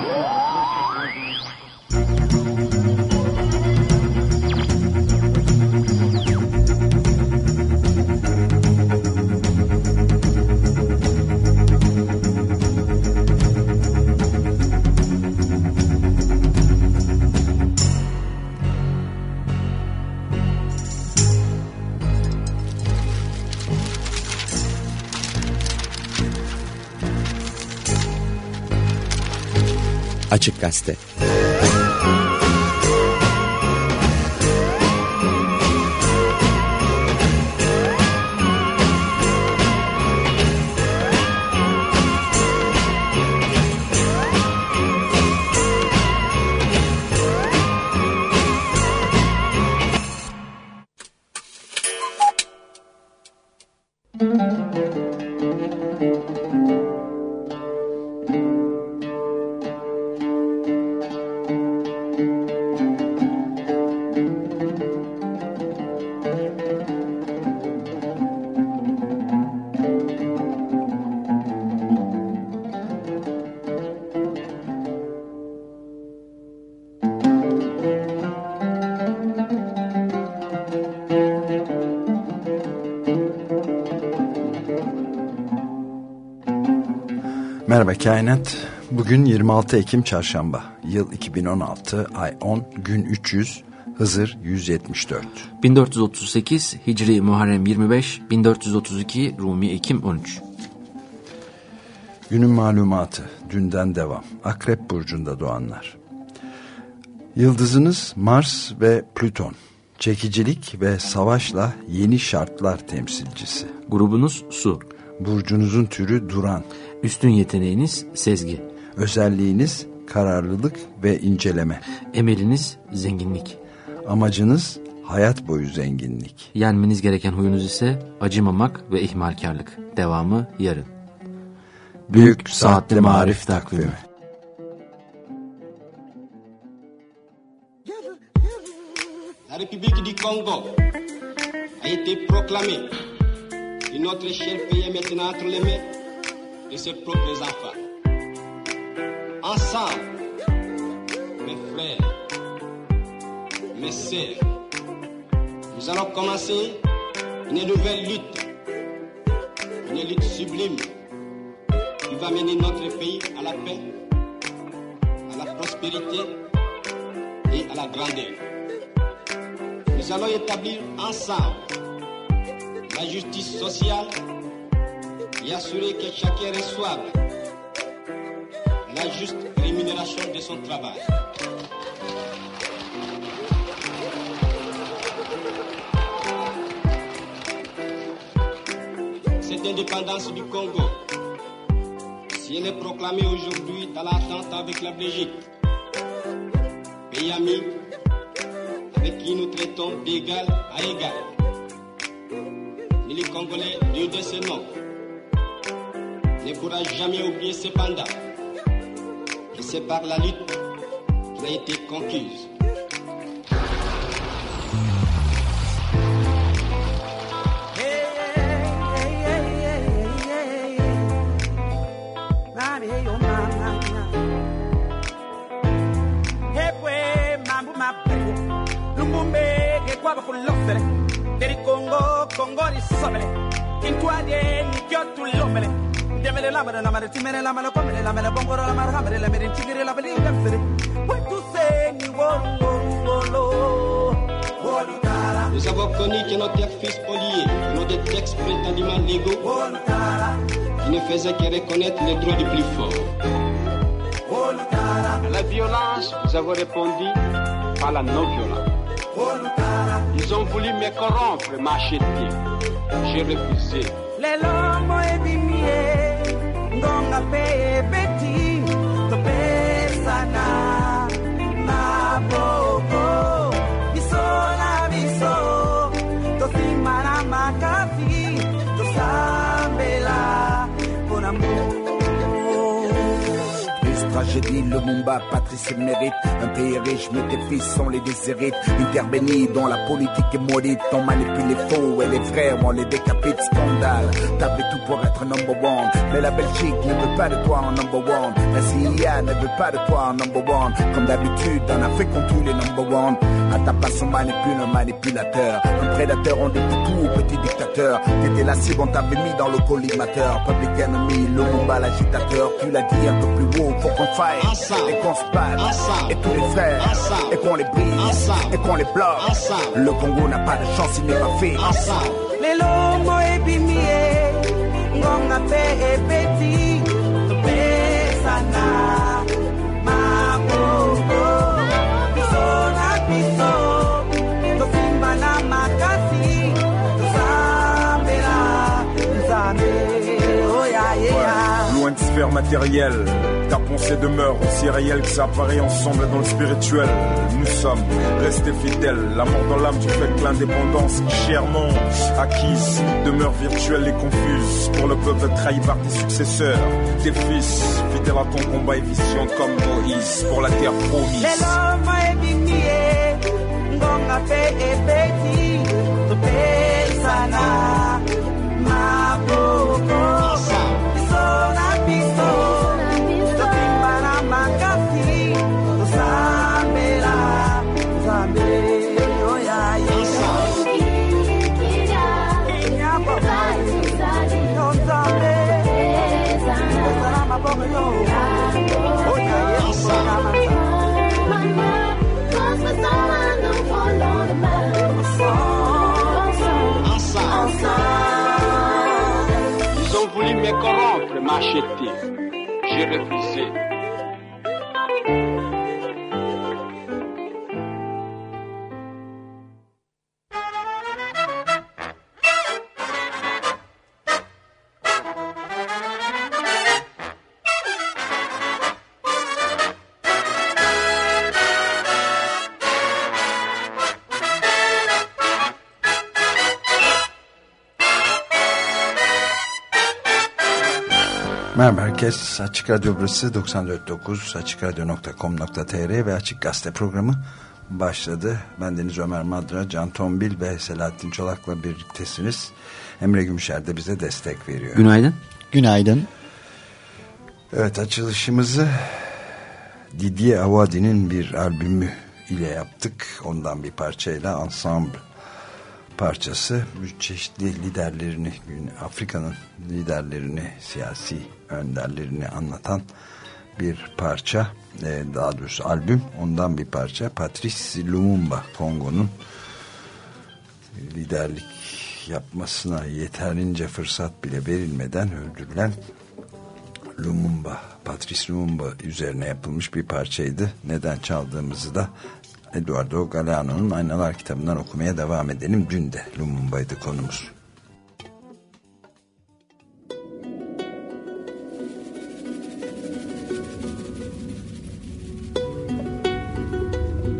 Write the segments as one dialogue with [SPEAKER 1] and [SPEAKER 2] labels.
[SPEAKER 1] Açık Gazete Kainat. Bugün 26 Ekim Çarşamba. Yıl 2016, ay 10, gün 300, Hızır 174.
[SPEAKER 2] 1438 Hicri Muharrem 25, 1432 Rumi Ekim 13.
[SPEAKER 1] Günün malumatı, dünden devam. Akrep Burcu'nda doğanlar. Yıldızınız Mars ve Plüton. Çekicilik ve savaşla yeni şartlar temsilcisi.
[SPEAKER 2] Grubunuz su.
[SPEAKER 1] Burcunuzun türü duran.
[SPEAKER 2] Üstün yeteneğiniz sezgi.
[SPEAKER 1] Özelliğiniz kararlılık ve inceleme.
[SPEAKER 2] Emeliniz zenginlik.
[SPEAKER 1] Amacınız hayat boyu zenginlik.
[SPEAKER 2] Yenmeniz gereken huyunuz ise acımamak ve ihmalkarlık. Devamı yarın.
[SPEAKER 1] Büyük Saatli Marif Takvimi
[SPEAKER 3] La République du Congo a été proclamée et notre cher pays est maintenant entre les mains de ses propres enfants. Ensemble, mes frères, mes sœurs, nous allons commencer une nouvelle lutte, une lutte sublime qui va mener notre pays à la paix, à la prospérité et à la grandeur. Nous allons établir ensemble la justice sociale et assurer que chacun reçoive la juste rémunération de son travail. Cette indépendance du Congo, si elle est proclamée aujourd'hui dans l'attente avec la Belgique, pays ami avec qui nous traitons d'égal à égal, les Congolais dieu de ce nom ne pourra jamais oublier cependant que c'est par la lutte qu'il a été conquise. Nous avons connu que notre fils polié, nos des textes prétendument légaux, ne faisait que reconnaître les droits du plus fort.
[SPEAKER 4] La violence, nous avons répondu par la non-violence. Ils ont voulu me corrompre, m'acheter. J'ai refusé.
[SPEAKER 5] gonga pebeti topesana na boa sambela Pona mo
[SPEAKER 6] j'ai dit Lumumba, Patrice mérite. Un pays riche, mais tes fils sont les déshérites. Une terre bénie dont la politique est maudite. On manipule les faux et les vrais, on les décapite. Scandale, t'avais tout pour être number one. Mais la Belgique ne veut pas de toi en number one. La CIA ne veut pas de toi en number one. Comme d'habitude, en Afrique, on tue les number one. À ta place, on manipule un manipulateur. Un prédateur, on dit tout petit dictateur. T'étais la cible, on t'avait mis dans le collimateur. Public enemy, Lumumba, l'agitateur. Tu l'as dit un peu plus haut, faut qu'on faille. Et qu'on se batte. Et tous les frères. Et qu'on les brise. Et qu'on les bloque. Le Congo n'a pas de chance, il n'est pas fait.
[SPEAKER 5] lelo mo ebimie ngonga pe
[SPEAKER 7] Ta pensée demeure aussi réelle que ça apparaît ensemble dans le spirituel. Nous sommes restés fidèles, la mort dans l'âme du fait que l'indépendance chèrement acquise demeure virtuelle et confuse pour le peuple trahi par tes successeurs, tes fils, fidèles à ton combat et vision comme Moïse pour la terre promise.
[SPEAKER 5] lelo
[SPEAKER 4] J'ai refusé.
[SPEAKER 1] Herkes. Açık Radyo burası 94.9 açıkradyo.com.tr ve Açık Gazete programı başladı. Ben Deniz Ömer Madra, Can Tombil ve Selahattin Çolak'la birliktesiniz. Emre Gümüşer de bize destek veriyor.
[SPEAKER 2] Günaydın.
[SPEAKER 8] Günaydın.
[SPEAKER 1] Evet açılışımızı Didier Awadi'nin bir albümü ile yaptık. Ondan bir parçayla Ensemble parçası çeşitli liderlerini Afrika'nın liderlerini siyasi önderlerini anlatan bir parça e, daha doğrusu albüm ondan bir parça Patrice Lumumba Kongo'nun liderlik yapmasına yeterince fırsat bile verilmeden öldürülen Lumumba, Patrice Lumumba üzerine yapılmış bir parçaydı. Neden çaldığımızı da Eduardo Galeano'nun Aynalar kitabından okumaya devam edelim. Dün de Lumumba'ydı konumuz.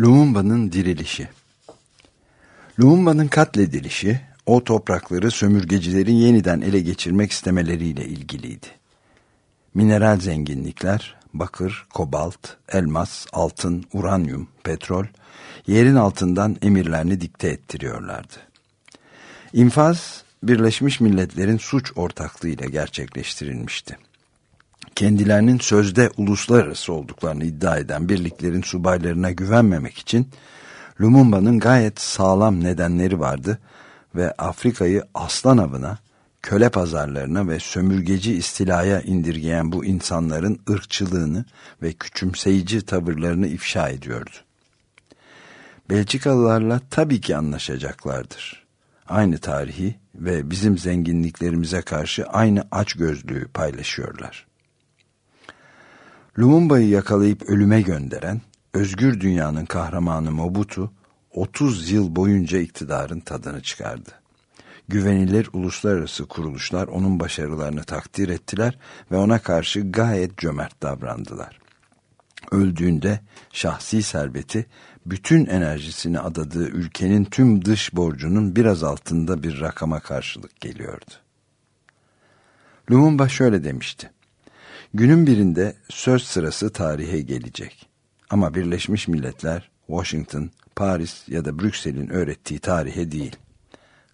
[SPEAKER 1] Lumumba'nın dirilişi Lumumba'nın katledilişi o toprakları sömürgecilerin yeniden ele geçirmek istemeleriyle ilgiliydi. Mineral zenginlikler, bakır, kobalt, elmas, altın, uranyum, petrol, yerin altından emirlerini dikte ettiriyorlardı. İnfaz, Birleşmiş Milletler'in suç ortaklığıyla gerçekleştirilmişti. Kendilerinin sözde uluslararası olduklarını iddia eden birliklerin subaylarına güvenmemek için Lumumba'nın gayet sağlam nedenleri vardı ve Afrika'yı aslan avına, köle pazarlarına ve sömürgeci istilaya indirgeyen bu insanların ırkçılığını ve küçümseyici tavırlarını ifşa ediyordu. Belçikalılarla tabii ki anlaşacaklardır. Aynı tarihi ve bizim zenginliklerimize karşı aynı açgözlüğü paylaşıyorlar. Lumumba'yı yakalayıp ölüme gönderen özgür dünyanın kahramanı Mobutu 30 yıl boyunca iktidarın tadını çıkardı. Güvenilir uluslararası kuruluşlar onun başarılarını takdir ettiler ve ona karşı gayet cömert davrandılar. Öldüğünde şahsi serveti bütün enerjisini adadığı ülkenin tüm dış borcunun biraz altında bir rakama karşılık geliyordu. Lumumba şöyle demişti. Günün birinde söz sırası tarihe gelecek. Ama Birleşmiş Milletler, Washington, Paris ya da Brüksel'in öğrettiği tarihe değil.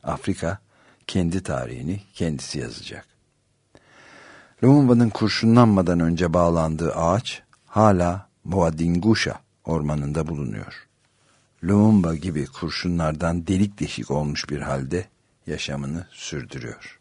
[SPEAKER 1] Afrika kendi tarihini kendisi yazacak. Lumumba'nın kurşunlanmadan önce bağlandığı ağaç hala Boadingusha ormanında bulunuyor. Lumumba gibi kurşunlardan delik deşik olmuş bir halde yaşamını sürdürüyor.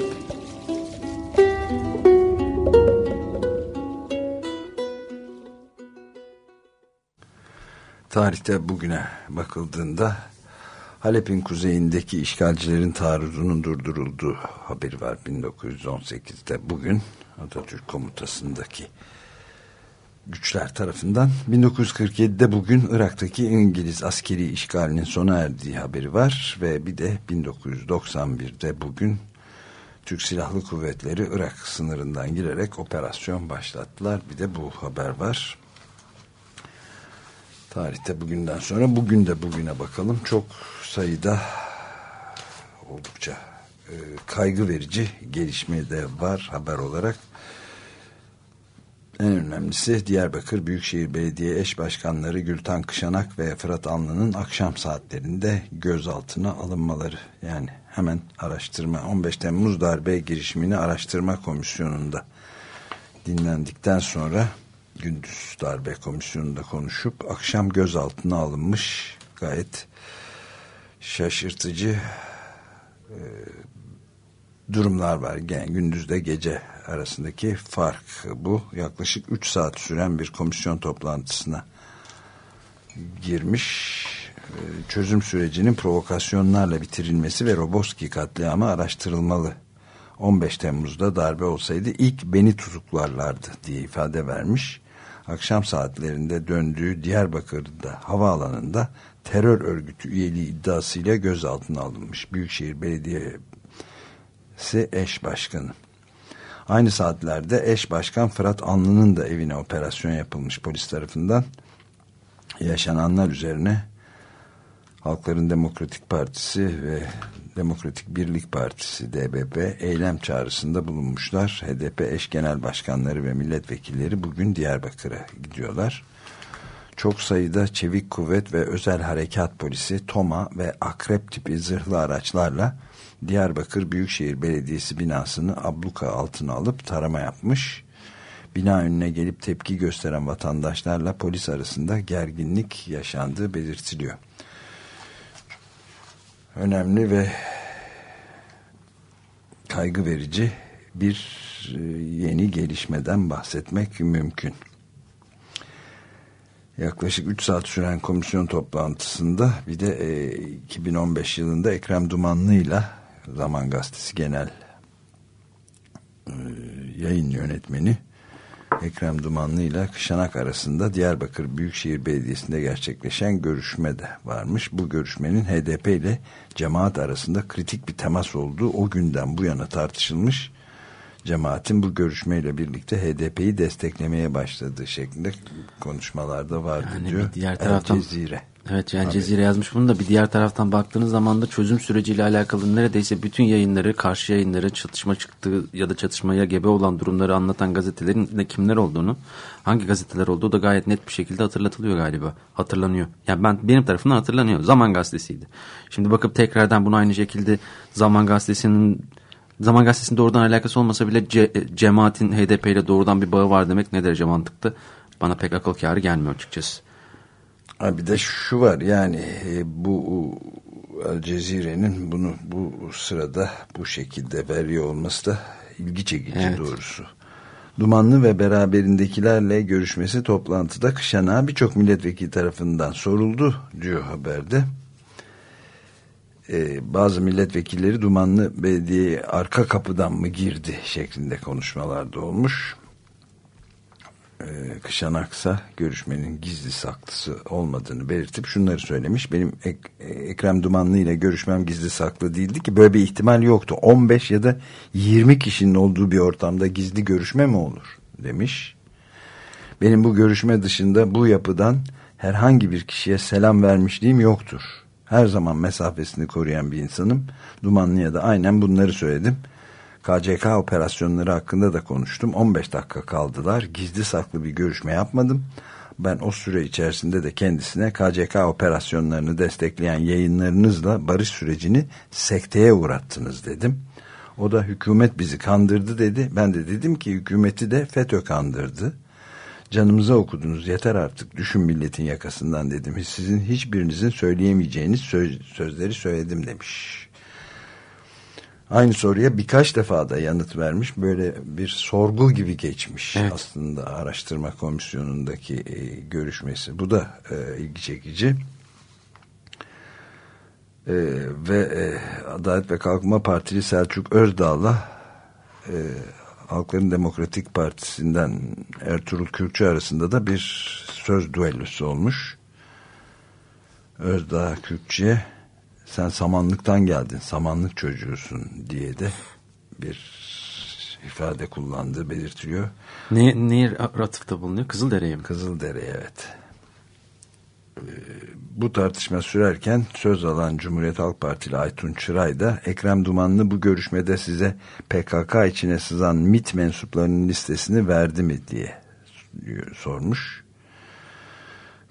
[SPEAKER 1] Tarihte bugüne bakıldığında Halep'in kuzeyindeki işgalcilerin taarruzunun durdurulduğu haberi var 1918'de bugün Atatürk komutasındaki güçler tarafından 1947'de bugün Irak'taki İngiliz askeri işgalinin sona erdiği haberi var ve bir de 1991'de bugün Türk Silahlı Kuvvetleri Irak sınırından girerek operasyon başlattılar. Bir de bu haber var. Tarihte bugünden sonra bugün de bugüne bakalım. Çok sayıda oldukça e, kaygı verici gelişme de var haber olarak. En önemlisi Diyarbakır Büyükşehir Belediye Eş Başkanları Gültan Kışanak ve Fırat Anlı'nın akşam saatlerinde gözaltına alınmaları. Yani hemen araştırma 15 Temmuz darbe girişimini araştırma komisyonunda dinlendikten sonra gündüz darbe komisyonunda konuşup akşam gözaltına alınmış gayet şaşırtıcı e, durumlar var. Yani gündüzde gece arasındaki fark bu. Yaklaşık 3 saat süren bir komisyon toplantısına girmiş. E, çözüm sürecinin provokasyonlarla bitirilmesi ve Roboski katliamı araştırılmalı. 15 Temmuz'da darbe olsaydı ilk beni tutuklarlardı diye ifade vermiş. Akşam saatlerinde döndüğü Diyarbakır'da havaalanında terör örgütü üyeliği iddiasıyla gözaltına alınmış. Büyükşehir Belediyesi eş başkanı. Aynı saatlerde eş başkan Fırat Anlı'nın da evine operasyon yapılmış polis tarafından. Yaşananlar üzerine Halkların Demokratik Partisi ve Demokratik Birlik Partisi DBP eylem çağrısında bulunmuşlar. HDP eş genel başkanları ve milletvekilleri bugün Diyarbakır'a gidiyorlar. Çok sayıda çevik kuvvet ve özel harekat polisi TOMA ve akrep tipi zırhlı araçlarla Diyarbakır Büyükşehir Belediyesi binasını abluka altına alıp tarama yapmış. Bina önüne gelip tepki gösteren vatandaşlarla polis arasında gerginlik yaşandığı belirtiliyor önemli ve kaygı verici bir e, yeni gelişmeden bahsetmek mümkün. Yaklaşık 3 saat süren komisyon toplantısında bir de e, 2015 yılında Ekrem Dumanlı'yla Zaman Gazetesi Genel e, yayın yönetmeni Ekrem Dumanlı ile Kışanak arasında Diyarbakır Büyükşehir Belediyesi'nde gerçekleşen görüşme de varmış. Bu görüşmenin HDP ile cemaat arasında kritik bir temas olduğu o günden bu yana tartışılmış. Cemaatin bu görüşmeyle birlikte HDP'yi desteklemeye başladığı şeklinde konuşmalarda vardı yani diyor.
[SPEAKER 2] Diğer taraftan,
[SPEAKER 1] El Cezire.
[SPEAKER 2] Evet yani Cezire yazmış bunu da bir diğer taraftan baktığınız zaman da çözüm süreciyle alakalı neredeyse bütün yayınları, karşı yayınları, çatışma çıktığı ya da çatışmaya gebe olan durumları anlatan gazetelerin de kimler olduğunu, hangi gazeteler olduğu da gayet net bir şekilde hatırlatılıyor galiba. Hatırlanıyor. Yani ben benim tarafından hatırlanıyor. Zaman gazetesiydi. Şimdi bakıp tekrardan bunu aynı şekilde Zaman gazetesinin Zaman Gazetesi'nin doğrudan alakası olmasa bile ce, cemaatin HDP ile doğrudan bir bağı var demek ne derece mantıklı? Bana pek akıl kârı gelmiyor açıkçası.
[SPEAKER 1] Ha bir de şu var yani e, bu El Cezire'nin bunu bu sırada bu şekilde veriyor olması da ilgi çekici
[SPEAKER 2] Evet.
[SPEAKER 1] doğrusu. Dumanlı ve beraberindekilerle görüşmesi toplantıda Kışanağa birçok milletvekili tarafından soruldu diyor haberde. Ee, bazı milletvekilleri Dumanlı Belediye'ye arka kapıdan mı girdi şeklinde konuşmalarda olmuş. Ee, Kışanaksa görüşmenin gizli saklısı olmadığını belirtip şunları söylemiş. Benim Ek- Ekrem Dumanlı ile görüşmem gizli saklı değildi ki böyle bir ihtimal yoktu. 15 ya da 20 kişinin olduğu bir ortamda gizli görüşme mi olur demiş. Benim bu görüşme dışında bu yapıdan herhangi bir kişiye selam vermişliğim yoktur. Her zaman mesafesini koruyan bir insanım. Dumanlı'ya da aynen bunları söyledim. KCK operasyonları hakkında da konuştum. 15 dakika kaldılar. Gizli saklı bir görüşme yapmadım. Ben o süre içerisinde de kendisine KCK operasyonlarını destekleyen yayınlarınızla barış sürecini sekteye uğrattınız dedim. O da hükümet bizi kandırdı dedi. Ben de dedim ki hükümeti de FETÖ kandırdı. Canımıza okudunuz yeter artık düşün milletin yakasından dedim. Sizin hiçbirinizin söyleyemeyeceğiniz söz- sözleri söyledim demiş. Aynı soruya birkaç defa da yanıt vermiş. Böyle bir sorgu gibi geçmiş
[SPEAKER 2] Evet.
[SPEAKER 1] aslında araştırma komisyonundaki e, görüşmesi. Bu da e, ilgi çekici. E, ve e, Adalet ve Kalkınma Partili Selçuk Özdağ'la e, Halkların Demokratik Partisi'nden Ertuğrul Kürkçü arasında da bir söz düellosu olmuş. Özdağ Kürkçü'ye sen samanlıktan geldin, samanlık çocuğusun diye de bir ifade kullandığı belirtiliyor.
[SPEAKER 2] Ne, neye atıfta bulunuyor? Kızıldere'ye mi?
[SPEAKER 1] Kızıldere evet. Ee, Bu tartışma sürerken söz alan Cumhuriyet Halk Partili Aytun Çıray da Ekrem Dumanlı bu görüşmede size PKK içine sızan MIT mensuplarının listesini verdi mi diye sormuş.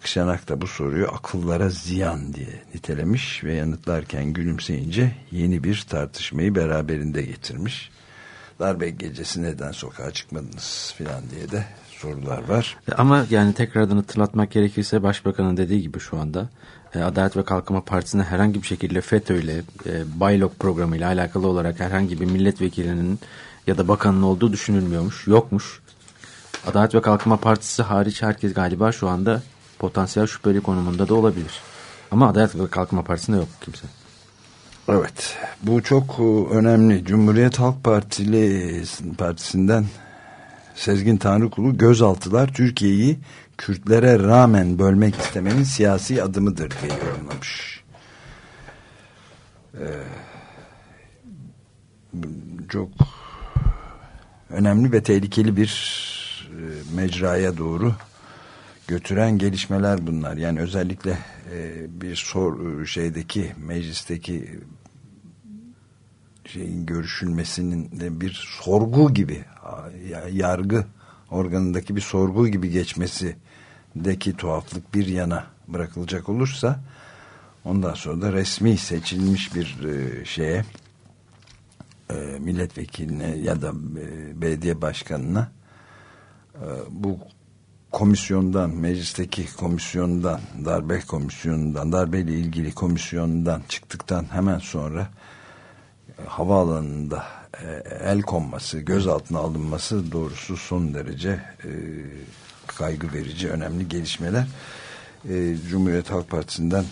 [SPEAKER 1] Kışanak da bu soruyu akıllara ziyan diye nitelemiş ve yanıtlarken gülümseyince yeni bir tartışmayı beraberinde getirmiş. Darbe gecesi neden sokağa çıkmadınız filan diye de sorular var.
[SPEAKER 2] Ama yani tekrardan hatırlatmak gerekirse Başbakanın dediği gibi şu anda e, Adalet ve Kalkınma Partisi'ne herhangi bir şekilde FETÖ ile e, Baylok programı ile alakalı olarak herhangi bir milletvekilinin ya da bakanın olduğu düşünülmüyormuş. Yokmuş. Adalet ve Kalkınma Partisi hariç herkes galiba şu anda potansiyel şüpheli konumunda da olabilir. Ama Adalet ve Kalkınma Partisi'nde yok kimse.
[SPEAKER 1] Evet. Bu çok e, önemli. Cumhuriyet Halk Partili Partisi'nden Sezgin Tanrıkulu gözaltılar Türkiye'yi Kürtlere rağmen bölmek istemenin siyasi adımıdır diye yorumlamış. Ee, çok önemli ve tehlikeli bir e, mecraya doğru götüren gelişmeler bunlar. Yani özellikle e, bir sor şeydeki meclisteki şeyin görüşülmesinin de bir sorgu gibi ya- yargı organındaki bir sorgu gibi geçmesideki tuhaflık bir yana bırakılacak olursa ondan sonra da resmi seçilmiş bir e, şeye e, milletvekiline ya da e, belediye başkanına e, bu komisyondan meclisteki komisyondan darbe komisyonundan darbeyle ilgili komisyondan çıktıktan hemen sonra e, havaalanında e, el konması, gözaltına alınması doğrusu son derece e, kaygı verici, önemli gelişmeler. Cumhuriyet Halk Partisi'nden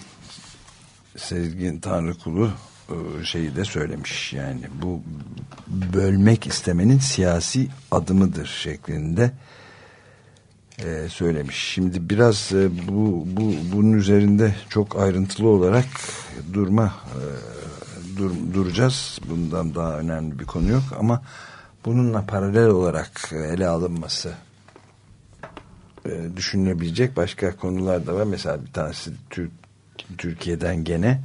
[SPEAKER 1] Sezgin Tanrıkulu e, şeyi de söylemiş yani bu bölmek istemenin siyasi adımıdır şeklinde e, söylemiş. Şimdi biraz e, bu, bu bunun üzerinde çok ayrıntılı olarak durma e, dur, duracağız. Bundan daha önemli bir konu yok ama bununla paralel olarak ele alınması e, düşünülebilecek başka konular da var. Mesela bir tanesi Türk, Türkiye'den gene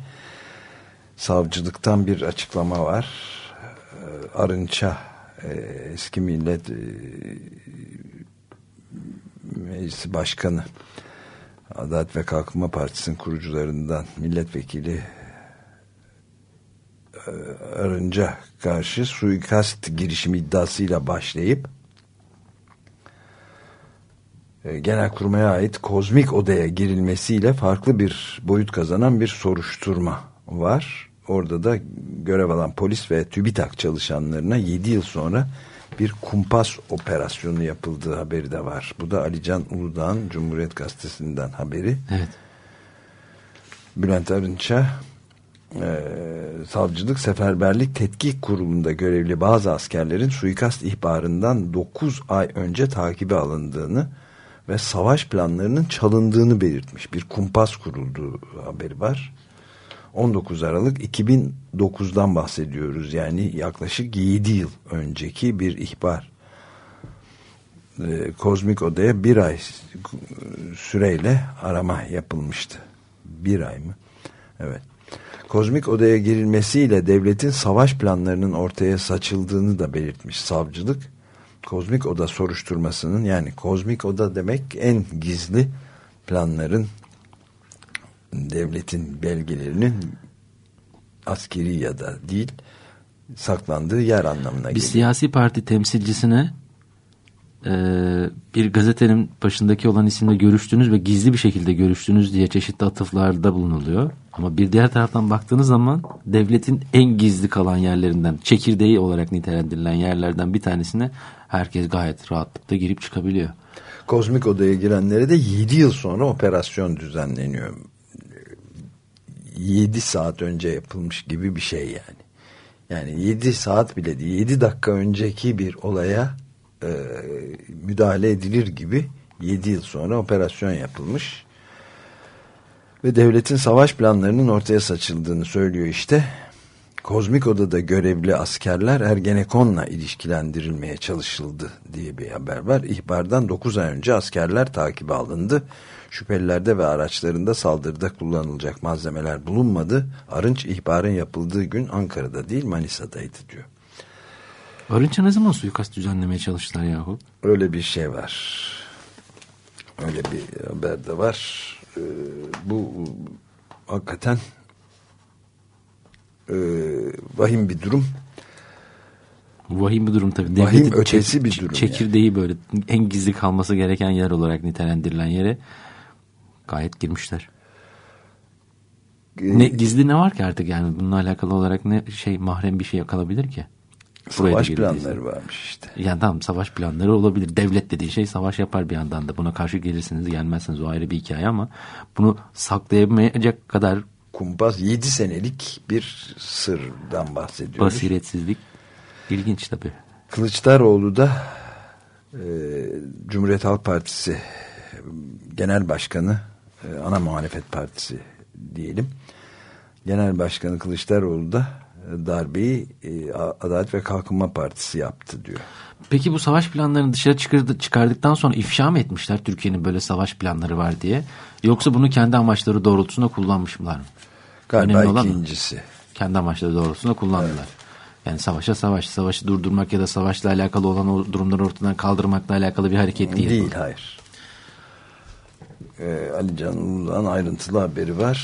[SPEAKER 1] savcılıktan bir açıklama var. E, Arınç'a e, eski millet e, meclisi başkanı Adalet ve Kalkınma Partisi'nin kurucularından milletvekili Arınç'a karşı suikast girişimi iddiasıyla başlayıp e, Genelkurmay'a ait kozmik odaya girilmesiyle farklı bir boyut kazanan bir soruşturma var. Orada da görev alan polis ve TÜBİTAK çalışanlarına 7 yıl sonra bir kumpas operasyonu yapıldığı haberi de var. Bu da Alican Uludağ'ın Cumhuriyet Gazetesi'nden haberi.
[SPEAKER 2] Evet.
[SPEAKER 1] Bülent Arınç'a e, savcılık seferberlik tetkik kurulunda görevli bazı askerlerin suikast ihbarından 9 ay önce takibe alındığını ve savaş planlarının çalındığını belirtmiş. Bir kumpas kurulduğu haberi var. 19 Aralık 2009'dan bahsediyoruz. Yani yaklaşık 7 yıl önceki bir ihbar. Ee, Kozmik Oda'ya bir ay süreyle arama yapılmıştı. Bir ay mı? Evet. Kozmik Oda'ya girilmesiyle devletin savaş planlarının ortaya saçıldığını da belirtmiş savcılık. Kozmik Oda soruşturmasının yani Kozmik Oda demek en gizli planların devletin belgelerinin askeri ya da değil saklandığı yer anlamına
[SPEAKER 2] Bir
[SPEAKER 1] geliyor.
[SPEAKER 2] siyasi parti temsilcisine e, bir gazetenin başındaki olan isimle görüştünüz ve gizli bir şekilde görüştünüz diye çeşitli atıflarda bulunuluyor. Ama bir diğer taraftan baktığınız zaman devletin en gizli kalan yerlerinden, çekirdeği olarak nitelendirilen yerlerden bir tanesine herkes gayet rahatlıkla girip çıkabiliyor.
[SPEAKER 1] Kozmik Oda'ya girenlere de 7 yıl sonra operasyon düzenleniyor. 7 saat önce yapılmış gibi bir şey yani. Yani 7 saat bile değil 7 dakika önceki bir olaya e, müdahale edilir gibi 7 yıl sonra operasyon yapılmış. Ve devletin savaş planlarının ortaya saçıldığını söylüyor işte. Kozmik Oda'da görevli askerler Ergenekon'la ilişkilendirilmeye çalışıldı diye bir haber var. İhbardan 9 ay önce askerler takibe alındı. Şüphelilerde ve araçlarında saldırıda kullanılacak malzemeler bulunmadı. Arınç ihbarın yapıldığı gün Ankara'da değil Manisa'daydı diyor.
[SPEAKER 2] Arınç'a ne zaman suikast düzenlemeye çalıştılar yahu?
[SPEAKER 1] Öyle bir şey var. Öyle bir haber de var. Ee, bu hakikaten e, vahim bir durum.
[SPEAKER 2] Vahim bir durum tabii.
[SPEAKER 1] Vahim
[SPEAKER 2] Devletin
[SPEAKER 1] ötesi
[SPEAKER 2] çek-
[SPEAKER 1] bir durum
[SPEAKER 2] Çekirdeği böyle en gizli kalması gereken yer olarak nitelendirilen yere gayet girmişler.
[SPEAKER 1] Ee,
[SPEAKER 2] Ne gizli ne var ki artık yani bununla alakalı olarak ne şey mahrem bir şey kalabilir ki? Buraya
[SPEAKER 1] Savaş planları varmış işte.
[SPEAKER 2] Yani tamam savaş planları olabilir. Devlet dediği şey savaş yapar bir yandan da. Buna karşı gelirsiniz gelmezsiniz o ayrı bir hikaye ama bunu saklayamayacak kadar
[SPEAKER 1] Kumpas 7 senelik bir sırdan bahsediyoruz.
[SPEAKER 2] basiretsizlik ilginç tabii.
[SPEAKER 1] Kılıçdaroğlu da e, Cumhuriyet Halk Partisi Genel Başkanı ana muhalefet partisi diyelim. Genel Başkanı Kılıçdaroğlu da e, darbeyi e, Adalet ve Kalkınma Partisi yaptı diyor.
[SPEAKER 2] Peki bu savaş planlarını dışarı çıkardı, çıkardıktan sonra ifşa mı etmişler Türkiye'nin böyle savaş planları var diye? Yoksa bunu kendi amaçları doğrultusunda kullanmışlar mı?
[SPEAKER 1] Galiba
[SPEAKER 2] Önemli olan
[SPEAKER 1] ikincisi.
[SPEAKER 2] Kendi amaçları doğrultusunda kullandılar. Yani savaşa savaş, savaşı durdurmak ya da savaşla alakalı olan o durumları ortadan kaldırmakla alakalı bir hareket değil.
[SPEAKER 1] Değil
[SPEAKER 2] bu.
[SPEAKER 1] hayır. Ee, Ali Can ayrıntılı haberi var.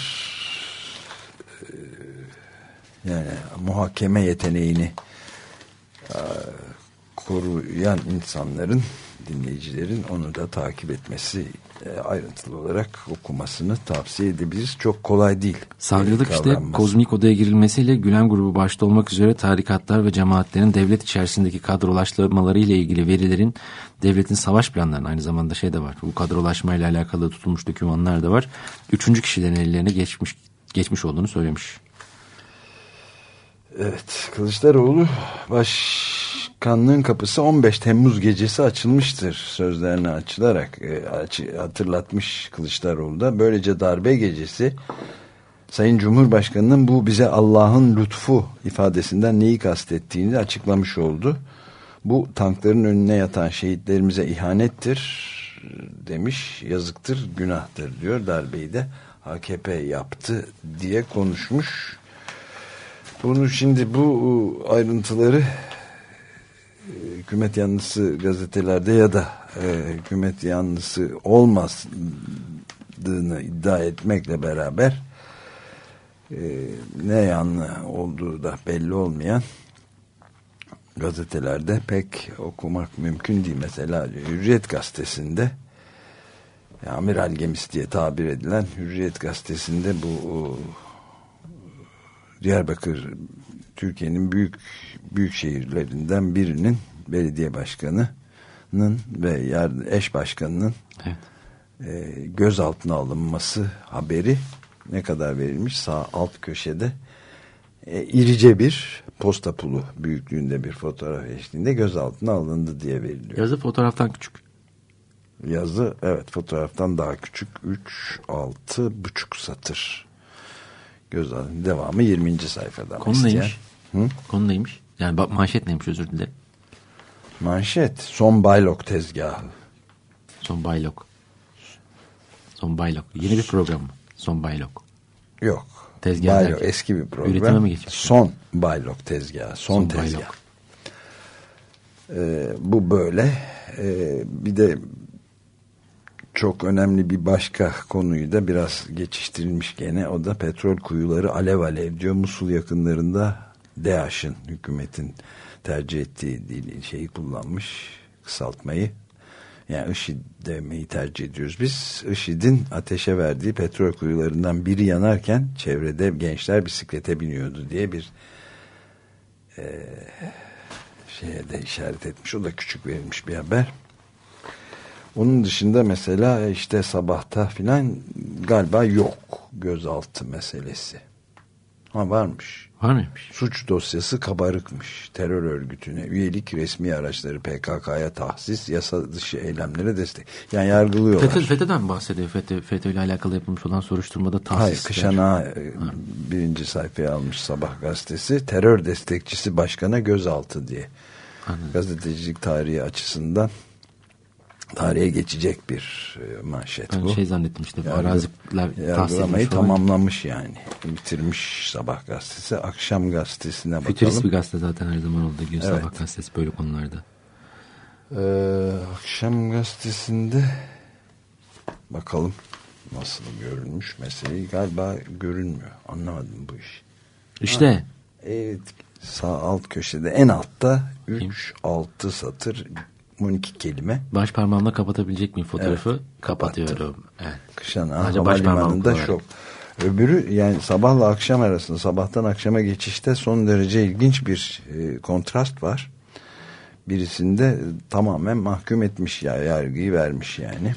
[SPEAKER 1] Ee, yani muhakeme yeteneğini e, koruyan insanların dinleyicilerin onu da takip etmesi e, ayrıntılı olarak okumasını tavsiye edebiliriz. Çok kolay değil.
[SPEAKER 2] Savcılık işte kozmik odaya girilmesiyle Gülen grubu başta olmak üzere tarikatlar ve cemaatlerin devlet içerisindeki kadrolaştırmaları ile ilgili verilerin devletin savaş planlarının aynı zamanda şey de var. Bu kadrolaşmayla alakalı tutulmuş dokümanlar da var. Üçüncü kişilerin ellerine geçmiş geçmiş olduğunu söylemiş.
[SPEAKER 1] Evet, Kılıçdaroğlu başkanlığın kapısı 15 Temmuz gecesi açılmıştır sözlerine açılarak e, hatırlatmış Kılıçdaroğlu da. Böylece darbe gecesi Sayın Cumhurbaşkanı'nın bu bize Allah'ın lütfu ifadesinden neyi kastettiğini açıklamış oldu. Bu tankların önüne yatan şehitlerimize ihanettir demiş. Yazıktır, günahtır diyor. Darbeyi de AKP yaptı diye konuşmuş. Bunu şimdi bu ayrıntıları e, hükümet yanlısı gazetelerde ya da e, hükümet yanlısı olmadığını iddia etmekle beraber e, ne yanlı olduğu da belli olmayan gazetelerde pek okumak mümkün değil. Mesela Hürriyet gazetesinde amiral gemisi diye tabir edilen Hürriyet gazetesinde bu Diyarbakır Türkiye'nin büyük büyük şehirlerinden birinin belediye başkanının ve yer, eş başkanının
[SPEAKER 2] Evet.
[SPEAKER 1] e, gözaltına alınması haberi ne kadar verilmiş sağ alt köşede e, irice bir posta pulu büyüklüğünde bir fotoğraf eşliğinde gözaltına alındı diye veriliyor.
[SPEAKER 2] Yazı fotoğraftan küçük.
[SPEAKER 1] Yazı evet fotoğraftan daha küçük 3 6 buçuk satır. Gözaltı devamı 20. sayfada.
[SPEAKER 2] Konu
[SPEAKER 1] isteyen-
[SPEAKER 2] neymiş?
[SPEAKER 1] Hı?
[SPEAKER 2] Konu neymiş? Yani manşet neymiş özür dilerim.
[SPEAKER 1] Manşet son baylok tezgahı.
[SPEAKER 2] Son baylok. Son baylok. Yeni bir program mı? Son baylok.
[SPEAKER 1] Yok.
[SPEAKER 2] Tezgah
[SPEAKER 1] Baylok
[SPEAKER 2] derken,
[SPEAKER 1] eski bir program.
[SPEAKER 2] üretime mi geçmiş?
[SPEAKER 1] Son baylok tezgahı. Son,
[SPEAKER 2] Son
[SPEAKER 1] tezgah.
[SPEAKER 2] baylok.
[SPEAKER 1] Ee, bu böyle. Ee, bir de çok önemli bir başka konuyu da biraz geçiştirilmiş gene. O da petrol kuyuları alev alev diyor. Musul yakınlarında DAEŞ'in hükümetin tercih ettiği dili- şeyi kullanmış. Kısaltmayı. Yani IŞİD demeyi tercih ediyoruz. Biz IŞİD'in ateşe verdiği petrol kuyularından biri yanarken çevrede gençler bisiklete biniyordu diye bir şeye de işaret etmiş. O da küçük verilmiş bir haber. Onun dışında mesela işte sabahta filan galiba yok gözaltı meselesi. Ha varmış.
[SPEAKER 2] Var mıymış?
[SPEAKER 1] Suç dosyası kabarıkmış. Terör örgütüne üyelik resmi araçları PKK'ya tahsis, yasa dışı eylemlere destek. Yani yargılıyorlar.
[SPEAKER 2] FETÖ, FETÖ'den bahsediyor? FETÖ, FETÖ ile alakalı yapılmış olan soruşturmada tahsisler.
[SPEAKER 1] Hayır, Kışanağı e, birinci sayfaya almış Sabah gazetesi. Terör destekçisi başkana gözaltı diye.
[SPEAKER 2] Anladım.
[SPEAKER 1] Gazetecilik tarihi açısından tarihe geçecek bir e, manşet
[SPEAKER 2] Ben
[SPEAKER 1] bu.
[SPEAKER 2] şey zannettim işte.
[SPEAKER 1] Yargı-
[SPEAKER 2] araziler
[SPEAKER 1] Yargılamayı tamamlamış yani. Bitirmiş Sabah gazetesi. Akşam gazetesine bakalım.
[SPEAKER 2] Fütürist bir gazete zaten her zaman olduğu gibi.
[SPEAKER 1] Evet.
[SPEAKER 2] Sabah gazetesi böyle konularda.
[SPEAKER 1] Ee, akşam gazetesinde bakalım nasıl görünmüş meseleyi galiba görünmüyor. Anlamadım bu iş.
[SPEAKER 2] İşte
[SPEAKER 1] Evet sağ alt köşede en altta 3 6 satır 12 kelime.
[SPEAKER 2] baş parmağımla kapatabilecek miyim fotoğrafı?
[SPEAKER 1] Evet,
[SPEAKER 2] Kapatıyorum. Evet.
[SPEAKER 1] Kışana
[SPEAKER 2] Sadece baş parmağımı
[SPEAKER 1] havalimanında şok. Öbürü yani sabahla akşam arasında sabahtan akşama geçişte son derece ilginç bir e, kontrast var. Birisinde tamamen mahkum etmiş ya yargıyı vermiş yani.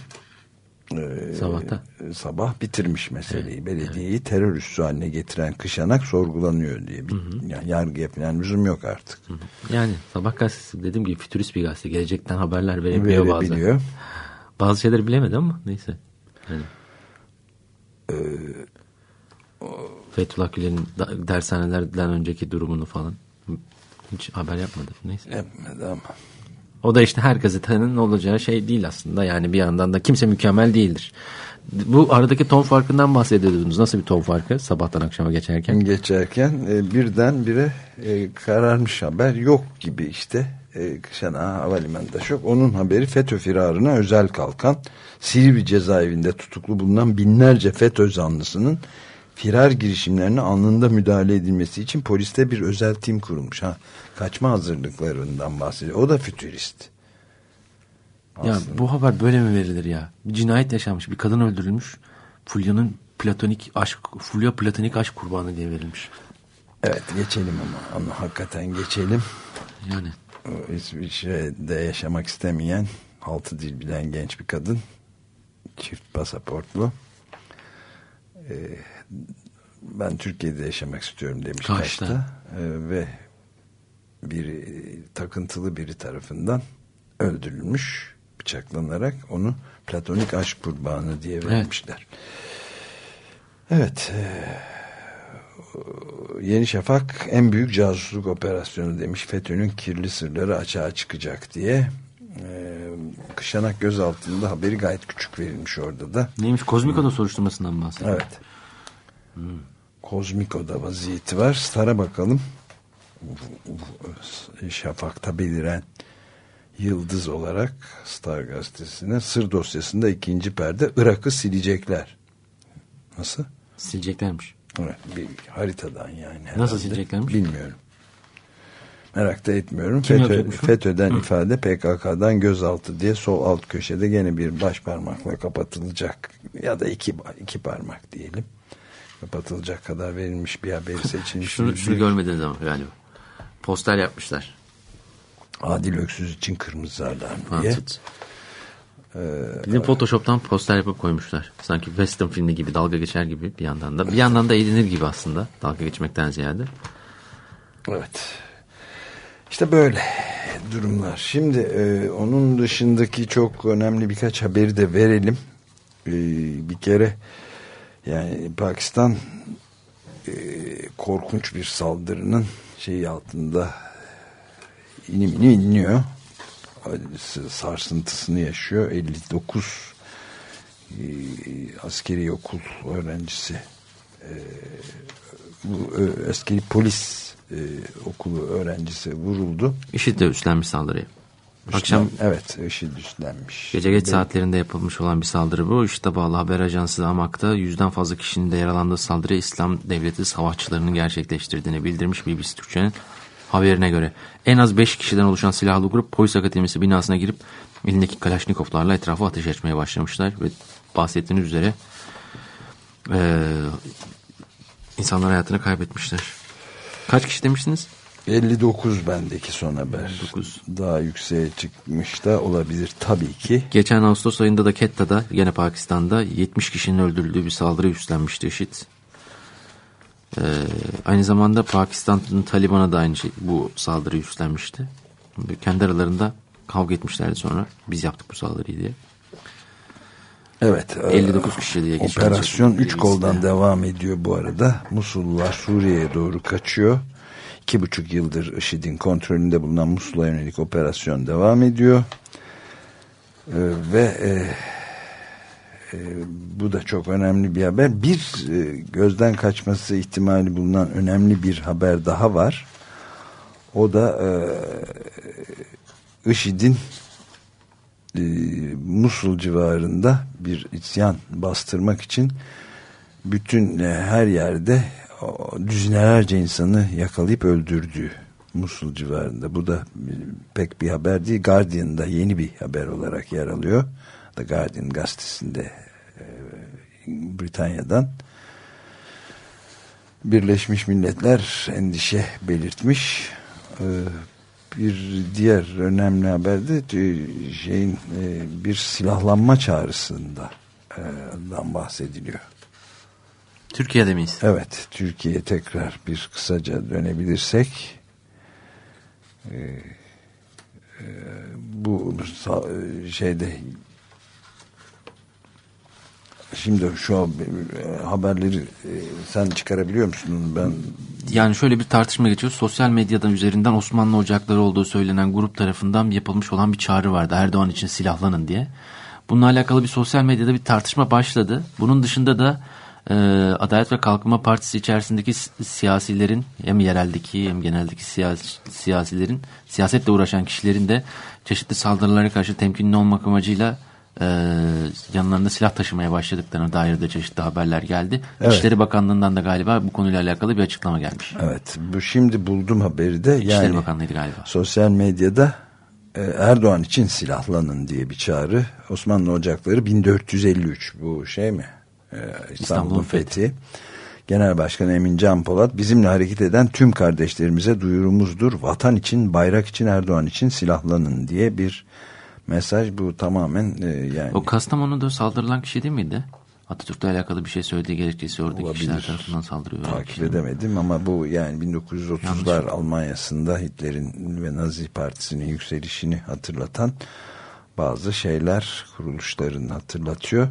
[SPEAKER 1] Ee,
[SPEAKER 2] Sabahta.
[SPEAKER 1] sabah bitirmiş meseleyi. Belediyeyi terör üssü haline getiren kışanak sorgulanıyor diye. Bir, Yani yargıya falan lüzum yok artık.
[SPEAKER 2] Yani Sabah gazetesi dediğim gibi fütürist bir gazete. Gelecekten haberler verebiliyor bazen.
[SPEAKER 1] Verebiliyor.
[SPEAKER 2] Bazı şeyleri bilemedi ama neyse. Yani.
[SPEAKER 1] Ee,
[SPEAKER 2] Fethullah Gülen'in dershanelerden önceki durumunu falan hiç haber yapmadı. Neyse.
[SPEAKER 1] Yapmadı ama.
[SPEAKER 2] O da işte her gazetenin olacağı şey değil aslında. Yani bir yandan da kimse mükemmel değildir. Bu aradaki ton farkından bahsediyordunuz. Nasıl bir ton farkı sabahtan akşama geçerken?
[SPEAKER 1] geçerken e, birden bire e, kararmış haber yok gibi işte e, Kışana Havalimanı'nda şok. Onun haberi FETÖ firarına özel kalkan Silivri cezaevinde tutuklu bulunan binlerce FETÖ zanlısının firar girişimlerine anında müdahale edilmesi için poliste bir özel tim kurulmuş. Ha, kaçma hazırlıklarından bahsediyor. O da fütürist.
[SPEAKER 2] Ya
[SPEAKER 1] Aslında.
[SPEAKER 2] bu haber böyle mi verilir ya? Bir cinayet yaşanmış. Bir kadın öldürülmüş. Fulya'nın platonik aşk, Fulya platonik aşk kurbanı diye verilmiş.
[SPEAKER 1] Evet geçelim ama onu hakikaten geçelim.
[SPEAKER 2] Yani
[SPEAKER 1] O İsviçre'de yaşamak istemeyen altı dil bilen genç bir kadın çift pasaportlu Ee, ben Türkiye'de yaşamak istiyorum demiş
[SPEAKER 2] Kaçta?
[SPEAKER 1] kaçta Ee, ve bir takıntılı biri tarafından öldürülmüş bıçaklanarak onu platonik aşk kurbanı diye vermişler. Evet. eee, Yeni Şafak en büyük casusluk operasyonu demiş. FETÖ'nün kirli sırları açığa çıkacak diye. Ee, Kışanak gözaltında haberi gayet küçük verilmiş orada da.
[SPEAKER 2] neymiş? Kozmiko'da soruşturmasından bahsediyor.
[SPEAKER 1] Evet. Kozmiko'da vaziyeti var. Star'a bakalım. Şafak'ta beliren yıldız olarak Star gazetesine sır dosyasında ikinci perde Irak'ı silecekler. Nasıl?
[SPEAKER 2] Sileceklermiş.
[SPEAKER 1] Evet, bir haritadan yani.
[SPEAKER 2] Nasıl
[SPEAKER 1] herhalde.
[SPEAKER 2] sileceklermiş?
[SPEAKER 1] Bilmiyorum. Merak da etmiyorum.
[SPEAKER 2] Kim
[SPEAKER 1] FETÖ? FETÖ'den ifade PKK'dan gözaltı diye sol alt köşede gene bir baş parmakla kapatılacak ya da iki, iki parmak diyelim. Kapatılacak kadar verilmiş bir haberi seçilmiş.
[SPEAKER 2] Şunu, şunu görmediniz ama galiba. Poster yapmışlar.
[SPEAKER 1] Adil Öksüz için kırmızı alarm
[SPEAKER 2] Ha,
[SPEAKER 1] diye.
[SPEAKER 2] tut. Bizim Photoshop'tan poster yapıp koymuşlar. Sanki western filmi gibi dalga geçer gibi bir yandan da. Bir yandan da eğlenir gibi aslında dalga geçmekten ziyade.
[SPEAKER 1] Evet. İşte böyle durumlar. Şimdi e, onun dışındaki çok önemli birkaç haberi de verelim. E, bir kere yani Pakistan e, korkunç bir saldırının şeyi altında inim inim inliyor. Sarsıntısını yaşıyor. 59 e, askeri okul öğrencisi e, bu e, askeri polis e, okulu öğrencisi vuruldu.
[SPEAKER 2] IŞİD de üstlenmiş saldırıyı. Akşam
[SPEAKER 1] Üstlen- evet IŞİD üstlenmiş.
[SPEAKER 2] gece geç
[SPEAKER 1] Be-
[SPEAKER 2] saatlerinde yapılmış olan bir saldırı bu. IŞİD'e bağlı haber ajansı Amak'ta yüzden fazla kişinin de yaralandığı saldırı İslam Devleti savaşçılarının gerçekleştirdiğini bildirmiş BBC Türkçe'nin haberine göre. En az 5 kişiden oluşan silahlı grup polis akademisi binasına girip elindeki kalaşnikovlarla etrafa ateş açmaya başlamışlar ve bahsettiğiniz üzere eee insanlar hayatını kaybetmişler. Kaç kişi demiştiniz?
[SPEAKER 1] 59 bendeki son haber.
[SPEAKER 2] 59.
[SPEAKER 1] Daha yükseğe çıkmış da olabilir tabii ki.
[SPEAKER 2] Geçen Ağustos ayında da Ketta'da yine Pakistan'da 70 kişinin öldürüldüğü bir saldırı üstlenmişti IŞİD. Ee, aynı zamanda Pakistan'ın Taliban'a da aynı şey bu saldırı üstlenmişti. Kendi aralarında kavga etmişlerdi sonra biz yaptık bu saldırıyı diye.
[SPEAKER 1] Evet. e,
[SPEAKER 2] 59 kişi diye geçiyor.
[SPEAKER 1] Operasyon 3
[SPEAKER 2] Bilgisi
[SPEAKER 1] koldan
[SPEAKER 2] de.
[SPEAKER 1] devam ediyor bu arada. Musullular Suriye'ye doğru kaçıyor. İki buçuk yıldır IŞİD'in kontrolünde bulunan Musul'a yönelik operasyon devam ediyor. E, ve e, e, bu da çok önemli bir haber. Bir e, gözden kaçması ihtimali bulunan önemli bir haber daha var. O da e, IŞİD'in e, Musul civarında bir isyan bastırmak için bütün e, her yerde düzinelerce insanı yakalayıp öldürdüğü Musul civarında. Bu da pek bir haber değil. Guardian'da yeni bir haber olarak yer alıyor. The Guardian gazetesinde e, Britanya'dan. Birleşmiş Milletler endişe belirtmiş. E, bir diğer önemli haber de e, şeyin bir silahlanma çağrısında dan bahsediliyor.
[SPEAKER 2] Türkiye'de miyiz?
[SPEAKER 1] Evet, Türkiye'ye tekrar bir kısaca dönebilirsek e, e, bu şeyde şimdi şu e, haberleri e, sen çıkarabiliyor musun? Ben
[SPEAKER 2] Yani şöyle bir tartışma geçiyor. Sosyal medyadan üzerinden Osmanlı ocakları olduğu söylenen grup tarafından yapılmış olan bir çağrı vardı. Erdoğan için silahlanın diye. Bununla alakalı bir sosyal medyada bir tartışma başladı. Bunun dışında da e, Adalet ve Kalkınma Partisi içerisindeki si- siyasilerin hem yereldeki hem geneldeki siyasi, siyasilerin siyasetle uğraşan kişilerin de çeşitli saldırılara karşı temkinli olmak amacıyla e, yanlarında silah taşımaya başladıklarına dair de çeşitli haberler geldi.
[SPEAKER 1] Evet.
[SPEAKER 2] İçişleri Bakanlığı'ndan da galiba bu konuyla alakalı bir açıklama gelmiş.
[SPEAKER 1] evet bu şimdi buldum haberi de
[SPEAKER 2] İçişleri
[SPEAKER 1] yani
[SPEAKER 2] Bakanlığı'ydı galiba.
[SPEAKER 1] sosyal medyada e, Erdoğan için silahlanın diye bir çağrı. Osmanlı Ocakları 1453 bu şey mi? E, İstanbul'un
[SPEAKER 2] İstanbul'un
[SPEAKER 1] fethi. Genel Başkan Emin Can Polat bizimle hareket eden tüm kardeşlerimize duyurumuzdur. Vatan için, bayrak için, Erdoğan için silahlanın diye bir mesaj bu tamamen e, yani
[SPEAKER 2] O Kastamonu'da saldırılan kişi değil miydi? Atatürk'le alakalı bir şey söylediği gerekçesi oradaki
[SPEAKER 1] Olabilir.
[SPEAKER 2] kişiler tarafından saldırıyor.
[SPEAKER 1] takip edemedim ama bu yani
[SPEAKER 2] Yanlış
[SPEAKER 1] 1930'lar
[SPEAKER 2] yok.
[SPEAKER 1] Almanya'sında Hitler'in ve Nazi Partisi'nin yükselişini hatırlatan bazı şeyler kuruluşların hatırlatıyor.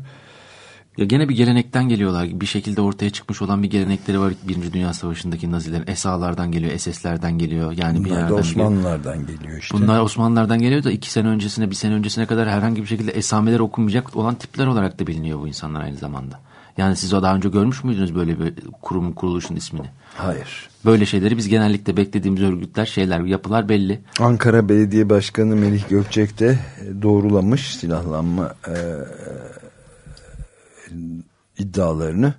[SPEAKER 2] Ya gene bir gelenekten geliyorlar. Bir şekilde ortaya çıkmış olan bir gelenekleri var. Birinci Dünya Savaşı'ndaki Nazilerin. Esalardan geliyor, SS'lerden geliyor. Yani bir
[SPEAKER 1] Bunlar
[SPEAKER 2] yerden
[SPEAKER 1] da
[SPEAKER 2] geliyor.
[SPEAKER 1] Osmanlılardan geliyor işte.
[SPEAKER 2] Bunlar Osmanlılardan geliyor da iki sene öncesine, bir sene öncesine kadar herhangi bir şekilde esameler okunmayacak olan tipler olarak da biliniyor bu insanlar aynı zamanda. Yani siz o daha önce görmüş müydünüz böyle bir kurumun kuruluşun ismini?
[SPEAKER 1] Hayır.
[SPEAKER 2] Böyle şeyleri biz genellikle beklediğimiz örgütler, şeyler, yapılar belli.
[SPEAKER 1] Ankara Belediye Başkanı Melih Gökçek de doğrulamış silahlanma e, iddialarını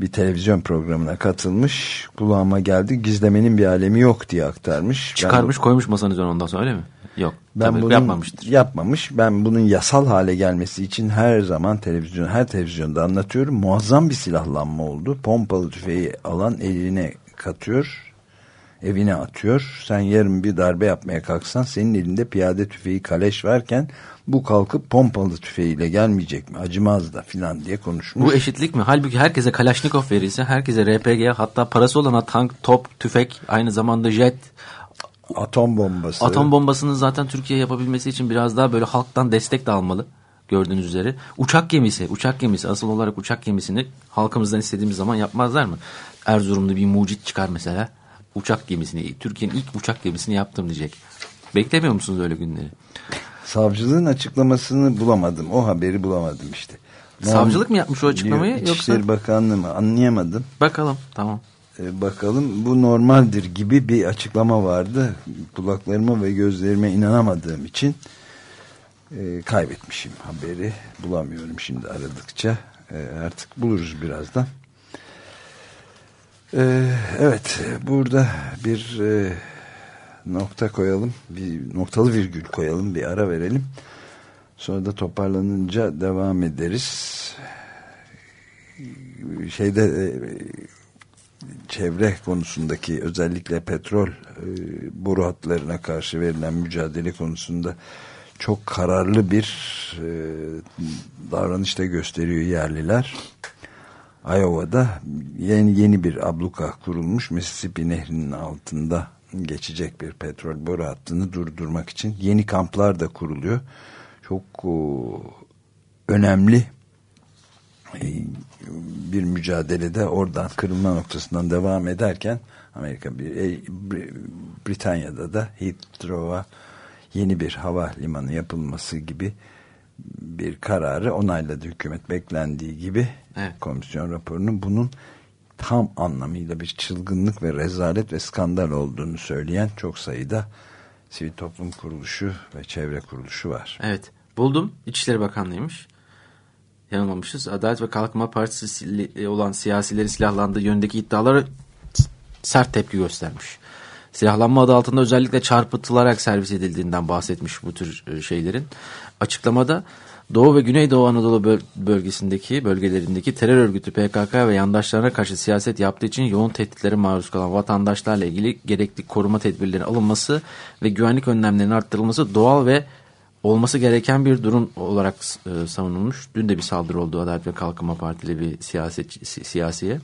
[SPEAKER 1] bir televizyon programına katılmış. Kulağıma geldi. Gizlemenin bir alemi yok diye aktarmış.
[SPEAKER 2] Çıkarmış koymuş masanın üzerine ondan sonra öyle mi? Yok.
[SPEAKER 1] Ben
[SPEAKER 2] Tabii
[SPEAKER 1] bunun
[SPEAKER 2] yapmamıştır.
[SPEAKER 1] Yapmamış. Ben bunun yasal hale gelmesi için her zaman televizyon her televizyonda anlatıyorum. Muazzam bir silahlanma oldu. Pompalı tüfeği alan eline katıyor. Evine atıyor. Sen yarın bir darbe yapmaya kalksan senin elinde piyade tüfeği kaleş varken bu kalkıp pompalı tüfeğiyle gelmeyecek mi? Acımaz da filan diye konuşmuş.
[SPEAKER 2] Bu eşitlik mi? Halbuki herkese Kalaşnikov verilse, herkese RPG, hatta parası olana tank, top, tüfek, aynı zamanda jet,
[SPEAKER 1] atom bombası.
[SPEAKER 2] atom bombasının zaten Türkiye yapabilmesi için biraz daha böyle halktan destek de almalı. Gördüğünüz üzere. Uçak gemisi, uçak gemisi asıl olarak uçak gemisini halkımızdan istediğimiz zaman yapmazlar mı? Erzurum'da bir mucit çıkar mesela. Uçak gemisini, Türkiye'nin ilk uçak gemisini yaptım diyecek. Beklemiyor musunuz öyle günleri?
[SPEAKER 1] Savcılığın açıklamasını bulamadım. O haberi bulamadım işte.
[SPEAKER 2] Savcılık mı yapmış o açıklamayı,
[SPEAKER 1] İçişleri
[SPEAKER 2] yoksa-
[SPEAKER 1] Bakanlığı mı? Anlayamadım.
[SPEAKER 2] Bakalım tamam.
[SPEAKER 1] Ee, bakalım bu normaldir gibi bir açıklama vardı. Kulaklarıma ve gözlerime inanamadığım için e, kaybetmişim haberi. Bulamıyorum şimdi aradıkça. E, artık buluruz birazdan. E, evet burada bir e, nokta koyalım. Bir noktalı virgül koyalım. Bir ara verelim. Sonra da toparlanınca devam ederiz. Şeyde e, çevre konusundaki özellikle petrol e, boru hatlarına karşı verilen mücadele konusunda çok kararlı bir e, davranışta gösteriyor yerliler. Iowa'da yeni, yeni bir abluka kurulmuş Mississippi Nehri'nin altında geçecek bir petrol boru hattını durdurmak için yeni kamplar da kuruluyor. Çok o, önemli e, bir mücadelede oradan kırılma noktasından devam ederken Amerika bir e, Br- Britanya'da da Heathrow'a yeni bir hava limanı yapılması gibi bir kararı onayladı hükümet beklendiği gibi
[SPEAKER 2] Evet.
[SPEAKER 1] komisyon raporunun bunun tam anlamıyla bir çılgınlık ve rezalet ve skandal olduğunu söyleyen çok sayıda sivil toplum kuruluşu ve çevre kuruluşu var.
[SPEAKER 2] Evet buldum. İçişleri Bakanlığı'ymış. Yanılmamışız. Adalet ve Kalkınma Partisi sil- olan siyasilerin silahlandığı yönündeki iddialara sert tepki göstermiş. Silahlanma adı altında özellikle çarpıtılarak servis edildiğinden bahsetmiş bu tür e, şeylerin. Açıklamada Doğu ve Güneydoğu Anadolu böl- bölgesindeki bölgelerindeki terör örgütü PKK ve yandaşlarına karşı siyaset yaptığı için yoğun tehditlere maruz kalan vatandaşlarla ilgili gerekli koruma tedbirleri alınması ve güvenlik önlemlerinin arttırılması doğal ve olması gereken bir durum olarak e, savunulmuş. Dün de bir saldırı oldu Adalet ve Kalkınma Partili bir siyaset si- siyasiye.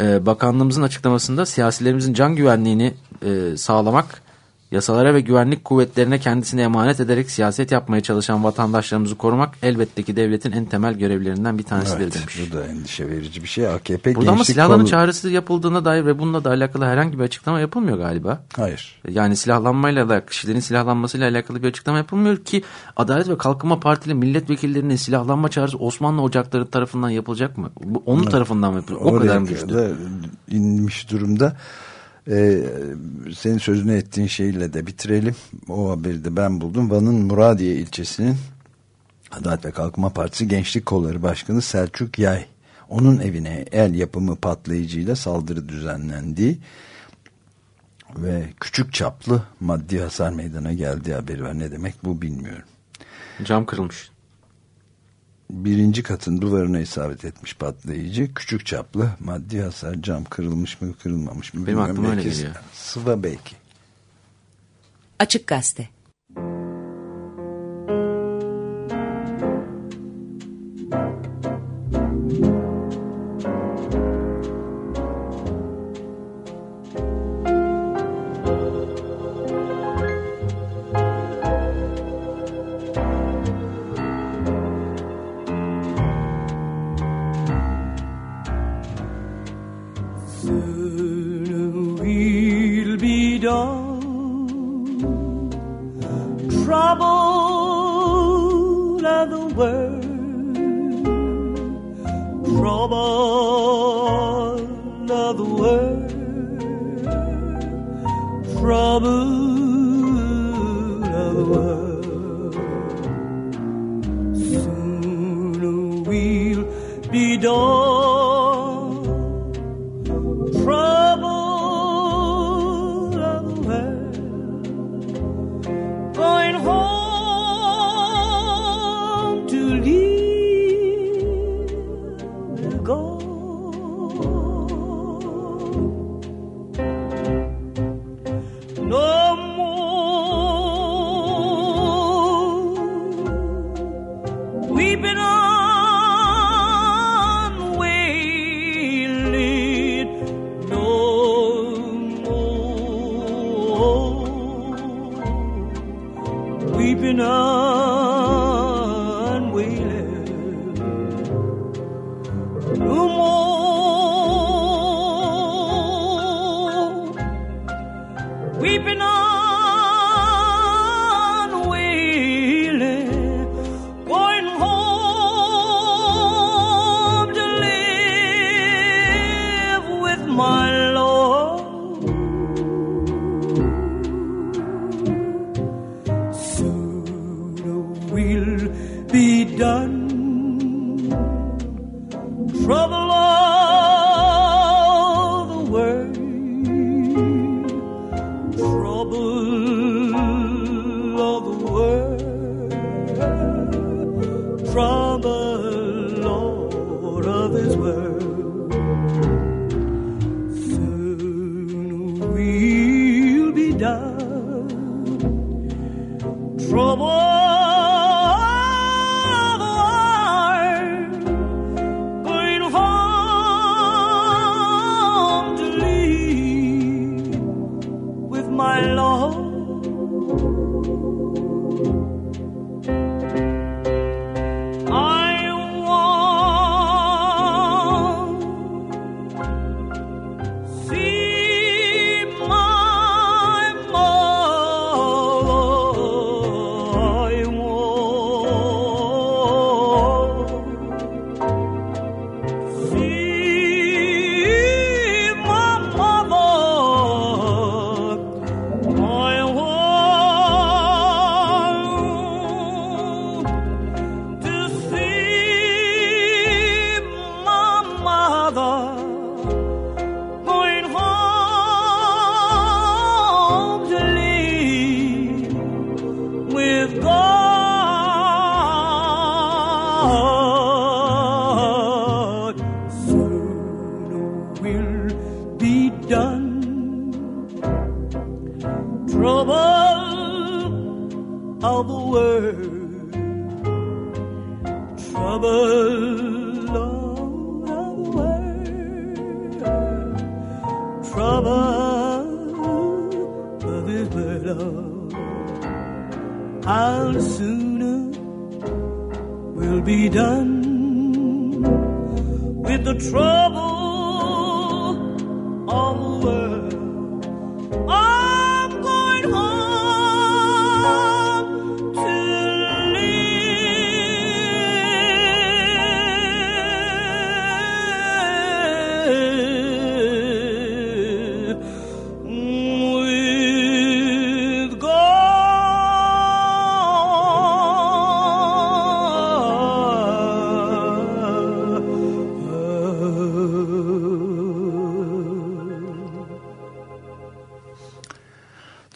[SPEAKER 2] E, bakanlığımızın açıklamasında siyasilerimizin can güvenliğini e, sağlamak, yasalara ve güvenlik kuvvetlerine kendisini emanet ederek siyaset yapmaya çalışan vatandaşlarımızı korumak elbette ki devletin en temel görevlerinden bir tanesidir
[SPEAKER 1] Evet,
[SPEAKER 2] demiş.
[SPEAKER 1] bu da endişe verici bir şey. AKP
[SPEAKER 2] Burada ama silahlanma
[SPEAKER 1] kolu-
[SPEAKER 2] çağrısı yapıldığına dair ve bununla da alakalı herhangi bir açıklama yapılmıyor galiba.
[SPEAKER 1] Hayır.
[SPEAKER 2] Yani silahlanmayla da kişilerin silahlanmasıyla alakalı bir açıklama yapılmıyor ki Adalet ve Kalkınma Partili milletvekillerinin silahlanma çağrısı Osmanlı ocakları tarafından yapılacak mı? Bu, onun tarafından mı yapılacak? O
[SPEAKER 1] Oraya
[SPEAKER 2] kadar
[SPEAKER 1] da inmiş durumda. Ee, senin sözünü ettiğin şeyle de bitirelim. O haberi de ben buldum. Van'ın Muradiye ilçesinin Adalet ve Kalkınma Partisi Gençlik Kolları Başkanı Selçuk Yay. Onun evine el yapımı patlayıcıyla saldırı düzenlendiği ve küçük çaplı maddi hasar meydana geldiği haberi var. Ne demek bu bilmiyorum.
[SPEAKER 2] Cam kırılmış.
[SPEAKER 1] Birinci katın duvarına isabet etmiş patlayıcı. Küçük çaplı maddi hasar cam kırılmış mı kırılmamış mı
[SPEAKER 2] Benim
[SPEAKER 1] bilmiyorum.
[SPEAKER 2] aklıma öyle
[SPEAKER 1] Belki
[SPEAKER 2] geliyor.
[SPEAKER 1] Sıva belki.
[SPEAKER 8] Açık Gazete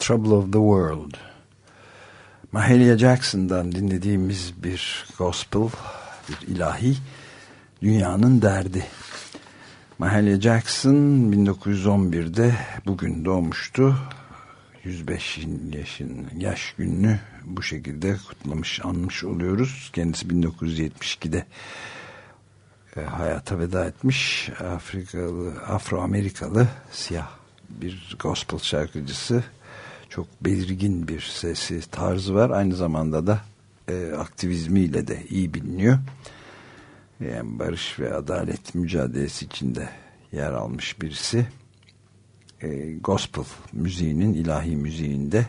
[SPEAKER 9] Trouble of the World.
[SPEAKER 1] Mahalia Jackson'dan dinlediğimiz bir gospel, bir ilahi, dünyanın derdi. Mahalia Jackson 1911'de bugün doğmuştu. 105 yaşın yaş gününü bu şekilde kutlamış, anmış oluyoruz. Kendisi 1972'de e, hayata veda etmiş. Afrikalı, Afro-Amerikalı siyah bir gospel şarkıcısı. Çok belirgin bir sesi, tarzı var. Aynı zamanda da e, aktivizmiyle de iyi biliniyor. Yani barış ve adalet mücadelesi içinde yer almış birisi. E, gospel müziğinin, ilahi müziğinde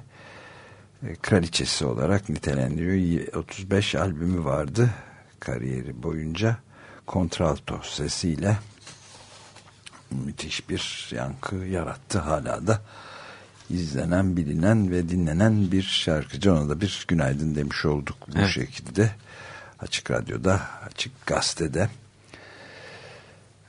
[SPEAKER 1] e, kraliçesi olarak nitelendiriyor. 35 albümü vardı kariyeri boyunca. Kontralto sesiyle müthiş bir yankı yarattı. Hala da izlenen, bilinen ve dinlenen bir şarkıcı. Ona da bir günaydın demiş olduk bu
[SPEAKER 2] Evet.
[SPEAKER 1] şekilde. Açık Radyo'da, Açık Gazete'de.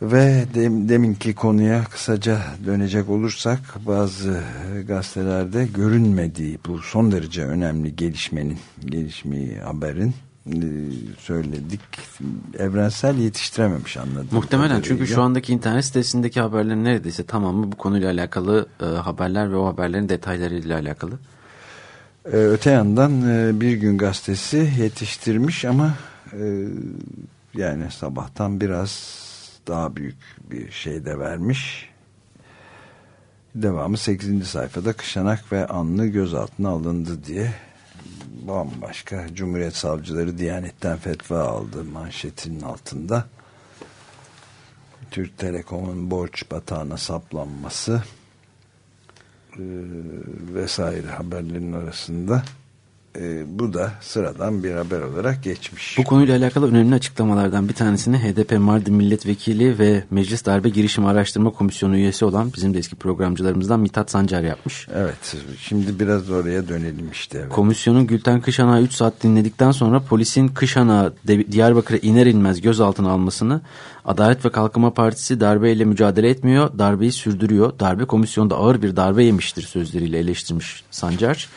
[SPEAKER 1] Ve dem, deminki konuya kısaca dönecek olursak bazı gazetelerde görünmediği bu son derece önemli gelişmenin, gelişmeyi haberin söyledik. Evrensel yetiştirememiş anladım.
[SPEAKER 2] Muhtemelen çünkü şu andaki internet sitesindeki haberlerin neredeyse tamamı bu konuyla alakalı e, haberler ve o haberlerin detaylarıyla alakalı.
[SPEAKER 1] Ee, öte yandan e, Bir Gün Gazetesi yetiştirmiş ama e, yani sabahtan biraz daha büyük bir şey de vermiş. Devamı 8. sayfada Kışanak ve Anlı gözaltına alındı diye bambaşka Cumhuriyet Savcıları Diyanet'ten fetva aldı manşetinin altında. Türk Telekom'un borç batağına saplanması e, vesaire haberlerin arasında e, bu da sıradan bir haber olarak geçmiş.
[SPEAKER 2] Bu konuyla alakalı önemli açıklamalardan bir tanesini HDP Mardin Milletvekili ve Meclis Darbe Girişimi Araştırma Komisyonu üyesi olan bizim de eski programcılarımızdan Mithat Sancar yapmış.
[SPEAKER 1] Evet şimdi biraz oraya dönelim işte. Evet.
[SPEAKER 2] Komisyonun Gülten Kışanak'ı 3 saat dinledikten sonra polisin Kışanak'ı Diyarbakır'a iner inmez gözaltına almasını Adalet ve Kalkınma Partisi darbeyle mücadele etmiyor, darbeyi sürdürüyor. Darbe komisyonda ağır bir darbe yemiştir sözleriyle eleştirmiş Sancar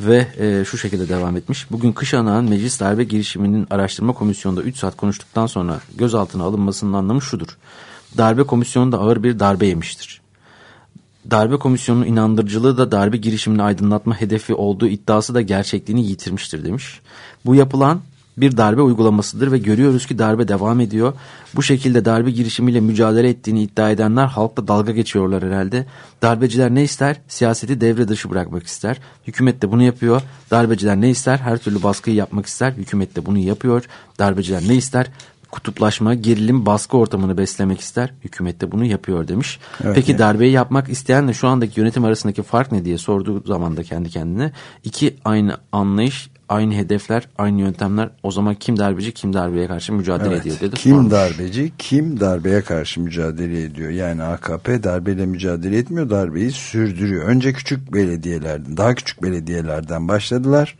[SPEAKER 2] ve e, şu şekilde devam etmiş. Bugün Kışanak'ın meclis darbe girişiminin araştırma komisyonunda 3 saat konuştuktan sonra gözaltına alınmasının anlamı şudur. Darbe komisyonunda ağır bir darbe yemiştir. Darbe komisyonunun inandırıcılığı da darbe girişimini aydınlatma hedefi olduğu iddiası da gerçekliğini yitirmiştir demiş. Bu yapılan bir darbe uygulamasıdır ve görüyoruz ki darbe devam ediyor. Bu şekilde darbe girişimiyle mücadele ettiğini iddia edenler halkla dalga geçiyorlar herhalde. Darbeciler ne ister? Siyaseti devre dışı bırakmak ister. Hükümet de bunu yapıyor. Darbeciler ne ister? Her türlü baskıyı yapmak ister. Hükümet de bunu yapıyor. Darbeciler ne ister? Kutuplaşma, gerilim, baskı ortamını beslemek ister. Hükümet de bunu yapıyor demiş. Evet, Peki yani. darbeyi yapmak isteyenle şu andaki yönetim arasındaki fark ne diye sorduğu zaman da kendi kendine iki aynı anlayış, aynı hedefler, aynı yöntemler. O zaman kim darbeci, kim darbeye karşı mücadele evet, ediyor dedi.
[SPEAKER 1] Kim sormuş. darbeci, kim darbeye karşı mücadele ediyor? Yani AKP darbeyle mücadele etmiyor, darbeyi sürdürüyor. Önce küçük belediyelerden, daha küçük belediyelerden başladılar.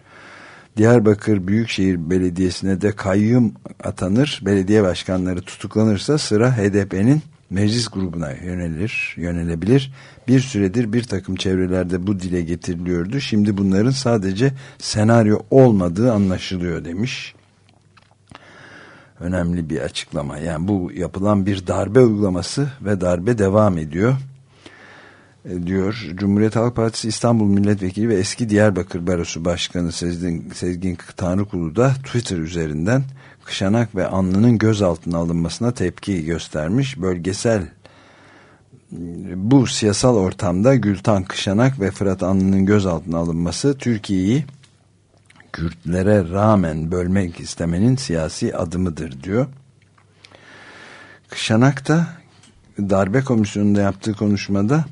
[SPEAKER 1] Diyarbakır Büyükşehir Belediyesi'ne de kayyum atanır. Belediye başkanları tutuklanırsa sıra HDP'nin meclis grubuna yönelir, yönelebilir. Bir süredir bir takım çevrelerde bu dile getiriliyordu. Şimdi bunların sadece senaryo olmadığı anlaşılıyor demiş. Önemli bir açıklama. Yani bu yapılan bir darbe uygulaması ve darbe devam ediyor. E, diyor Cumhuriyet Halk Partisi İstanbul Milletvekili ve eski Diyarbakır Barosu Başkanı Sezgin, Sezgin Tanrıkulu da Twitter üzerinden Kışanak ve Anlı'nın gözaltına alınmasına tepki göstermiş. Bölgesel bu siyasal ortamda Gültan Kışanak ve Fırat Anlı'nın gözaltına alınması Türkiye'yi Kürtlere rağmen bölmek istemenin siyasi adımıdır diyor. Kışanak da darbe komisyonunda yaptığı konuşmada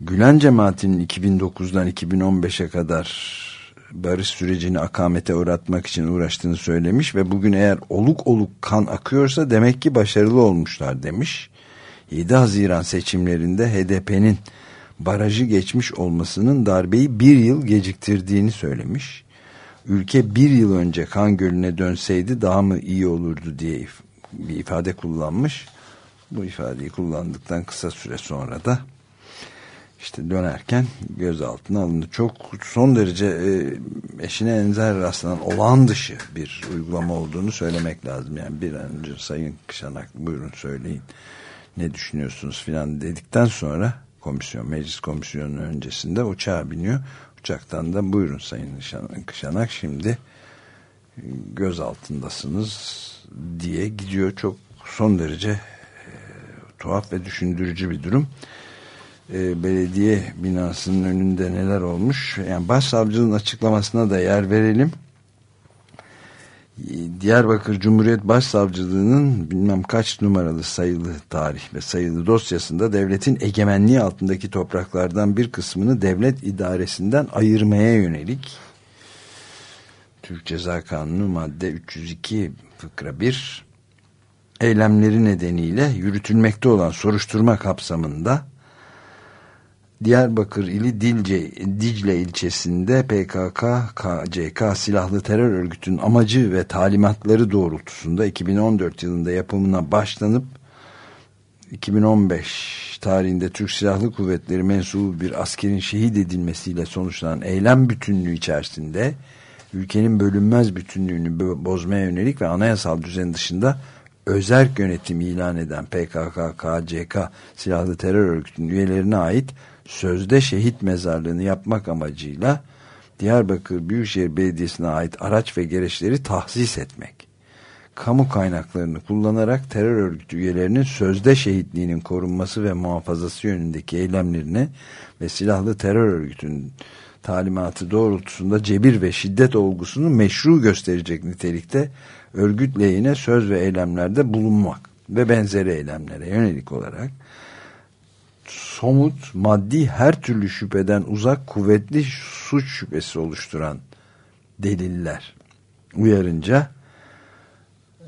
[SPEAKER 1] Gülen cemaatinin 2009'dan 2015'e kadar barış sürecini akamete uğratmak için uğraştığını söylemiş ve bugün eğer oluk oluk kan akıyorsa demek ki başarılı olmuşlar demiş. 7 Haziran seçimlerinde HDP'nin barajı geçmiş olmasının darbeyi bir yıl geciktirdiğini söylemiş. Ülke bir yıl önce kan gölüne dönseydi daha mı iyi olurdu diye bir ifade kullanmış. Bu ifadeyi kullandıktan kısa süre sonra da işte dönerken gözaltına alındı. Çok son derece e, eşine enzer rastlanan olağan dışı bir uygulama olduğunu söylemek lazım. Yani bir an önce Sayın Kışanak buyurun söyleyin ne düşünüyorsunuz filan dedikten sonra komisyon, meclis komisyonunun öncesinde uçağa biniyor. Uçaktan da buyurun Sayın Kışanak şimdi göz altındasınız diye gidiyor. Çok son derece e, tuhaf ve düşündürücü bir durum e, belediye binasının önünde neler olmuş. Yani başsavcılığın açıklamasına da yer verelim. Diyarbakır Cumhuriyet Başsavcılığı'nın bilmem kaç numaralı sayılı tarih ve sayılı dosyasında devletin egemenliği altındaki topraklardan bir kısmını devlet idaresinden ayırmaya yönelik Türk Ceza Kanunu madde 302 fıkra 1 eylemleri nedeniyle yürütülmekte olan soruşturma kapsamında Diyarbakır ili Dilce, Dicle ilçesinde PKK, KCK silahlı terör örgütünün amacı ve talimatları doğrultusunda 2014 yılında yapımına başlanıp 2015 tarihinde Türk Silahlı Kuvvetleri mensubu bir askerin şehit edilmesiyle sonuçlanan eylem bütünlüğü içerisinde ülkenin bölünmez bütünlüğünü bozmaya yönelik ve anayasal düzen dışında özerk yönetim ilan eden PKK, KCK silahlı terör örgütünün üyelerine ait sözde şehit mezarlığını yapmak amacıyla Diyarbakır Büyükşehir Belediyesi'ne ait araç ve gereçleri tahsis etmek. Kamu kaynaklarını kullanarak terör örgütü üyelerinin sözde şehitliğinin korunması ve muhafazası yönündeki eylemlerine ve silahlı terör örgütünün talimatı doğrultusunda cebir ve şiddet olgusunu meşru gösterecek nitelikte örgüt lehine söz ve eylemlerde bulunmak ve benzeri eylemlere yönelik olarak somut, maddi her türlü şüpheden uzak kuvvetli suç şüphesi oluşturan deliller uyarınca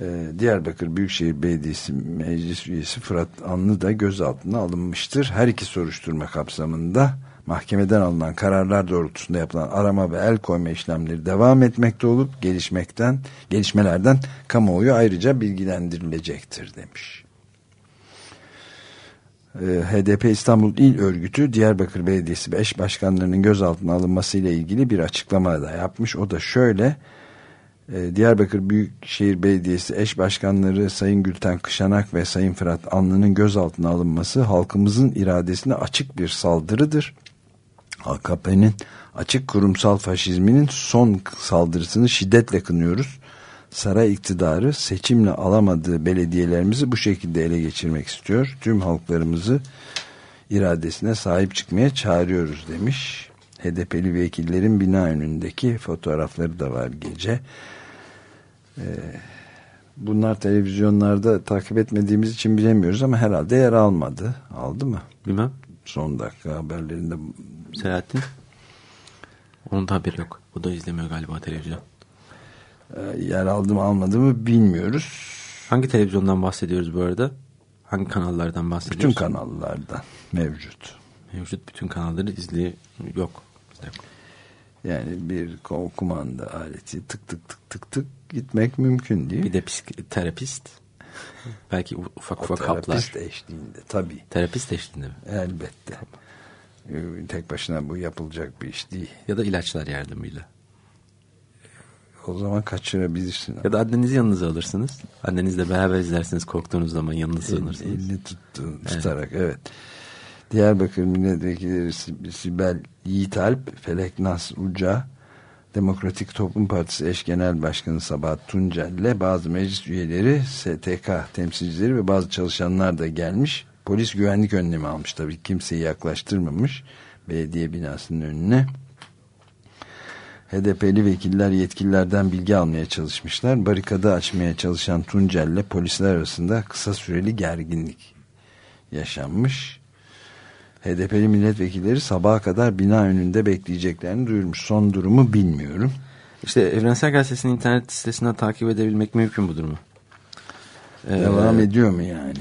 [SPEAKER 1] e, Diyarbakır Büyükşehir Belediyesi Meclis Üyesi Fırat Anlı da gözaltına alınmıştır. Her iki soruşturma kapsamında mahkemeden alınan kararlar doğrultusunda yapılan arama ve el koyma işlemleri devam etmekte olup gelişmekten, gelişmelerden kamuoyu ayrıca bilgilendirilecektir demiş. Ee, HDP İstanbul İl Örgütü Diyarbakır Belediyesi eş başkanlarının gözaltına alınmasıyla ilgili bir açıklama da yapmış. O da şöyle e, Diyarbakır Büyükşehir Belediyesi eş başkanları Sayın Gülten Kışanak ve Sayın Fırat Anlı'nın gözaltına alınması halkımızın iradesine açık bir saldırıdır. AKP'nin açık kurumsal faşizminin son saldırısını şiddetle kınıyoruz. Saray iktidarı seçimle alamadığı belediyelerimizi bu şekilde ele geçirmek istiyor. Tüm halklarımızı iradesine sahip çıkmaya çağırıyoruz demiş. HDP'li vekillerin bina önündeki fotoğrafları da var gece. Ee, bunlar televizyonlarda takip etmediğimiz için bilemiyoruz ama herhalde yer almadı. Aldı mı?
[SPEAKER 2] Bilmem.
[SPEAKER 1] Son dakika haberlerinde.
[SPEAKER 2] Selahattin? Onun da haberi yok. O da izlemiyor galiba televizyon.
[SPEAKER 1] Ee, yer aldı mı almadı mı bilmiyoruz.
[SPEAKER 2] Hangi televizyondan bahsediyoruz bu arada? Hangi kanallardan bahsediyoruz?
[SPEAKER 1] Bütün kanallardan mevcut.
[SPEAKER 2] Mevcut bütün kanalları izliyor. Yok.
[SPEAKER 1] Yani bir kumanda aleti tık tık tık tık tık gitmek mümkün değil.
[SPEAKER 2] Bir de terapist. Belki ufak ufak haplar.
[SPEAKER 1] Terapist eşliğinde tabii.
[SPEAKER 2] Terapist eşliğinde mi?
[SPEAKER 1] Elbette. Ee, tek başına bu yapılacak bir iş değil.
[SPEAKER 2] Ya da ilaçlar yardımıyla.
[SPEAKER 1] O zaman kaçırabilirsin.
[SPEAKER 2] Ya da annenizi yanınıza alırsınız. Annenizle beraber izlersiniz korktuğunuz zaman yanına sığınırsınız.
[SPEAKER 1] Elini tuttu, tutarak evet. evet. Diyarbakır Milletvekilleri Sibel Yiğitalp, Felek Nas Uca, Demokratik Toplum Partisi eş genel başkanı Sabahat Tuncel ile bazı meclis üyeleri, STK temsilcileri ve bazı çalışanlar da gelmiş. Polis güvenlik önlemi almış tabii kimseyi yaklaştırmamış belediye binasının önüne. HDP'li vekiller yetkililerden bilgi almaya çalışmışlar. Barikadı açmaya çalışan Tuncel ile polisler arasında kısa süreli gerginlik yaşanmış. HDP'li milletvekilleri sabaha kadar bina önünde bekleyeceklerini duyurmuş. Son durumu bilmiyorum.
[SPEAKER 2] İşte Evrensel Gazetesi'nin internet sitesinden takip edebilmek mümkün bu durumu.
[SPEAKER 1] Devam ee, ediyor mu yani?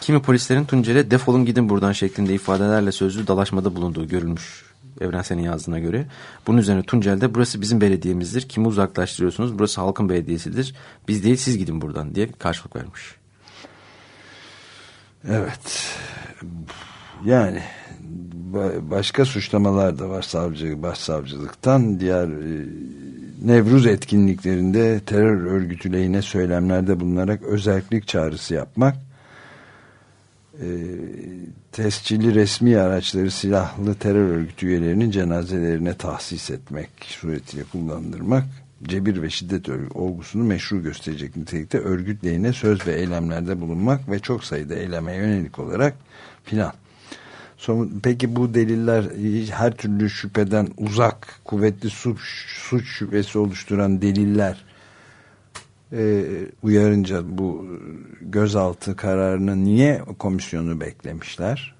[SPEAKER 2] Kimi polislerin Tuncel'e defolun gidin buradan şeklinde ifadelerle sözlü dalaşmada bulunduğu görülmüş Evrensel'in yazdığına göre. Bunun üzerine Tuncel'de burası bizim belediyemizdir. Kimi uzaklaştırıyorsunuz? Burası halkın belediyesidir. Biz değil siz gidin buradan diye karşılık vermiş.
[SPEAKER 1] Evet. Yani başka suçlamalar da var savcı, başsavcılıktan. Diğer e, Nevruz etkinliklerinde terör örgütü lehine söylemlerde bulunarak özellik çağrısı yapmak e, tescilli resmi araçları silahlı terör örgütü üyelerinin cenazelerine tahsis etmek suretiyle kullandırmak cebir ve şiddet olgusunu meşru gösterecek nitelikte örgüt lehine söz ve eylemlerde bulunmak ve çok sayıda eyleme yönelik olarak filan. Peki bu deliller her türlü şüpheden uzak, kuvvetli suç, suç şüphesi oluşturan deliller e, uyarınca bu gözaltı kararını niye komisyonu beklemişler?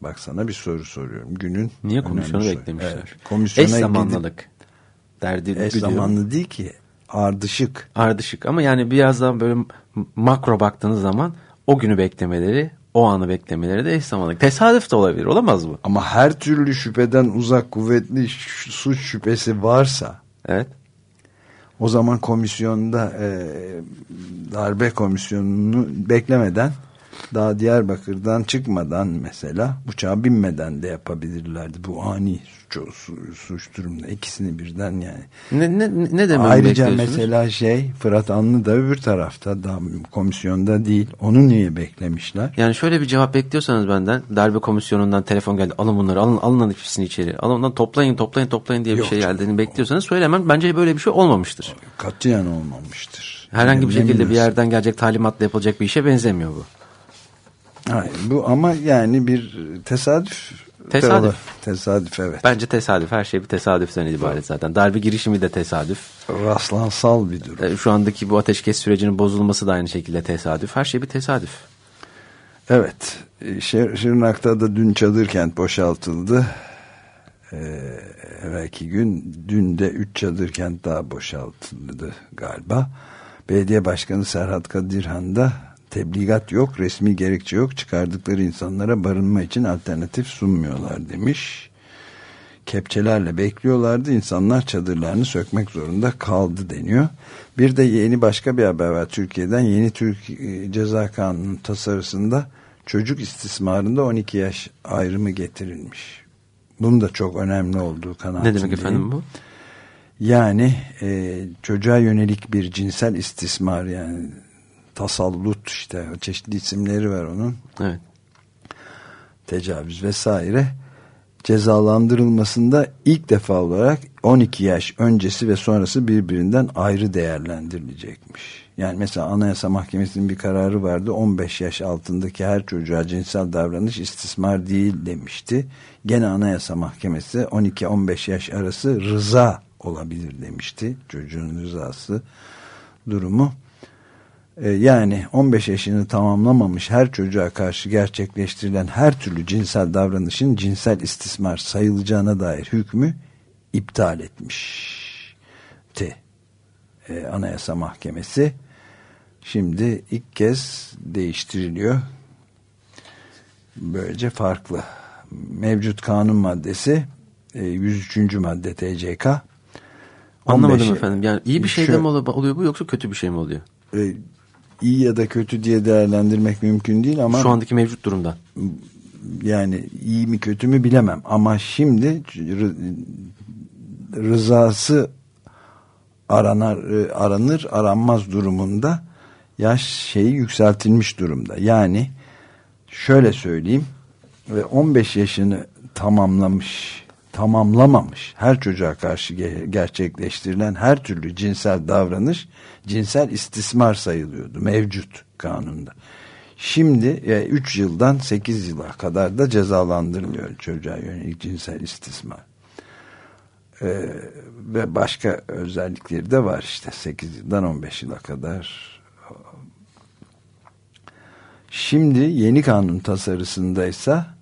[SPEAKER 1] Bak sana bir soru soruyorum. Günün
[SPEAKER 2] Niye komisyonu beklemişler? Evet,
[SPEAKER 1] komisyona
[SPEAKER 2] Eş zamanlılık. Gidip,
[SPEAKER 1] derdi eş zamanlı değil ki. Ardışık.
[SPEAKER 2] Ardışık ama yani biraz daha böyle makro baktığınız zaman o günü beklemeleri o anı beklemeleri de eş zamanlı. Tesadüf de olabilir. Olamaz mı?
[SPEAKER 1] Ama her türlü şüpheden uzak kuvvetli suç şüphesi varsa
[SPEAKER 2] evet.
[SPEAKER 1] O zaman komisyonda e, darbe komisyonunu beklemeden daha Diyarbakır'dan çıkmadan mesela uçağa binmeden de yapabilirlerdi. Bu ani suç, su- suç durumda ikisini birden yani.
[SPEAKER 2] Ne, ne, ne dememi
[SPEAKER 1] Ayrıca mesela şey Fırat Anlı da öbür tarafta da komisyonda değil. Onu niye beklemişler?
[SPEAKER 2] Yani şöyle bir cevap bekliyorsanız benden darbe komisyonundan telefon geldi alın bunları alın alın hepsini içeri alın ondan toplayın toplayın toplayın diye bir
[SPEAKER 1] Yok
[SPEAKER 2] şey
[SPEAKER 1] canım.
[SPEAKER 2] geldiğini bekliyorsanız söylemem bence böyle bir şey olmamıştır.
[SPEAKER 1] Katiyen olmamıştır.
[SPEAKER 2] Herhangi bir şekilde bir yerden gelecek talimatla yapılacak bir işe benzemiyor bu.
[SPEAKER 1] Hayır, bu ama yani bir tesadüf.
[SPEAKER 2] Tesadüf.
[SPEAKER 1] Tesadüf evet.
[SPEAKER 2] Bence tesadüf her şey bir tesadüften ibaret zaten. Darbe girişimi de tesadüf.
[SPEAKER 1] Rastlansal bir durum.
[SPEAKER 2] E, Şu andaki bu ateşkes sürecinin bozulması da aynı şekilde tesadüf. Her şey bir tesadüf.
[SPEAKER 1] Evet. Şir Şırnak'ta da dün çadır kent boşaltıldı. Ee, evvelki gün dün de 3 çadır kent daha boşaltıldı galiba. Belediye Başkanı Serhat Kadirhan da tebligat yok, resmi gerekçe yok. Çıkardıkları insanlara barınma için alternatif sunmuyorlar demiş. Kepçelerle bekliyorlardı. İnsanlar çadırlarını sökmek zorunda kaldı deniyor. Bir de yeni başka bir haber var Türkiye'den. Yeni Türk e, Ceza Kanunu tasarısında çocuk istismarında 12 yaş ayrımı getirilmiş. Bunun da çok önemli olduğu
[SPEAKER 2] Ne
[SPEAKER 1] kanaatindeyim.
[SPEAKER 2] demek efendim bu?
[SPEAKER 1] Yani e, çocuğa yönelik bir cinsel istismar yani tasallut işte çeşitli isimleri var onun.
[SPEAKER 2] Evet.
[SPEAKER 1] Tecavüz vesaire cezalandırılmasında ilk defa olarak 12 yaş öncesi ve sonrası birbirinden ayrı değerlendirilecekmiş. Yani mesela Anayasa Mahkemesi'nin bir kararı vardı. 15 yaş altındaki her çocuğa cinsel davranış istismar değil demişti. Gene Anayasa Mahkemesi 12-15 yaş arası rıza olabilir demişti. Çocuğun rızası durumu. Ee, yani 15 yaşını tamamlamamış her çocuğa karşı gerçekleştirilen her türlü cinsel davranışın cinsel istismar sayılacağına dair hükmü iptal etmişti. Ee, Anayasa Mahkemesi şimdi ilk kez değiştiriliyor. Böylece farklı. Mevcut kanun maddesi e, 103. madde TCK.
[SPEAKER 2] Anlamadım
[SPEAKER 1] 15
[SPEAKER 2] efendim. Yani iyi bir şey mi oluyor, oluyor bu yoksa kötü bir şey mi oluyor?
[SPEAKER 1] İyi ya da kötü diye değerlendirmek mümkün değil ama
[SPEAKER 2] Şu andaki mevcut durumda.
[SPEAKER 1] yani iyi mi kötü mü bilemem ama şimdi rı- rızası aranar e, aranır aranmaz durumunda yaş şeyi yükseltilmiş durumda. Yani şöyle söyleyeyim ve 15 yaşını tamamlamış tamamlamamış her çocuğa karşı ge- gerçekleştirilen her türlü cinsel davranış cinsel istismar sayılıyordu mevcut kanunda. Şimdi 3 yıldan 8 yıla kadar da cezalandırılıyor çocuğa yönelik cinsel istismar. Ee, ve başka özellikleri de var işte 8 yıldan 15 yıla kadar. Şimdi yeni kanun tasarısındaysa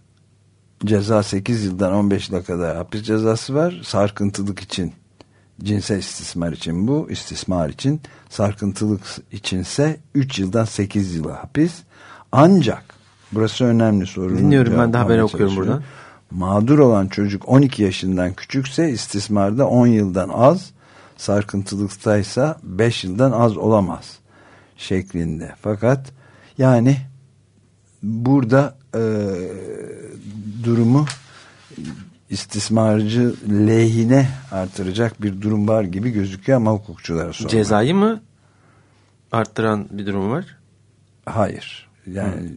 [SPEAKER 1] ceza 8 yıldan 15 yıla kadar hapis cezası var. Sarkıntılık için cinsel istismar için bu istismar için sarkıntılık içinse 3 yıldan 8 yıla hapis. Ancak burası önemli sorun.
[SPEAKER 2] Dinliyorum, ben de haberi okuyorum buradan.
[SPEAKER 1] Mağdur olan çocuk 12 yaşından küçükse istismarda 10 yıldan az, sarkıntılıktaysa 5 yıldan az olamaz şeklinde. Fakat yani burada e, durumu istismarcı lehine artıracak bir durum var gibi gözüküyor ama hukukçulara sormak.
[SPEAKER 2] Cezayı mı arttıran bir durum var?
[SPEAKER 1] Hayır. Yani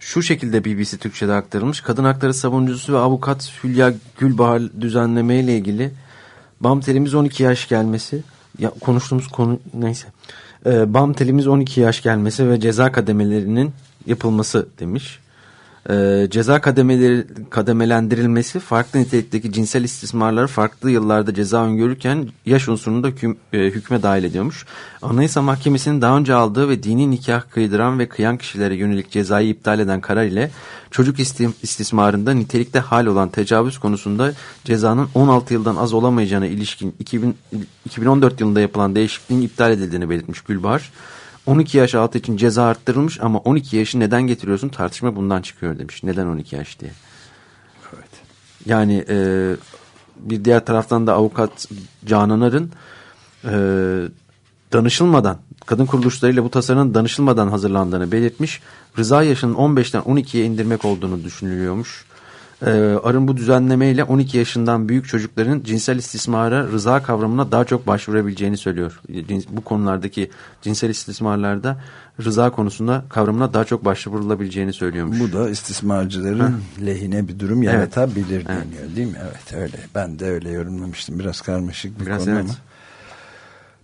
[SPEAKER 2] Şu şekilde BBC Türkçe'de aktarılmış. Kadın hakları savunucusu ve avukat Hülya Gülbahar düzenleme ile ilgili BAM telimiz 12 yaş gelmesi. Ya konuştuğumuz konu neyse. Ee, BAM telimiz 12 yaş gelmesi ve ceza kademelerinin yapılması demiş. Ee, ceza kademeleri kademelendirilmesi farklı nitelikteki cinsel istismarları farklı yıllarda ceza öngörürken yaş unsurunu da hüküm, e, hükme dahil ediyormuş. Anayasa Mahkemesi'nin daha önce aldığı ve dini nikah kıydıran ve kıyan kişilere yönelik cezayı iptal eden karar ile çocuk isti- istismarında nitelikte hal olan tecavüz konusunda cezanın 16 yıldan az olamayacağına ilişkin 2000, 2014 yılında yapılan değişikliğin iptal edildiğini belirtmiş Gülbahar. 12 yaş altı için ceza arttırılmış ama 12 yaşı neden getiriyorsun tartışma bundan çıkıyor demiş. Neden 12 yaş diye.
[SPEAKER 1] evet.
[SPEAKER 2] Yani e, bir diğer taraftan da avukat Canan Arın e, danışılmadan kadın kuruluşlarıyla bu tasarının danışılmadan hazırlandığını belirtmiş. Rıza yaşının 15'ten 12'ye indirmek olduğunu düşünülüyormuş. Ee, Arın bu düzenlemeyle 12 yaşından büyük çocukların cinsel istismara rıza kavramına daha çok başvurabileceğini söylüyor. Cins- Bu konulardaki cinsel istismarlarda rıza konusunda kavramına daha çok başvurulabileceğini söylüyormuş.
[SPEAKER 1] Bu da istismarcıların lehine bir durum
[SPEAKER 2] Evet.
[SPEAKER 1] yaratabilir
[SPEAKER 2] Evet.
[SPEAKER 1] deniyor değil mi? Evet öyle. Ben de öyle yorumlamıştım. Biraz karmaşık bir
[SPEAKER 2] Biraz
[SPEAKER 1] konu
[SPEAKER 2] evet.
[SPEAKER 1] ama.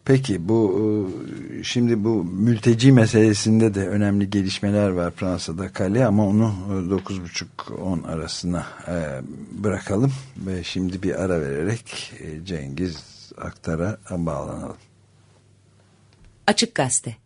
[SPEAKER 1] Peki bu e, şimdi bu mülteci meselesinde de önemli gelişmeler var Fransa'da kale ama onu e, 9.30-10 arasına e, bırakalım ve şimdi bir ara vererek e, Cengiz Aktar'a bağlanalım.
[SPEAKER 8] Açık Gazete.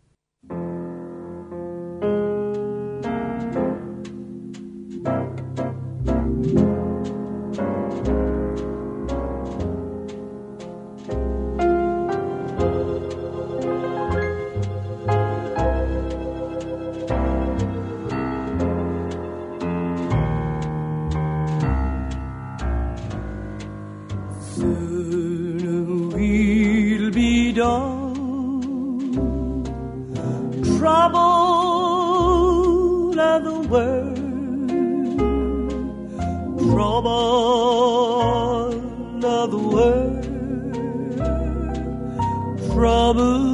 [SPEAKER 9] Trouble of the world, trouble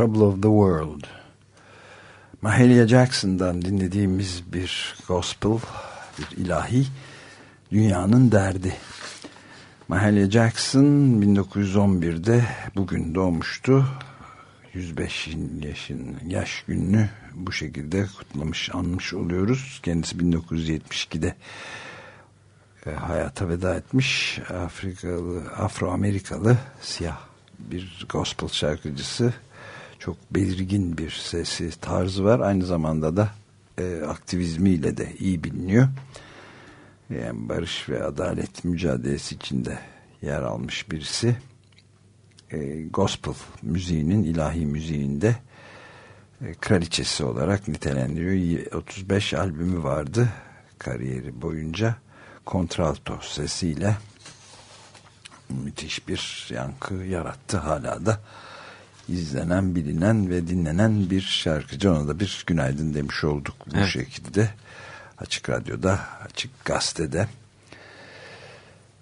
[SPEAKER 9] Trouble of the World.
[SPEAKER 1] Mahalia Jackson'dan dinlediğimiz bir gospel, bir ilahi, dünyanın derdi. Mahalia Jackson 1911'de bugün doğmuştu. 105 yaşın yaş gününü bu şekilde kutlamış, anmış oluyoruz. Kendisi 1972'de e, hayata veda etmiş. Afrikalı, Afro-Amerikalı siyah bir gospel şarkıcısı. Çok belirgin bir sesi, tarzı var. Aynı zamanda da e, aktivizmiyle de iyi biliniyor. Yani barış ve adalet mücadelesi içinde yer almış birisi. E, gospel müziğinin, ilahi müziğinde e, kraliçesi olarak nitelendiriyor. 35 albümü vardı kariyeri boyunca. Kontralto sesiyle müthiş bir yankı yarattı. Hala da izlenen, bilinen ve dinlenen bir şarkıcı. Ona da bir günaydın demiş olduk bu
[SPEAKER 2] Evet.
[SPEAKER 1] şekilde. Açık Radyo'da, Açık Gazete'de.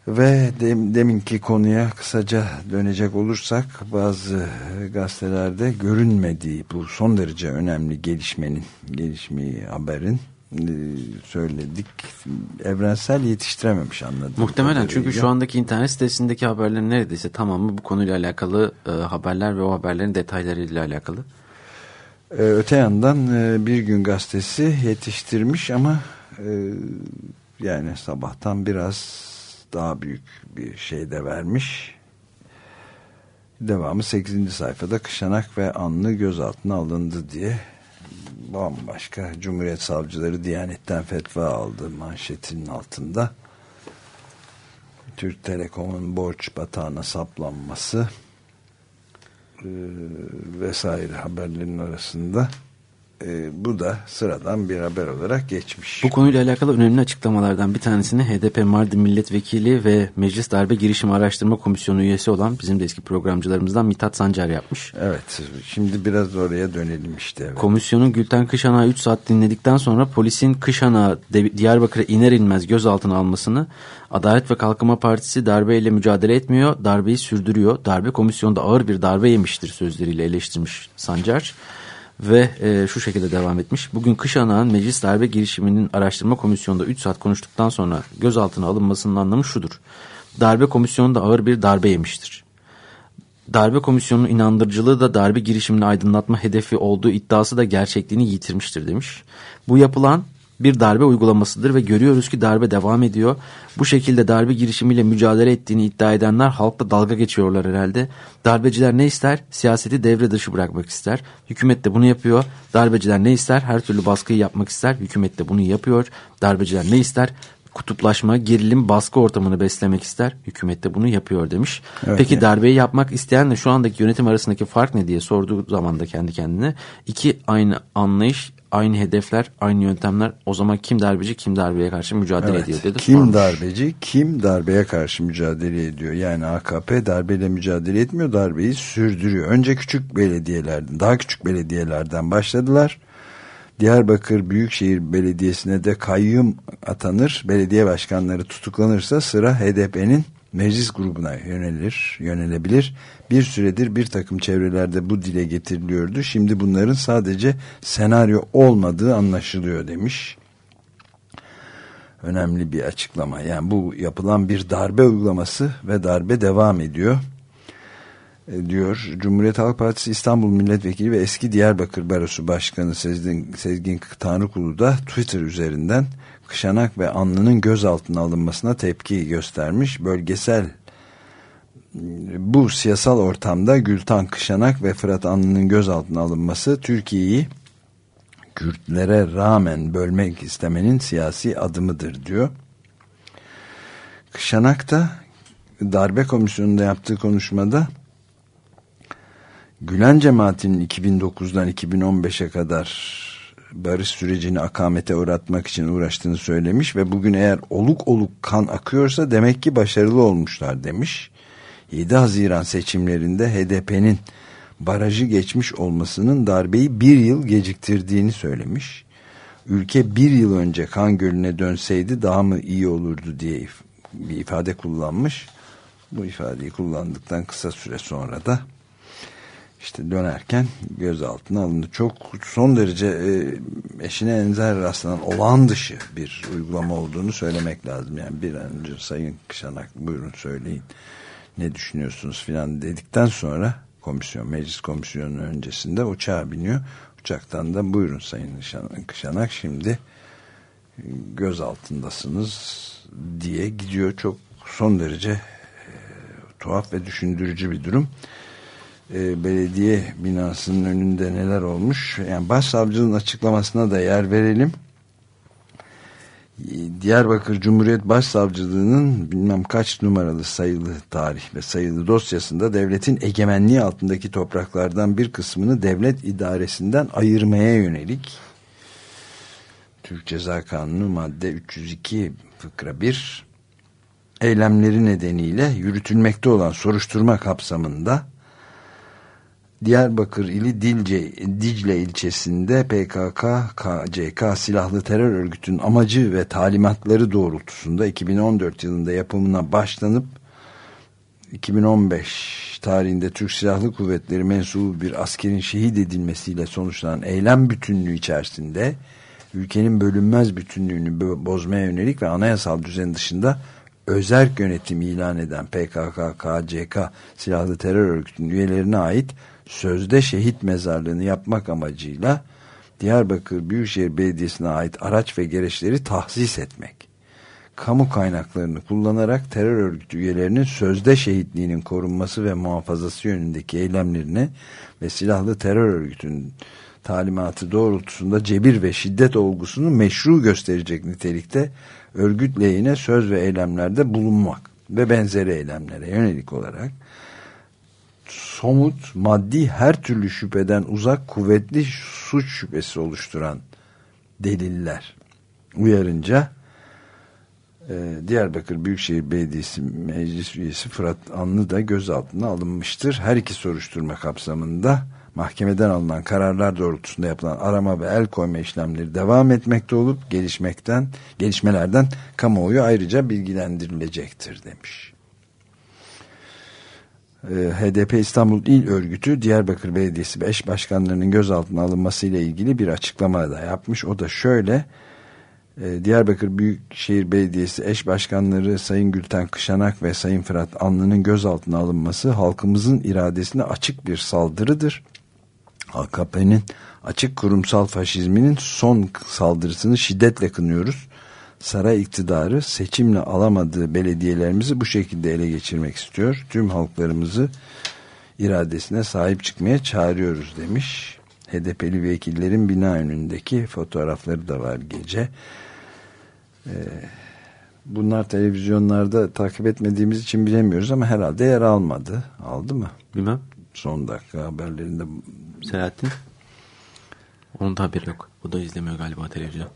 [SPEAKER 1] Ve dem, deminki konuya kısaca dönecek olursak bazı gazetelerde görünmediği bu son derece önemli gelişmenin, gelişmeyi haberin söyledik. Evrensel yetiştirememiş anladım.
[SPEAKER 2] Muhtemelen çünkü şu andaki internet sitesindeki haberlerin neredeyse tamamı bu konuyla alakalı e, haberler ve o haberlerin detaylarıyla alakalı.
[SPEAKER 1] Ee, öte yandan e, bir gün gazetesi yetiştirmiş ama e, yani sabahtan biraz daha büyük bir şey de vermiş. Devamı 8. sayfada Kışanak ve Anlı gözaltına alındı diye bambaşka Cumhuriyet Savcıları Diyanet'ten fetva aldı manşetinin altında. Türk Telekom'un borç batağına saplanması e, vesaire haberlerin arasında e, bu da sıradan bir haber olarak geçmiş.
[SPEAKER 2] Bu konuyla alakalı önemli açıklamalardan bir tanesini HDP Mardin Milletvekili ve Meclis Darbe Girişimi Araştırma Komisyonu üyesi olan bizim de eski programcılarımızdan Mithat Sancar yapmış.
[SPEAKER 1] Evet şimdi biraz oraya dönelim işte. Evet.
[SPEAKER 2] Komisyonun Gülten Kışanak'ı 3 saat dinledikten sonra polisin Kışanak'ı De- Diyarbakır'a iner inmez gözaltına almasını Adalet ve Kalkınma Partisi darbeyle mücadele etmiyor, darbeyi sürdürüyor. Darbe komisyonda ağır bir darbe yemiştir sözleriyle eleştirmiş Sancar. Ve e, şu şekilde devam etmiş. Bugün Kışanak'ın meclis darbe girişiminin araştırma komisyonunda 3 saat konuştuktan sonra gözaltına alınmasının anlamı şudur. Darbe komisyonunda ağır bir darbe yemiştir. Darbe komisyonunun inandırıcılığı da darbe girişimini aydınlatma hedefi olduğu iddiası da gerçekliğini yitirmiştir demiş. Bu yapılan bir darbe uygulamasıdır ve görüyoruz ki darbe devam ediyor. Bu şekilde darbe girişimiyle mücadele ettiğini iddia edenler halkla dalga geçiyorlar herhalde. Darbeciler ne ister? Siyaseti devre dışı bırakmak ister. Hükümet de bunu yapıyor. Darbeciler ne ister? Her türlü baskıyı yapmak ister. Hükümet de bunu yapıyor. Darbeciler ne ister? Kutuplaşma, gerilim, baskı ortamını beslemek ister. Hükümet de bunu yapıyor demiş.
[SPEAKER 1] Evet,
[SPEAKER 2] Peki
[SPEAKER 1] yani.
[SPEAKER 2] darbeyi yapmak isteyenle şu andaki yönetim arasındaki fark ne diye sorduğu zaman da kendi kendine iki aynı anlayış, aynı hedefler, aynı yöntemler. O zaman kim darbeci, kim darbeye karşı mücadele
[SPEAKER 1] Evet,
[SPEAKER 2] ediyor dedi.
[SPEAKER 1] Kim
[SPEAKER 2] sormuş.
[SPEAKER 1] darbeci, kim darbeye karşı mücadele ediyor? Yani AKP darbeyle mücadele etmiyor, darbeyi sürdürüyor. Önce küçük belediyelerden, daha küçük belediyelerden başladılar. Diyarbakır Büyükşehir Belediyesi'ne de kayyum atanır. Belediye başkanları tutuklanırsa sıra HDP'nin meclis grubuna yönelir, yönelebilir. Bir süredir bir takım çevrelerde bu dile getiriliyordu. Şimdi bunların sadece senaryo olmadığı anlaşılıyor demiş önemli bir açıklama. Yani bu yapılan bir darbe uygulaması ve darbe devam ediyor. E, diyor Cumhuriyet Halk Partisi İstanbul Milletvekili ve eski Diyarbakır Barosu Başkanı Sezgin, Sezgin Tanrıkulu da Twitter üzerinden Kışanak ve Anlı'nın gözaltına alınmasına tepki göstermiş. Bölgesel bu siyasal ortamda Gültan Kışanak ve Fırat Anlı'nın gözaltına alınması Türkiye'yi Kürtlere rağmen bölmek istemenin siyasi adımıdır diyor. Kışanak da darbe komisyonunda yaptığı konuşmada Gülen cemaatinin 2009'dan 2015'e kadar barış sürecini akamete uğratmak için uğraştığını söylemiş ve bugün eğer oluk oluk kan akıyorsa demek ki başarılı olmuşlar demiş. 7 Haziran seçimlerinde HDP'nin barajı geçmiş olmasının darbeyi bir yıl geciktirdiğini söylemiş. Ülke bir yıl önce kan gölüne dönseydi daha mı iyi olurdu diye bir ifade kullanmış. Bu ifadeyi kullandıktan kısa süre sonra da işte dönerken gözaltına alındı. Çok son derece e, eşine enzer rastlanan olağan dışı bir uygulama olduğunu söylemek lazım. Yani bir an önce Sayın Kışanak buyurun söyleyin ne düşünüyorsunuz filan dedikten sonra komisyon, meclis komisyonunun öncesinde uçağa biniyor. Uçaktan da buyurun Sayın Kışanak şimdi göz altındasınız diye gidiyor. Çok son derece e, tuhaf ve düşündürücü bir durum. E, belediye binasının önünde neler olmuş? Yani başsavcının açıklamasına da yer verelim. Diyarbakır Cumhuriyet Başsavcılığı'nın bilmem kaç numaralı sayılı tarih ve sayılı dosyasında devletin egemenliği altındaki topraklardan bir kısmını devlet idaresinden ayırmaya yönelik Türk Ceza Kanunu madde 302 fıkra 1 eylemleri nedeniyle yürütülmekte olan soruşturma kapsamında Diyarbakır ili Dilce, Dicle ilçesinde PKK, KCK silahlı terör örgütünün amacı ve talimatları doğrultusunda 2014 yılında yapımına başlanıp 2015 tarihinde Türk Silahlı Kuvvetleri mensubu bir askerin şehit edilmesiyle sonuçlanan eylem bütünlüğü içerisinde ülkenin bölünmez bütünlüğünü bozmaya yönelik ve anayasal düzen dışında özerk yönetim ilan eden PKK, KCK silahlı terör örgütünün üyelerine ait sözde şehit mezarlığını yapmak amacıyla Diyarbakır Büyükşehir Belediyesi'ne ait araç ve gereçleri tahsis etmek. Kamu kaynaklarını kullanarak terör örgütü üyelerinin sözde şehitliğinin korunması ve muhafazası yönündeki eylemlerine ve silahlı terör örgütünün talimatı doğrultusunda cebir ve şiddet olgusunu meşru gösterecek nitelikte örgüt lehine söz ve eylemlerde bulunmak ve benzeri eylemlere yönelik olarak somut, maddi her türlü şüpheden uzak kuvvetli suç şüphesi oluşturan deliller uyarınca e, Diyarbakır Büyükşehir Belediyesi Meclis Üyesi Fırat Anlı da gözaltına alınmıştır. Her iki soruşturma kapsamında mahkemeden alınan kararlar doğrultusunda yapılan arama ve el koyma işlemleri devam etmekte olup gelişmekten, gelişmelerden kamuoyu ayrıca bilgilendirilecektir demiş. Ee, HDP İstanbul İl Örgütü Diyarbakır Belediyesi eş başkanlarının gözaltına alınması ile ilgili bir açıklama da yapmış. O da şöyle e, Diyarbakır Büyükşehir Belediyesi eş başkanları Sayın Gülten Kışanak ve Sayın Fırat Anlı'nın gözaltına alınması halkımızın iradesine açık bir saldırıdır. AKP'nin açık kurumsal faşizminin son saldırısını şiddetle kınıyoruz saray iktidarı seçimle alamadığı belediyelerimizi bu şekilde ele geçirmek istiyor. Tüm halklarımızı iradesine sahip çıkmaya çağırıyoruz demiş. HDP'li vekillerin bina önündeki fotoğrafları da var gece. Ee, bunlar televizyonlarda takip etmediğimiz için bilemiyoruz ama herhalde yer almadı. Aldı mı?
[SPEAKER 2] Bilmem.
[SPEAKER 1] Son dakika haberlerinde.
[SPEAKER 2] Selahattin? Onun da haberi yok. O da izlemiyor galiba televizyon.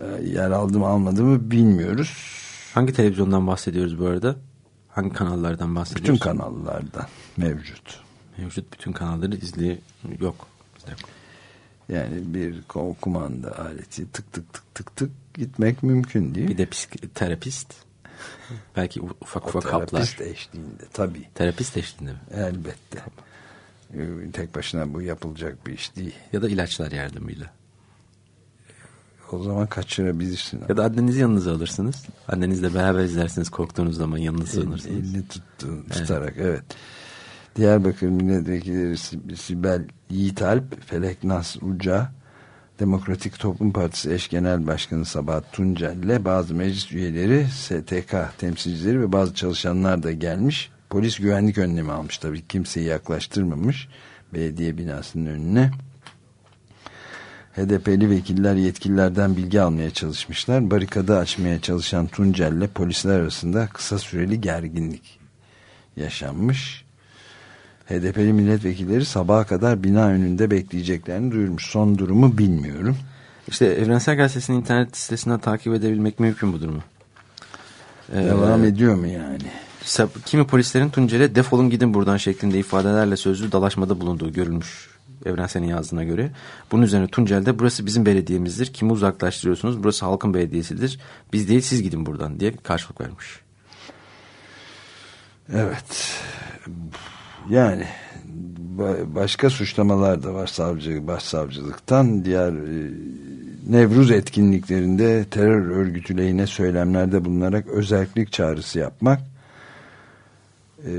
[SPEAKER 1] Ee, yer aldı mı almadı mı bilmiyoruz.
[SPEAKER 2] Hangi televizyondan bahsediyoruz bu arada? Hangi kanallardan bahsediyoruz?
[SPEAKER 1] Bütün kanallardan mevcut.
[SPEAKER 2] Mevcut bütün kanalları izliyor. Yok.
[SPEAKER 1] Yani bir kumanda aleti tık tık tık tık tık gitmek mümkün değil.
[SPEAKER 2] Bir de terapist. Belki ufak ufak haplar.
[SPEAKER 1] Terapist eşliğinde tabii.
[SPEAKER 2] Terapist eşliğinde mi?
[SPEAKER 1] Elbette. Ee, tek başına bu yapılacak bir iş değil.
[SPEAKER 2] Ya da ilaçlar yardımıyla.
[SPEAKER 1] O zaman kaçırabilirsin.
[SPEAKER 2] Ya da annenizi yanınıza alırsınız. Annenizle beraber izlersiniz korktuğunuz zaman yanına sığınırsınız.
[SPEAKER 1] Elini tuttu, tutarak evet. evet. Diyarbakır milletvekilleri Sibel Yiğitalp, Felek Nas Uca, Demokratik Toplum Partisi eş genel başkanı Sabahat Tuncel ile bazı meclis üyeleri, STK temsilcileri ve bazı çalışanlar da gelmiş. Polis güvenlik önlemi almış tabii kimseyi yaklaştırmamış belediye binasının önüne. HDP'li vekiller yetkililerden bilgi almaya çalışmışlar. Barikadı açmaya çalışan Tuncel ile polisler arasında kısa süreli gerginlik yaşanmış. HDP'li milletvekilleri sabaha kadar bina önünde bekleyeceklerini duyurmuş. Son durumu bilmiyorum.
[SPEAKER 2] İşte Evrensel Gazetesi'nin internet sitesinden takip edebilmek mümkün bu durumu.
[SPEAKER 1] Ee, Devam ediyor mu yani?
[SPEAKER 2] Kimi polislerin Tuncel'e defolun gidin buradan şeklinde ifadelerle sözlü dalaşmada bulunduğu görülmüş Evrensel'in yazdığına göre. Bunun üzerine Tuncel'de burası bizim belediyemizdir. Kimi uzaklaştırıyorsunuz? Burası halkın belediyesidir. Biz değil siz gidin buradan diye karşılık vermiş.
[SPEAKER 1] Evet. Yani ba- başka suçlamalar da var savcı başsavcılıktan diğer e, Nevruz etkinliklerinde terör örgütü lehine söylemlerde bulunarak özellik çağrısı yapmak e,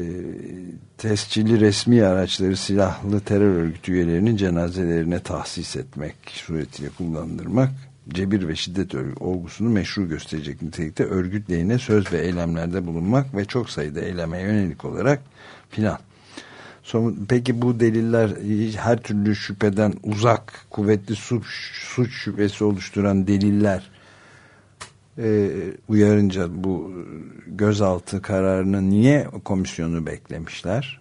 [SPEAKER 1] tescilli resmi araçları silahlı terör örgütü üyelerinin cenazelerine tahsis etmek suretiyle kullandırmak cebir ve şiddet olgusunu meşru gösterecek nitelikte örgüt lehine söz ve eylemlerde bulunmak ve çok sayıda eyleme yönelik olarak filan. Peki bu deliller her türlü şüpheden uzak, kuvvetli suç, suç şüphesi oluşturan deliller e, uyarınca bu gözaltı kararını niye komisyonu beklemişler?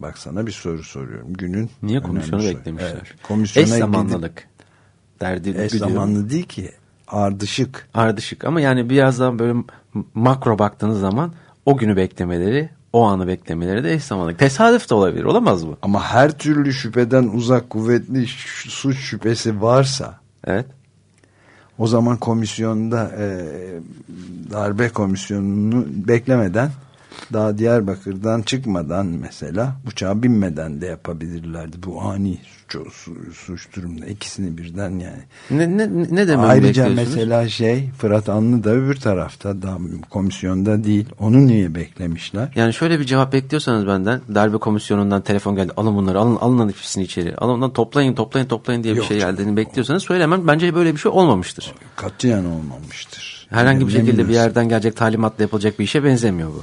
[SPEAKER 1] Bak sana bir soru soruyorum. Günün
[SPEAKER 2] Niye komisyonu
[SPEAKER 1] soru.
[SPEAKER 2] beklemişler?
[SPEAKER 1] Evet, komisyona
[SPEAKER 2] Eş
[SPEAKER 1] gidip-
[SPEAKER 2] zamanlılık. Derdi
[SPEAKER 1] Eş
[SPEAKER 2] biliyorum.
[SPEAKER 1] zamanlı değil ki. Ardışık.
[SPEAKER 2] Ardışık ama yani biraz daha böyle makro baktığınız zaman o günü beklemeleri, o anı beklemeleri de eş zamanlı. Tesadüf de olabilir. Olamaz mı?
[SPEAKER 1] Ama her türlü şüpheden uzak kuvvetli suç şüphesi varsa
[SPEAKER 2] Evet.
[SPEAKER 1] O zaman komisyonda e, darbe komisyonunu beklemeden daha Diyarbakır'dan çıkmadan mesela uçağa binmeden de yapabilirlerdi. Bu ani suç, su- suç durumda ikisini birden yani.
[SPEAKER 2] Ne, ne, ne dememi
[SPEAKER 1] Ayrıca mesela şey Fırat Anlı da öbür tarafta da komisyonda değil. Onu niye beklemişler?
[SPEAKER 2] Yani şöyle bir cevap bekliyorsanız benden darbe komisyonundan telefon geldi alın bunları alın alın hepsini içeri alın ondan toplayın toplayın toplayın diye bir
[SPEAKER 1] Yok
[SPEAKER 2] şey
[SPEAKER 1] canım.
[SPEAKER 2] geldiğini bekliyorsanız söylemem bence böyle bir şey olmamıştır.
[SPEAKER 1] Katiyen olmamıştır.
[SPEAKER 2] Herhangi bir şekilde bir yerden gelecek talimatla yapılacak bir işe benzemiyor bu.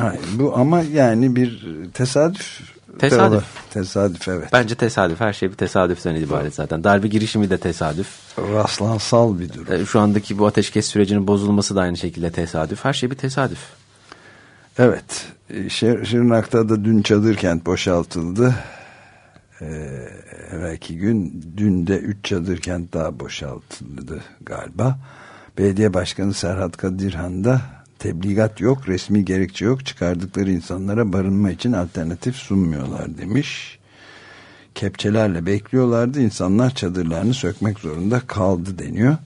[SPEAKER 1] Hayır, bu ama yani bir tesadüf.
[SPEAKER 2] Tesadüf.
[SPEAKER 1] Tesadüf evet.
[SPEAKER 2] Bence tesadüf her şey bir tesadüften ibaret zaten. Darbe girişimi de tesadüf.
[SPEAKER 1] Rastlansal bir durum.
[SPEAKER 2] E, Şu andaki bu ateşkes sürecinin bozulması da aynı şekilde tesadüf. Her şey bir tesadüf.
[SPEAKER 1] Evet. Şir Şırnak'ta da dün çadır kent boşaltıldı. Ee, evvelki gün dün de 3 çadır kent daha boşaltıldı galiba. Belediye Başkanı Serhat Kadirhan da tebligat yok, resmi gerekçe yok. Çıkardıkları insanlara barınma için alternatif sunmuyorlar demiş. Kepçelerle bekliyorlardı. İnsanlar çadırlarını sökmek zorunda kaldı deniyor.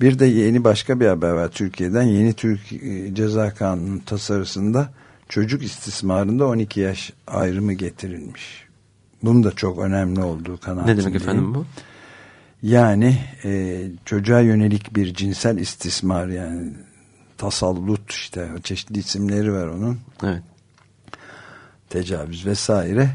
[SPEAKER 1] Bir de yeni başka bir haber var Türkiye'den. Yeni Türk e, Ceza Kanunu tasarısında çocuk istismarında 12 yaş ayrımı getirilmiş. Bunun da çok önemli olduğu
[SPEAKER 2] Ne
[SPEAKER 1] kanaatindeyim.
[SPEAKER 2] demek efendim bu?
[SPEAKER 1] Yani e, çocuğa yönelik bir cinsel istismar yani tasallut işte çeşitli isimleri var onun.
[SPEAKER 2] Evet.
[SPEAKER 1] Tecavüz vesaire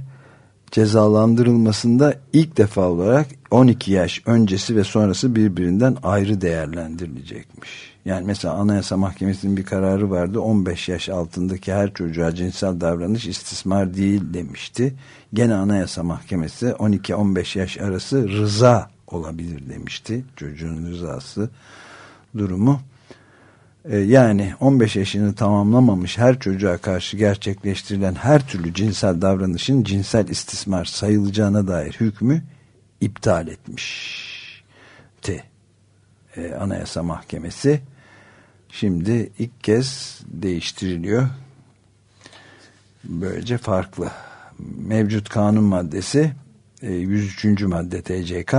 [SPEAKER 1] cezalandırılmasında ilk defa olarak 12 yaş öncesi ve sonrası birbirinden ayrı değerlendirilecekmiş. Yani mesela Anayasa Mahkemesi'nin bir kararı vardı. 15 yaş altındaki her çocuğa cinsel davranış istismar değil demişti. Gene Anayasa Mahkemesi 12-15 yaş arası rıza olabilir demişti. Çocuğun rızası durumu. Ee, yani 15 yaşını tamamlamamış her çocuğa karşı gerçekleştirilen her türlü cinsel davranışın cinsel istismar sayılacağına dair hükmü iptal etmişti. Ee, Anayasa Mahkemesi şimdi ilk kez değiştiriliyor. Böylece farklı. Mevcut kanun maddesi e, 103. madde TCK.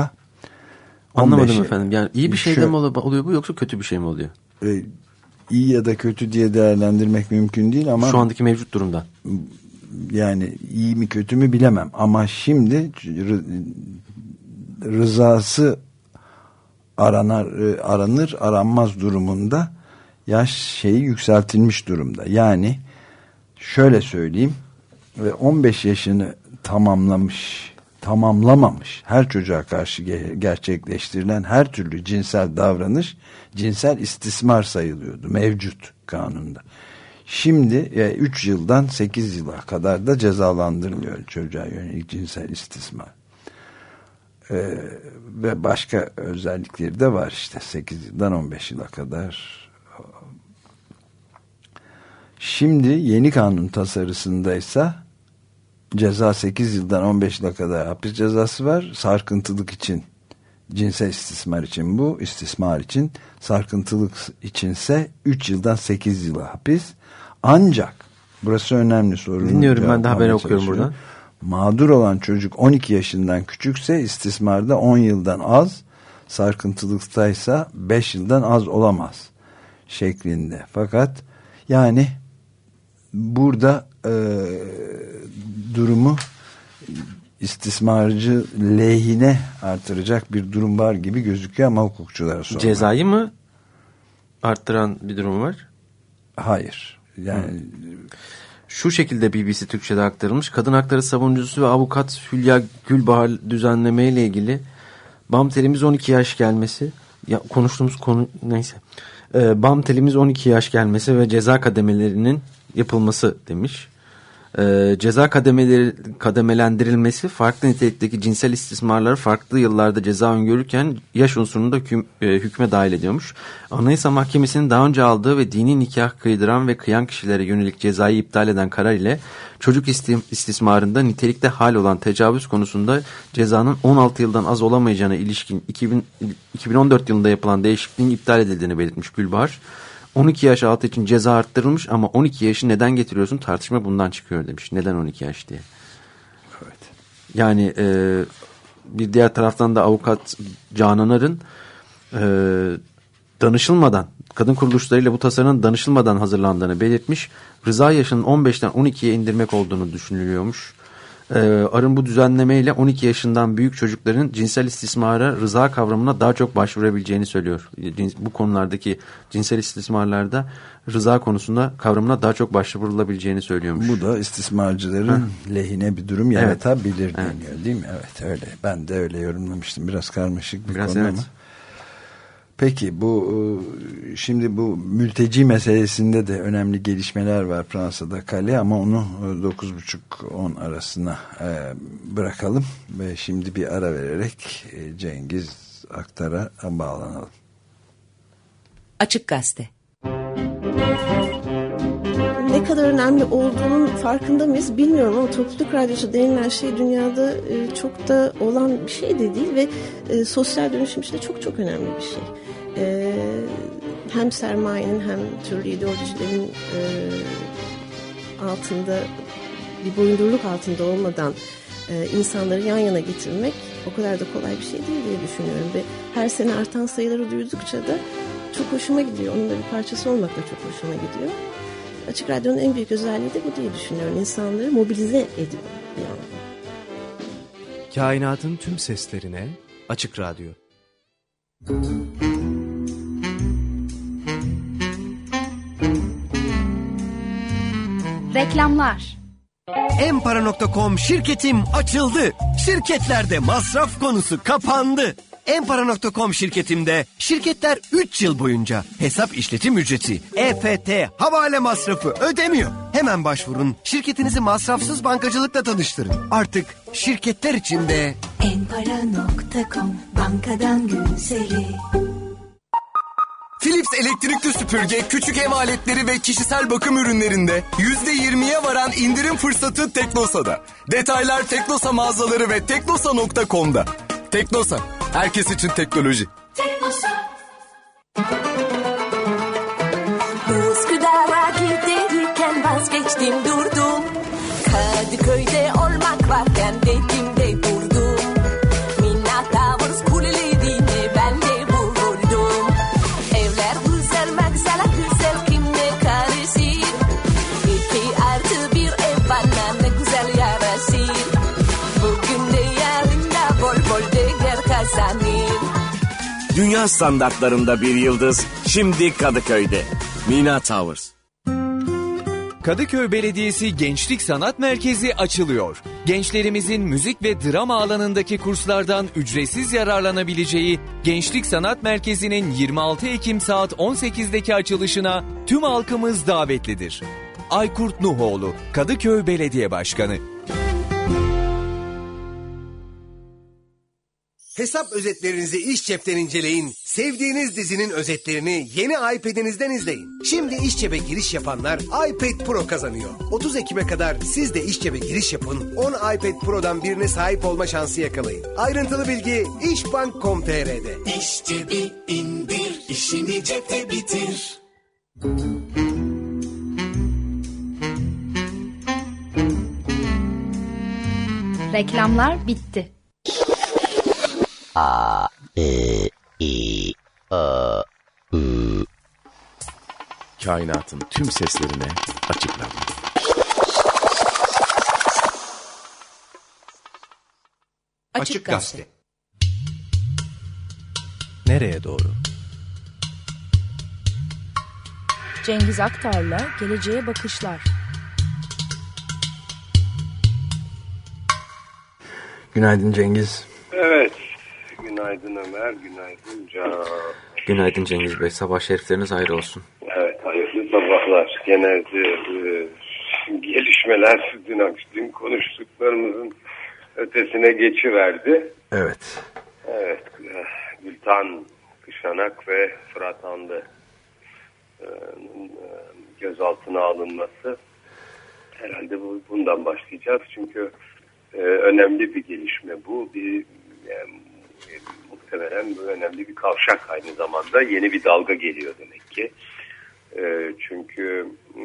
[SPEAKER 2] Anlamadım
[SPEAKER 1] 15
[SPEAKER 2] efendim. Yani iyi bir şey
[SPEAKER 1] Şu-
[SPEAKER 2] mi ol- oluyor bu yoksa kötü bir şey mi oluyor?
[SPEAKER 1] İyi ya da kötü diye değerlendirmek mümkün değil ama
[SPEAKER 2] Şu andaki mevcut durumda.
[SPEAKER 1] yani iyi mi kötü mü bilemem ama şimdi rı- rızası aranar aranır aranmaz durumunda yaş şeyi yükseltilmiş durumda. Yani şöyle söyleyeyim ve 15 yaşını tamamlamış tamamlamamış her çocuğa karşı ge- gerçekleştirilen her türlü cinsel davranış cinsel istismar sayılıyordu mevcut kanunda. Şimdi 3 yıldan 8 yıla kadar da cezalandırılıyor çocuğa yönelik cinsel istismar. Ee, ve başka özellikleri de var işte 8 yıldan 15 yıla kadar. Şimdi yeni kanun tasarısındaysa ceza 8 yıldan 15 yıla kadar hapis cezası var. Sarkıntılık için cinsel istismar için bu istismar için sarkıntılık içinse 3 yıldan 8 yıla hapis. Ancak burası önemli sorun.
[SPEAKER 2] Dinliyorum, ben de haberi okuyorum buradan.
[SPEAKER 1] Mağdur olan çocuk 12 yaşından küçükse istismarda 10 yıldan az, sarkıntılıktaysa 5 yıldan az olamaz şeklinde. Fakat yani burada e, durumu istismarcı lehine artıracak bir durum var gibi gözüküyor ama hukukçulara sormak.
[SPEAKER 2] Cezayı mı arttıran bir durum var?
[SPEAKER 1] Hayır. Yani
[SPEAKER 2] Şu şekilde BBC Türkçe'de aktarılmış. Kadın hakları savunucusu ve avukat Hülya Gülbahar düzenleme ile ilgili BAM telimiz 12 yaş gelmesi. Ya konuştuğumuz konu neyse. Ee, BAM telimiz 12 yaş gelmesi ve ceza kademelerinin yapılması demiş. Ee, ceza kademeleri kademelendirilmesi farklı nitelikteki cinsel istismarları farklı yıllarda ceza öngörürken yaş unsurunu da hüküm- e, hükme dahil ediyormuş. Anayasa Mahkemesi'nin daha önce aldığı ve dini nikah kıydıran ve kıyan kişilere yönelik cezayı iptal eden karar ile çocuk isti- istismarında nitelikte hal olan tecavüz konusunda cezanın 16 yıldan az olamayacağına ilişkin 2000, 2014 yılında yapılan değişikliğin iptal edildiğini belirtmiş Gülbahar. 12 yaş altı için ceza arttırılmış ama 12 yaşı neden getiriyorsun tartışma bundan çıkıyor demiş. Neden 12 yaş diye.
[SPEAKER 1] Evet.
[SPEAKER 2] Yani e, bir diğer taraftan da avukat Canan Arın e, danışılmadan kadın kuruluşlarıyla bu tasarının danışılmadan hazırlandığını belirtmiş. Rıza yaşının 15'ten 12'ye indirmek olduğunu düşünülüyormuş. E, Arın bu düzenlemeyle 12 yaşından büyük çocukların cinsel istismara rıza kavramına daha çok başvurabileceğini söylüyor. Cins- Bu konulardaki cinsel istismarlarda rıza konusunda kavramına daha çok başvurulabileceğini söylüyormuş.
[SPEAKER 1] bu da istismarcıların lehine bir durum yaratabilir
[SPEAKER 2] Evet.
[SPEAKER 1] deniyor değil mi? Evet öyle. Ben de öyle yorumlamıştım. Biraz karmaşık bir
[SPEAKER 2] Biraz
[SPEAKER 1] konu
[SPEAKER 2] evet.
[SPEAKER 1] ama. Peki bu e, şimdi bu mülteci meselesinde de önemli gelişmeler var Fransa'da kale ama onu e, 9.30-10 arasına e, bırakalım ve şimdi bir ara vererek e, Cengiz Aktar'a bağlanalım.
[SPEAKER 8] Açık Gazete.
[SPEAKER 10] Ne kadar önemli olduğunun farkında mıyız bilmiyorum ama topluluk radyosu denilen şey dünyada e, çok da olan bir şey de değil ve e, sosyal dönüşüm de çok çok önemli bir şey. E, hem sermayenin hem türlü ideolojilerin altında bir boyundurluk altında olmadan insanları yan yana getirmek o kadar da kolay bir şey değil diye düşünüyorum ve her sene artan sayıları duydukça da çok hoşuma gidiyor. Onun da bir parçası olmak da çok hoşuma gidiyor. Açık Radyo'nun en büyük özelliği de bu diye düşünüyorum. İnsanları mobilize ediyor bir yandan.
[SPEAKER 11] Kainatın tüm seslerine Açık Radyo.
[SPEAKER 12] Reklamlar
[SPEAKER 13] Empara.com şirketim açıldı. Şirketlerde masraf konusu kapandı. Empara.com şirketimde şirketler 3 yıl boyunca hesap işletim ücreti, EFT, havale masrafı ödemiyor. Hemen başvurun. Şirketinizi masrafsız bankacılıkla tanıştırın. Artık şirketler içinde
[SPEAKER 14] Enpara.com bankadan güzeli.
[SPEAKER 15] Philips elektrikli süpürge, küçük ev aletleri ve kişisel bakım ürünlerinde %20'ye varan indirim fırsatı Teknosa'da. Detaylar Teknosa mağazaları ve teknosa.com'da. Teknosa, herkes için teknoloji.
[SPEAKER 14] Üsküdar'a giderken vazgeçtim durdum. Kadıköy'de
[SPEAKER 16] Dünya standartlarında bir yıldız şimdi Kadıköy'de. Mina Towers.
[SPEAKER 17] Kadıköy Belediyesi Gençlik Sanat Merkezi açılıyor. Gençlerimizin müzik ve drama alanındaki kurslardan ücretsiz yararlanabileceği Gençlik Sanat Merkezi'nin 26 Ekim saat 18'deki açılışına tüm halkımız davetlidir. Aykurt Nuhoğlu, Kadıköy Belediye Başkanı.
[SPEAKER 13] Hesap özetlerinizi iş cepten inceleyin. Sevdiğiniz dizinin özetlerini yeni iPad'inizden izleyin. Şimdi iş cebe giriş yapanlar iPad Pro kazanıyor. 30 Ekim'e kadar siz de iş cebe giriş yapın. 10 iPad Pro'dan birine sahip olma şansı yakalayın. Ayrıntılı bilgi işbank.com.tr'de.
[SPEAKER 9] İş cebi indir, işini cepte bitir.
[SPEAKER 12] Reklamlar bitti.
[SPEAKER 18] A, E, I, Ö, Ü.
[SPEAKER 11] Kainatın tüm seslerine Açık Radyo.
[SPEAKER 8] Açık Gazete.
[SPEAKER 11] Nereye doğru?
[SPEAKER 12] Cengiz Aktar'la Geleceğe Bakışlar.
[SPEAKER 1] Günaydın Cengiz.
[SPEAKER 19] Evet. Günaydın Ömer, günaydın Can.
[SPEAKER 2] Günaydın Cengiz Bey. Sabah şerifleriniz hayır olsun.
[SPEAKER 19] Evet, hayırlı sabahlar. Genelde e, gelişmeler dün, akşam- konuştuklarımızın ötesine geçiverdi.
[SPEAKER 1] Evet.
[SPEAKER 19] Evet, Gültan Kışanak ve Fırat Anlı e, gözaltına alınması herhalde bu, bundan başlayacağız. Çünkü e, önemli bir gelişme bu. Bir yani, muhtemelen bu önemli bir kavşak aynı zamanda. Yeni bir dalga geliyor demek ki. E, çünkü e,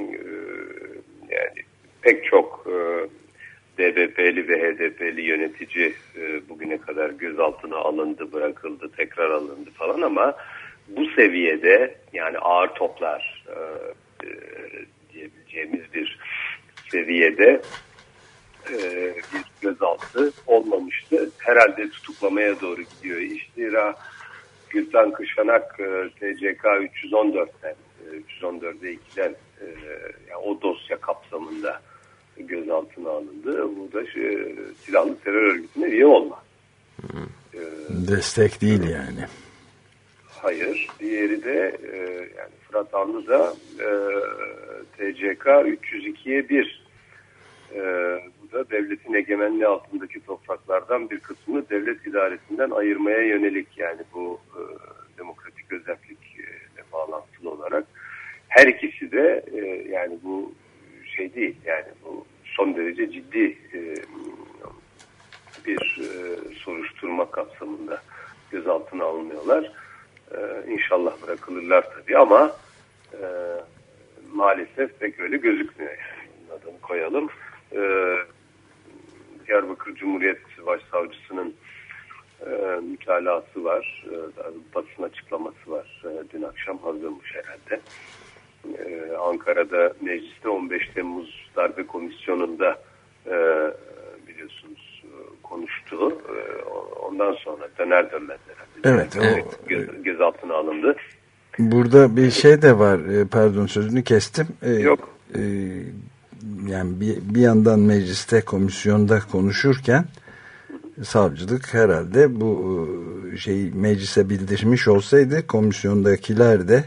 [SPEAKER 19] yani pek çok e, DBP'li ve HDP'li yönetici e, bugüne kadar gözaltına alındı, bırakıldı, tekrar alındı falan ama bu seviyede yani ağır toplar e, e, diyebileceğimiz bir seviyede e, bir gözaltı olmamıştı. Herhalde tutuklamaya doğru gidiyor iş. Zira Gülten Kışanak e, TCK 314'ten e, 314'e 2'den e, yani o dosya kapsamında gözaltına alındı. Bu da e, silahlı terör örgütüne üye olma.
[SPEAKER 1] Destek değil yani.
[SPEAKER 19] Hayır. Diğeri de e, yani Fırat Anlı da e, TCK 302'ye 1. E, bu da devletin egemenliği altındaki topraklardan bir kısmını devlet idaresinden ayırmaya yönelik yani bu e, demokratik özellikle bağlantılı olarak her ikisi de e, yani bu şey değil yani bu son derece ciddi e, bir e, soruşturma kapsamında gözaltına alınıyorlar. Ee, inşallah bırakılırlar tabii ama e, maalesef pek öyle gözükmüyor. Yani. Adını koyalım. Ee, Diyarbakır Cumhuriyet Başsavcısının e, mütalası var. E, basın açıklaması var. E, dün akşam hazırmış herhalde. E, Ankara'da mecliste 15 Temmuz darbe komisyonunda e, biliyorsunuz e, konuştu. E, ondan sonra döner dönmez herhalde.
[SPEAKER 1] Evet,
[SPEAKER 19] Yani
[SPEAKER 1] o-
[SPEAKER 19] göz, gözaltına alındı.
[SPEAKER 1] Burada bir şey de var. e, Pardon sözünü kestim. E,
[SPEAKER 19] Yok.
[SPEAKER 1] e, yani bir, bir yandan mecliste komisyonda konuşurken savcılık herhalde bu şeyi meclise bildirmiş olsaydı komisyondakiler de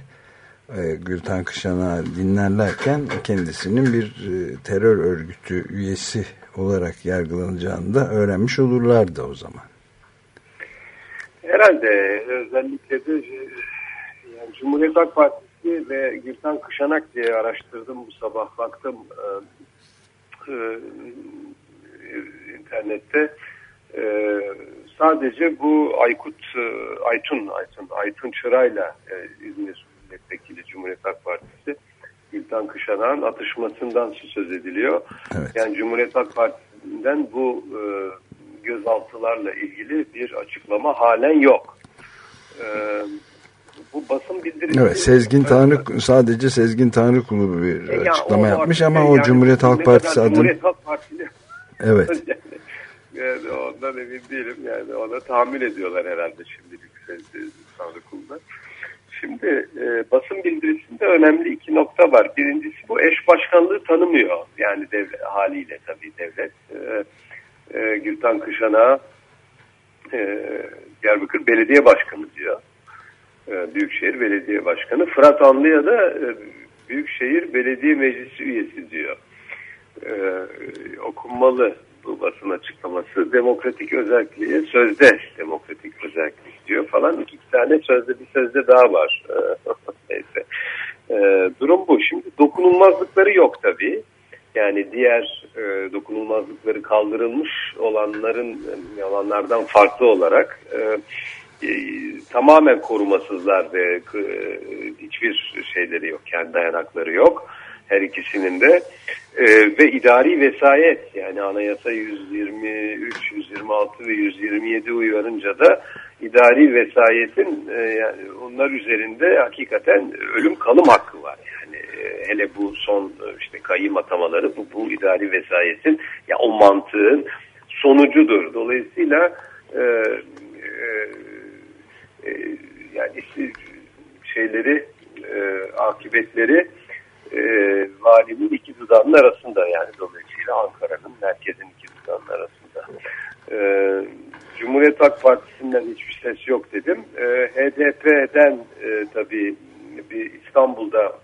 [SPEAKER 1] e, Gülten Kışan'a dinlerlerken kendisinin bir e, terör örgütü üyesi olarak yargılanacağını da öğrenmiş olurlardı o zaman.
[SPEAKER 19] Herhalde özellikle de yani Cumhuriyet Halk Partisi ve Gülten Kışanak diye araştırdım bu sabah baktım e, e, internette E, sadece bu Aykut e, Aytun Aytun Aytun Çıra'yla e, İzmir Milletvekili Cumhuriyet Halk Partisi Gülten Kışanak'ın atışmasından söz ediliyor. Yani Cumhuriyet Halk Partisi'nden bu e, gözaltılarla ilgili bir açıklama halen yok. E, bu basın bildirisi...
[SPEAKER 1] Evet Sezgin Tanrı sadece Sezgin Tanrıkulu bir
[SPEAKER 19] E, ya
[SPEAKER 1] açıklama yapmış ama
[SPEAKER 19] yani
[SPEAKER 1] o Cumhuriyet Halk Partisi adını
[SPEAKER 19] Cumhuriyet Halk Partili
[SPEAKER 1] evet
[SPEAKER 19] yani ondan emin değilim. Yani ona tahammül ediyorlar herhalde şimdilik Sezgin Tanrıkulu'da. Şimdi e, basın bildirisinde önemli iki nokta var. Birincisi bu eş başkanlığı tanımıyor. Yani devlet, haliyle tabii devlet. E, e, Gülten Kışan'a e, Diyarbakır Belediye Başkanı diyor. E, Büyükşehir Belediye Başkanı. Fırat Anlı'ya da e, Büyükşehir Belediye Meclisi üyesi diyor. E, okunmalı bu basın açıklaması. Demokratik özelliğe sözde demokratik özellik diyor falan. İki tane sözde bir sözde daha var. Neyse. Durum bu. Şimdi dokunulmazlıkları yok tabii. Yani diğer e, dokunulmazlıkları kaldırılmış olanların olanlardan farklı olarak e, e, tamamen korumasızlar ve e, hiçbir şeyleri yok, kendi dayanakları yok her ikisinin de E, ve idari vesayet yani anayasa 123, 126 ve 127 uyarınca da idari vesayetin e, yani onlar üzerinde hakikaten ölüm kalım hakkı var yani e, hele bu son e, işte kayyım atamaları bu, bu idari vesayetin ya o mantığın sonucudur. Dolayısıyla e, e, e, yani şeyleri e, akıbetleri e, valinin iki dudağının arasında yani dolayısıyla Ankara'nın merkezin iki dudağının arasında. E, Cumhuriyet Halk Partisi'nden hiçbir ses yok dedim. E, HDP'den e, tabii bir İstanbul'da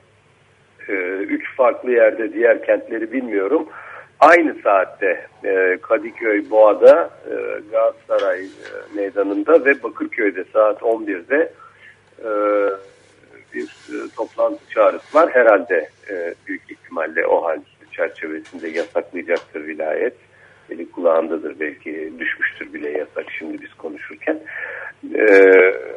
[SPEAKER 19] e, üç farklı yerde diğer kentleri bilmiyorum. Aynı saatte e, Kadıköy Boğa'da e, Galatasaray e, meydanında ve Bakırköy'de saat 11'de e, bir e, toplantı çağrısı var. Herhalde e, büyük ihtimalle o hal çerçevesinde yasaklayacaktır vilayet. Eli kulağındadır belki düşmüştür bile yasak şimdi biz konuşurken. E,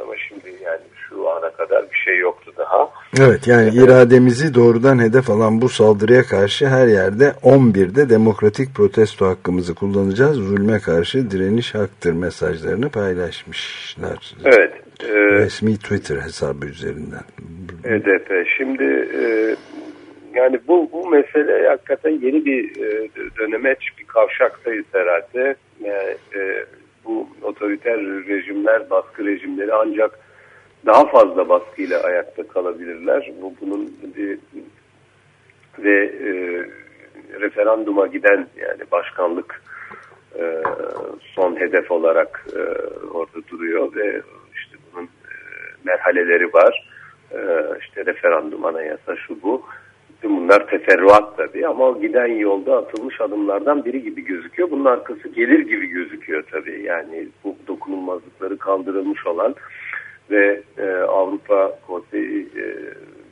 [SPEAKER 19] ama şimdi yani şu ana kadar bir şey yoktu daha.
[SPEAKER 1] Evet yani irademizi doğrudan hedef alan bu saldırıya karşı her yerde 11'de demokratik protesto hakkımızı kullanacağız. Zulme karşı direniş haktır mesajlarını paylaşmışlar.
[SPEAKER 19] Evet.
[SPEAKER 1] E, Resmi Twitter hesabı üzerinden.
[SPEAKER 19] HDP. Şimdi e, yani bu, bu mesele hakikaten yeni bir e, döneme bir kavşaktayız herhalde. Yani, e, bu otoriter rejimler, baskı rejimleri ancak daha fazla baskıyla ayakta kalabilirler. Bu bunun bir ve e, referanduma giden yani başkanlık e, son hedef olarak e, orada duruyor ve işte bunun e, merhaleleri var. E, işte referandum anayasa şu bu. Bütün bunlar teferruat tabii ama giden yolda atılmış adımlardan biri gibi gözüküyor. Bunun arkası gelir gibi gözüküyor tabii. Yani bu dokunulmazlıkları kaldırılmış olan ve e, Avrupa Konseyi e,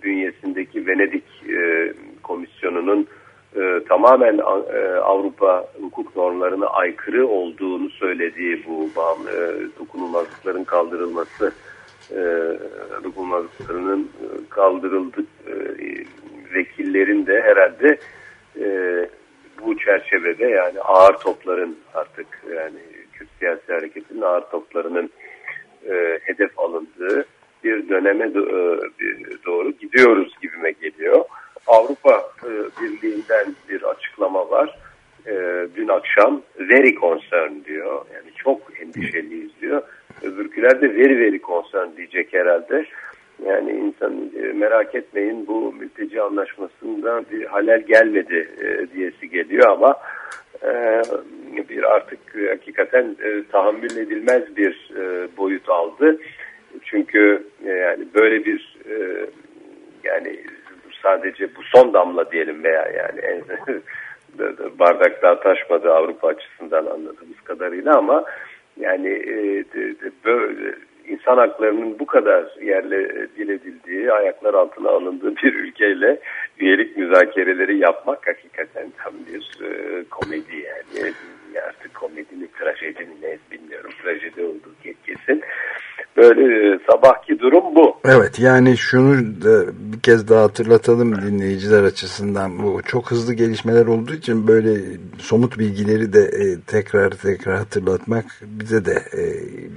[SPEAKER 19] bünyesindeki Venedik e, Komisyonu'nun e, tamamen e, Avrupa hukuk normlarına aykırı olduğunu söylediği bu e, dokunulmazlıkların kaldırılması e, dokunulmazlıklarının e, kaldırıldık e, vekillerin de herhalde e, bu çerçevede yani ağır topların artık yani Kürt siyasi hareketinin ağır toplarının e, hedef alındığı bir döneme e, doğru gidiyoruz gibime geliyor. Avrupa e, Birliği'nden bir açıklama var. E, dün akşam very concerned diyor. Yani çok endişeliyiz diyor. Öbürküler de very very concerned diyecek herhalde. Yani insan e, merak etmeyin bu mülteci anlaşmasında bir halel gelmedi e, diyesi geliyor ama e, bir artık hakikaten e, tahammül edilmez bir e, boyut aldı. Çünkü e, yani böyle bir e, yani sadece bu son damla diyelim veya yani en, bardak daha taşmadı Avrupa açısından anladığımız kadarıyla ama yani e, de, de, böyle insan haklarının bu kadar yerle diledildiği, ayaklar altına alındığı bir ülkeyle üyelik müzakereleri yapmak hakikaten tam bir e, komedi yani. Artık komedi mi, trajedi mi ne bilmiyorum. Trajedi olduğu kesin. Böyle sabahki durum bu.
[SPEAKER 1] Evet yani şunu da bir kez daha hatırlatalım dinleyiciler açısından. Bu çok hızlı gelişmeler olduğu için böyle somut bilgileri de e, tekrar tekrar hatırlatmak bize de e,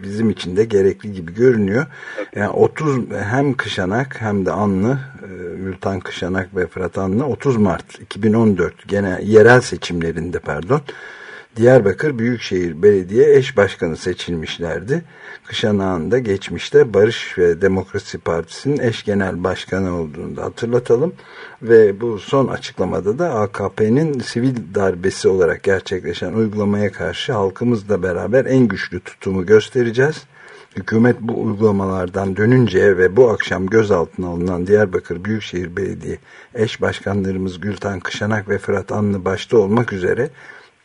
[SPEAKER 1] bizim için de gerekli gibi görünüyor. Yani 30 hem Kışanak hem de Anlı e, Ültan Kışanak ve Fırat Anlı 30 Mart 2014 gene yerel seçimlerinde pardon Diyarbakır Büyükşehir Belediye eş başkanı seçilmişlerdi. Kışanağı'nda da geçmişte Barış ve Demokrasi Partisi'nin eş genel başkanı olduğunu da hatırlatalım. Ve bu son açıklamada da AKP'nin sivil darbesi olarak gerçekleşen uygulamaya karşı halkımızla beraber en güçlü tutumu göstereceğiz. Hükümet bu uygulamalardan dönünce ve bu akşam gözaltına alınan Diyarbakır Büyükşehir Belediye eş başkanlarımız Gülten Kışanak ve Fırat Anlı başta olmak üzere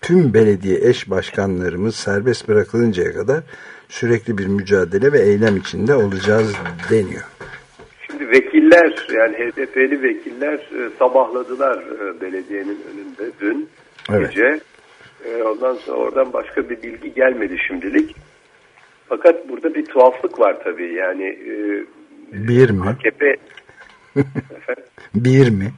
[SPEAKER 1] tüm belediye eş başkanlarımız serbest bırakılıncaya kadar sürekli bir mücadele ve eylem içinde olacağız deniyor.
[SPEAKER 19] Şimdi vekiller yani HDP'li vekiller e, sabahladılar e, belediyenin önünde dün evet. gece. E, ondan sonra oradan başka bir bilgi gelmedi şimdilik. Fakat burada bir tuhaflık var tabii yani.
[SPEAKER 1] bir mi?
[SPEAKER 19] AKP
[SPEAKER 1] bir mi?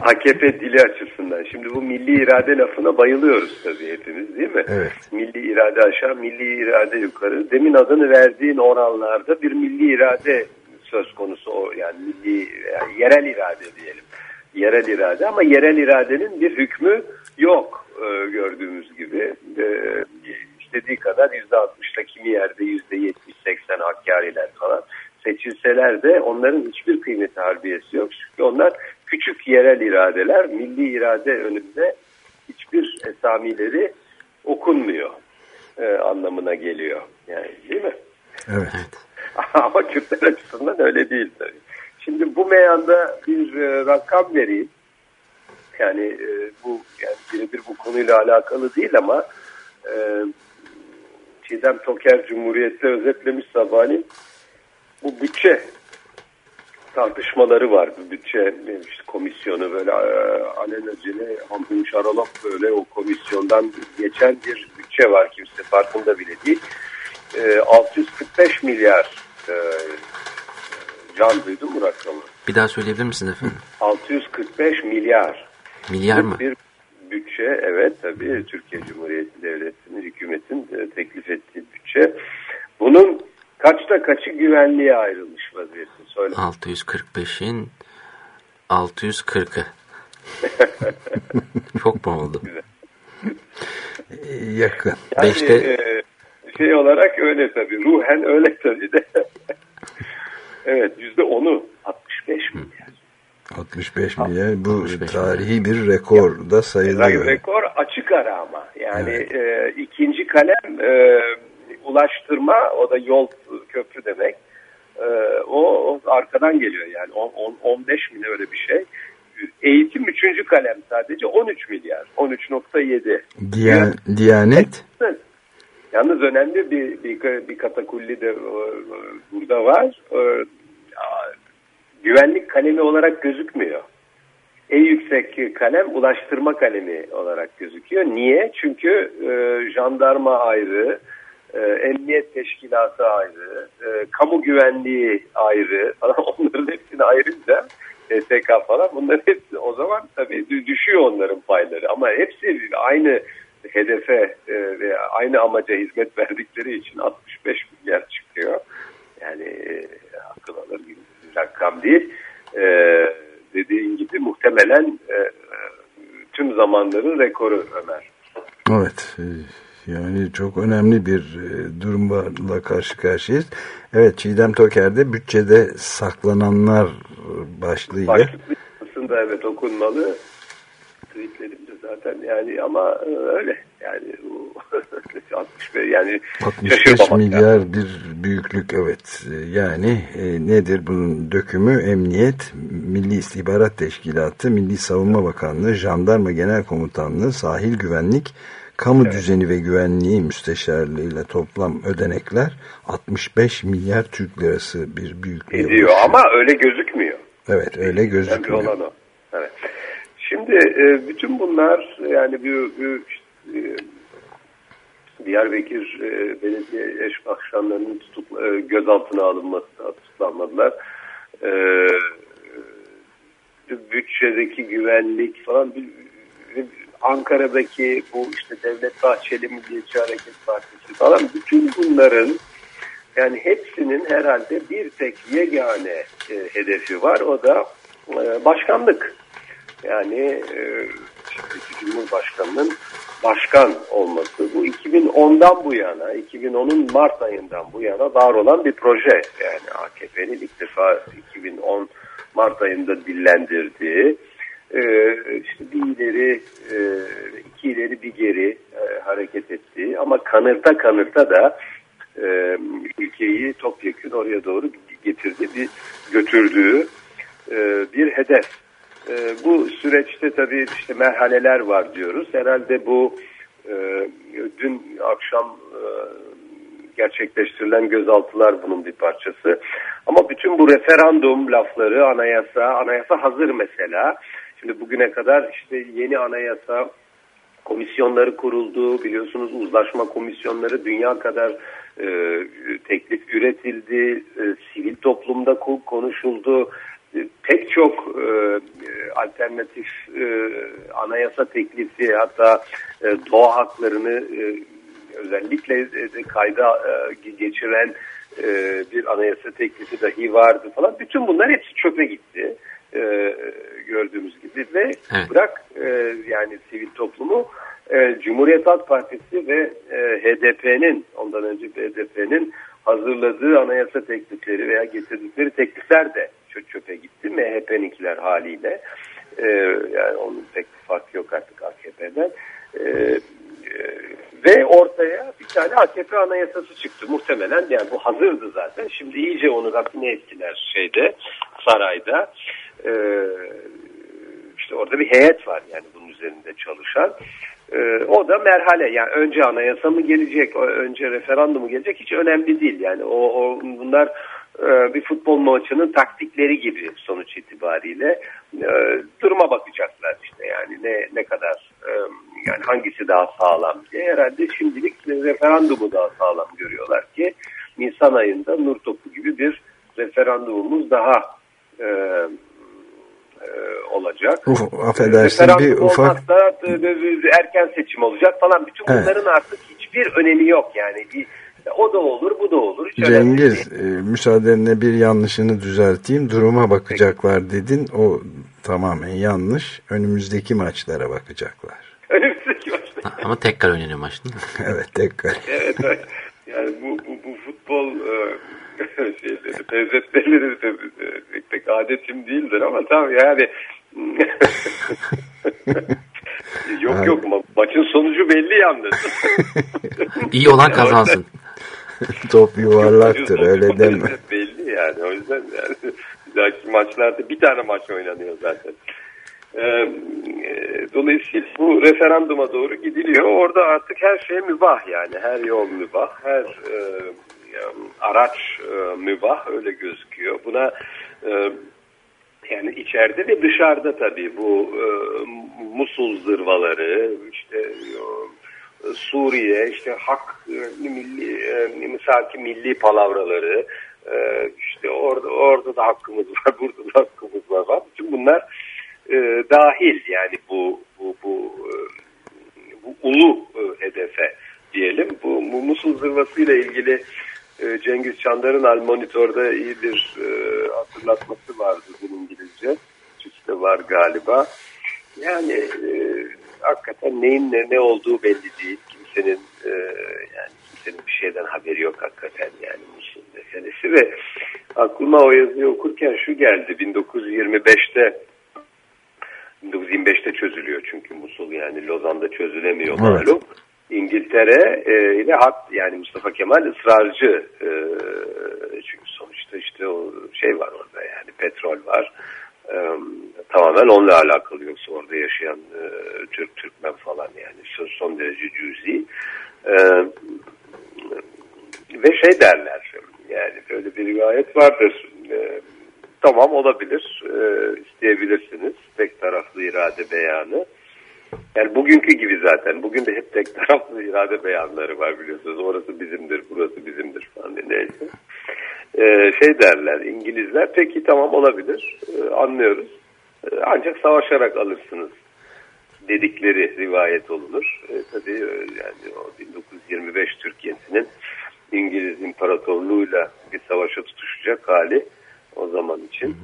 [SPEAKER 19] AKP dili açısından. Şimdi bu milli irade lafına bayılıyoruz tabii hepimiz değil mi?
[SPEAKER 1] Evet.
[SPEAKER 19] Milli irade aşağı, milli irade yukarı. Demin adını verdiğin oranlarda bir milli irade söz konusu o yani milli yani yerel irade diyelim. Yerel irade ama yerel iradenin bir hükmü yok e, gördüğümüz gibi. E, istediği kadar yüzde altmışta kimi yerde yüzde yetmiş seksen Hakkariler falan seçilseler de onların hiçbir kıymeti harbiyesi yok. Çünkü onlar küçük yerel iradeler, milli irade önünde hiçbir esamileri okunmuyor e, anlamına geliyor. Yani değil mi?
[SPEAKER 1] Evet.
[SPEAKER 19] Ama Kürtler açısından öyle değil tabii. Şimdi bu meyanda bir e, rakam vereyim. Yani e, bu yani birebir bu konuyla alakalı değil ama e, Çiğdem Toker Cumhuriyet'te özetlemiş sabahleyin bu bütçe tartışmaları var. Bu bütçe işte komisyonu böyle e, alelacele Hamdun Şaralop böyle o komisyondan geçen bir bütçe var. Kimse farkında bile değil. E, 645 milyar e, can duydun mu rakamı?
[SPEAKER 2] Bir daha söyleyebilir misiniz efendim?
[SPEAKER 19] 645 milyar.
[SPEAKER 2] Milyar mı?
[SPEAKER 19] Bir bütçe evet tabii Türkiye Cumhuriyeti Devleti'nin hükümetin e, teklif ettiği bütçe. Bunun kaçta kaçı güvenliğe ayrılmış vaziyette söyle.
[SPEAKER 2] 645'in 640'ı. Çok mu oldu?
[SPEAKER 1] Yakın.
[SPEAKER 19] Yani
[SPEAKER 2] Beşte...
[SPEAKER 19] e, şey olarak öyle tabii. Ruhen öyle tabii de. evet yüzde onu 65 milyar.
[SPEAKER 1] 65 milyar bu tarihi bir rekor da sayılıyor.
[SPEAKER 19] Rekor açık ara ama. Yani e, ikinci kalem e, ulaştırma o da yol köprü demek. E, o, o arkadan geliyor yani 10, 10, 15 milyar öyle bir şey. Eğitim üçüncü kalem sadece 13 milyar. 13.7.
[SPEAKER 1] Diyan, Diyanet?
[SPEAKER 19] Yalnız önemli bir, bir, bir katakulli de e, burada var. E, güvenlik kalemi olarak gözükmüyor. En yüksek kalem ulaştırma kalemi olarak gözüküyor. Niye? Çünkü e, jandarma ayrı, e, emniyet teşkilatı ayrı, e, kamu güvenliği ayrı falan onların hepsini ayrınca SSK falan bunların hepsi o zaman tabii düşüyor onların payları ama hepsi aynı hedefe e, ve aynı amaca hizmet verdikleri için 65 milyar çıkıyor. Yani e, akıl alır bir rakam değil. E, dediğin gibi muhtemelen e, tüm zamanların rekoru Ömer.
[SPEAKER 1] Evet. Yani çok önemli bir e, durumla karşı karşıyayız. Evet Çiğdem Toker'de bütçede saklananlar başlığıyla.
[SPEAKER 19] Aslında evet okunmalı. Tweetlerimde zaten yani ama e, öyle yani 65 yani
[SPEAKER 1] 65 milyar yani. bir büyüklük evet yani e, nedir bunun dökümü emniyet Milli İstihbarat Teşkilatı Milli Savunma Bakanlığı Jandarma Genel Komutanlığı Sahil Güvenlik Kamu evet. Düzeni ve Güvenliği Müsteşarlığıyla toplam ödenekler 65 milyar Türk lirası bir büyüklüğe
[SPEAKER 19] Ediyor ama öyle gözükmüyor.
[SPEAKER 1] Evet öyle gözükmüyor.
[SPEAKER 19] Olan o. Evet. Şimdi e, bütün bunlar yani bir, bir işte, Diyarbakır e, belediye eş başkanlarının tutuk, e, gözaltına alınması tutuklanmadılar. E, bütçedeki güvenlik falan bir, Ankara'daki bu işte Devlet Bahçeli Milliyetçi Hareket Partisi falan bütün bunların yani hepsinin herhalde bir tek yegane e, hedefi var. O da e, başkanlık. Yani e, Cumhurbaşkanı'nın başkan olması. Bu 2010'dan bu yana, 2010'un Mart ayından bu yana var olan bir proje. Yani AKP'nin ilk defa 2010 Mart ayında dillendirdiği e, işte bir ileri e, iki ileri bir geri e, hareket ettiği ama kanırta kanırta da e, ülkeyi topyekun oraya doğru getirdi, bir götürdüğü e, bir hedef. E, bu süreçte tabii işte merhaleler var diyoruz. Herhalde bu e, dün akşam e, gerçekleştirilen gözaltılar bunun bir parçası. Ama bütün bu referandum lafları, anayasa, anayasa hazır mesela. Şimdi bugüne kadar işte yeni anayasa komisyonları kuruldu. Biliyorsunuz uzlaşma komisyonları dünya kadar e, teklif üretildi. E, sivil toplumda konuşuldu. E, pek çok e, alternatif e, anayasa teklifi hatta e, doğa haklarını e, özellikle e, kayda e, geçiren e, bir anayasa teklifi dahi vardı falan. Bütün bunlar hepsi çöpe gitti. E, gördüğümüz gibi ve evet. bırak e, yani sivil toplumu e, Cumhuriyet Halk Partisi ve e, HDP'nin ondan önce HDP'nin hazırladığı anayasa teklifleri veya getirdikleri teklifler de çöp çöpe gitti. MHP'ninkiler haliyle. E, yani onun pek bir farkı yok artık AKP'den. E, e, ve ortaya bir tane AKP anayasası çıktı muhtemelen. Yani bu hazırdı zaten. Şimdi iyice onu rafine ettiler şeyde sarayda. E, işte orada bir heyet var yani bunun üzerinde çalışan. E, o da merhale yani önce anayasa mı gelecek, önce referandum mu gelecek hiç önemli değil. Yani o, o bunlar e, bir futbol maçının taktikleri gibi sonuç itibariyle E, duruma bakacaklar işte yani ne ne kadar e, yani hangisi daha sağlam diye herhalde şimdilik referandumu daha sağlam görüyorlar ki Nisan ayında nur topu gibi bir referandumumuz daha e, olacak.
[SPEAKER 1] Uf, affedersin bir ufak
[SPEAKER 19] olmazsa e, e, erken seçim olacak falan. Bütün
[SPEAKER 1] Evet.
[SPEAKER 19] bunların artık hiçbir önemi yok yani. Bir, o da olur, bu da olur. Hiç.
[SPEAKER 1] Cengiz e, müsaadenle bir yanlışını düzelteyim. Duruma bakacaklar dedin. O tamamen yanlış. Önümüzdeki maçlara bakacaklar.
[SPEAKER 19] Önümüzdeki maçta.
[SPEAKER 2] Ama tekrar oynanıyor maç değil mi?
[SPEAKER 1] evet tekrar.
[SPEAKER 19] Evet, evet. Yani bu, bu, bu futbol e, şeyleri, benzetmeleri de e, pek, pek adetim değildir ama tamam yani yok yok ma- maçın sonucu belli yalnız.
[SPEAKER 2] İyi olan kazansın.
[SPEAKER 1] Top yuvarlaktır öyle deme.
[SPEAKER 19] belli yani o yüzden yani dahaki maçlarda bir tane maç oynanıyor zaten. Ee, e, dolayısıyla bu referanduma doğru gidiliyor. Orada artık her şey mübah yani. Her yol mübah. Her e, araç e, mübah öyle gözüküyor. Buna e, yani içeride ve dışarıda tabii bu e, Musul zırvaları işte o, Suriye işte hak e, milli e, misaki milli palavraları e, işte orada orada da hakkımız var burada da hakkımız var falan. Bütün bunlar e, dahil yani bu bu bu e, bu ulu e, hedefe diyelim. Bu, bu Musul zırvasıyla ilgili e, Cengiz Çandar'ın Al Monitor'da iyi bir e, hatırlatması vardı bunun İngilizce. Türkçe var galiba. Yani e, hakikaten neyin ne, ne olduğu belli değil. Kimsenin e, yani kimsenin bir şeyden haberi yok hakikaten yani Musul meselesi ve aklıma o yazıyı okurken şu geldi 1925'te 1925'te çözülüyor çünkü Musul yani Lozan'da çözülemiyor
[SPEAKER 1] Evet.
[SPEAKER 19] malum. İngiltere e, ile hat yani Mustafa Kemal ısrarcı e, çünkü sonuçta işte o şey var orada yani petrol var. E, tamamen onunla alakalı yoksa orada yaşayan e, Türk Türkmen falan yani son, son derece cüzi. E, ve şey derler yani böyle bir rivayet vardır. E, tamam olabilir e, isteyebilirsiniz tek taraflı irade beyanı yani bugünkü gibi zaten. Bugün de hep tek taraflı irade beyanları var biliyorsunuz. Orası bizimdir, burası bizimdir falan diye neyse. Ee, şey derler İngilizler peki tamam olabilir Ee, anlıyoruz. Ee, ancak savaşarak alırsınız dedikleri rivayet olunur. Ee, tabii e, yani o 1925 Türkiye'sinin İngiliz İmparatorluğu'yla bir savaşa tutuşacak hali o zaman için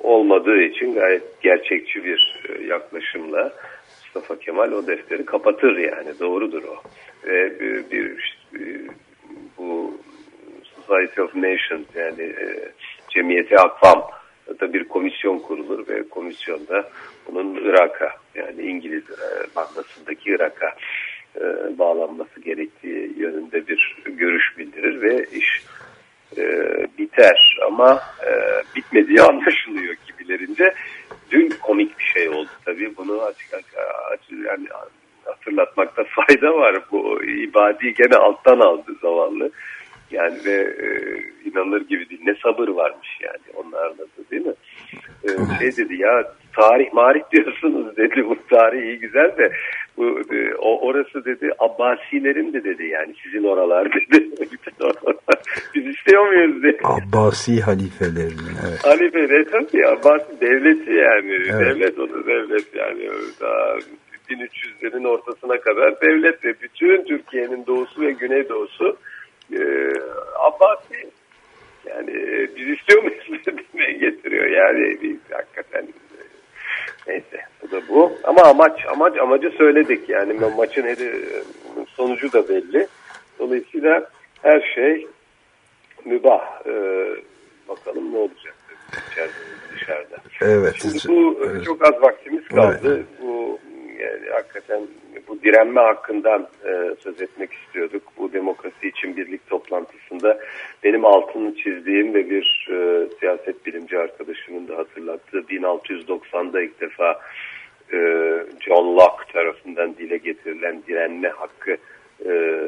[SPEAKER 19] olmadığı için gayet gerçekçi bir e, yaklaşımla Mustafa Kemal o defteri kapatır yani doğrudur o. Ve bir, bir bu Society of Nations yani e, Cemiyeti Akvam da bir komisyon kurulur ve komisyonda bunun Irak'a yani İngiliz e, bandasındaki Irak'a e, bağlanması gerektiği yönünde bir görüş bildirir ve iş e, biter ama e, bitmediği anlaşılıyor gibilerince. Dün komik bir şey oldu tabii bunu açık açık yani hatırlatmakta fayda var. Bu ibadi gene alttan aldı zavallı. Yani ve e, inanılır gibi değil. Ne sabır varmış yani onlarda da değil mi? E, şey dedi ya tarih marih diyorsunuz dedi. Bu tarih iyi güzel de bu e, o orası dedi Abbasilerin de dedi yani sizin oralar dedi. Biz istiyor muyuz dedi.
[SPEAKER 1] Abbasi halifelerinin evet.
[SPEAKER 19] Halife ne tabii Abbasi devleti yani.
[SPEAKER 1] Evet.
[SPEAKER 19] Devlet o da devlet yani. Daha 1300'lerin ortasına kadar devlet ve bütün Türkiye'nin doğusu ve güneydoğusu e, Abbasi yani e, biz istiyor muyuz demeye getiriyor yani bir, hakikaten e, neyse bu da bu. Ama amaç amaç amacı söyledik yani maçın hedi, sonucu da belli. Dolayısıyla her şey mübah. Ee, bakalım ne olacak içeride dışarıda.
[SPEAKER 1] Evet.
[SPEAKER 19] Şimdi bu
[SPEAKER 1] evet.
[SPEAKER 19] çok az vaktimiz kaldı. Bu yani hakikaten bu direnme hakkından e, söz etmek istiyorduk. Bu demokrasi için birlik toplantısında benim altını çizdiğim ve bir e, siyaset bilimci arkadaşımın da hatırlattığı 1690'da ilk defa e, John Locke tarafından dile getirilen direnme hakkı e,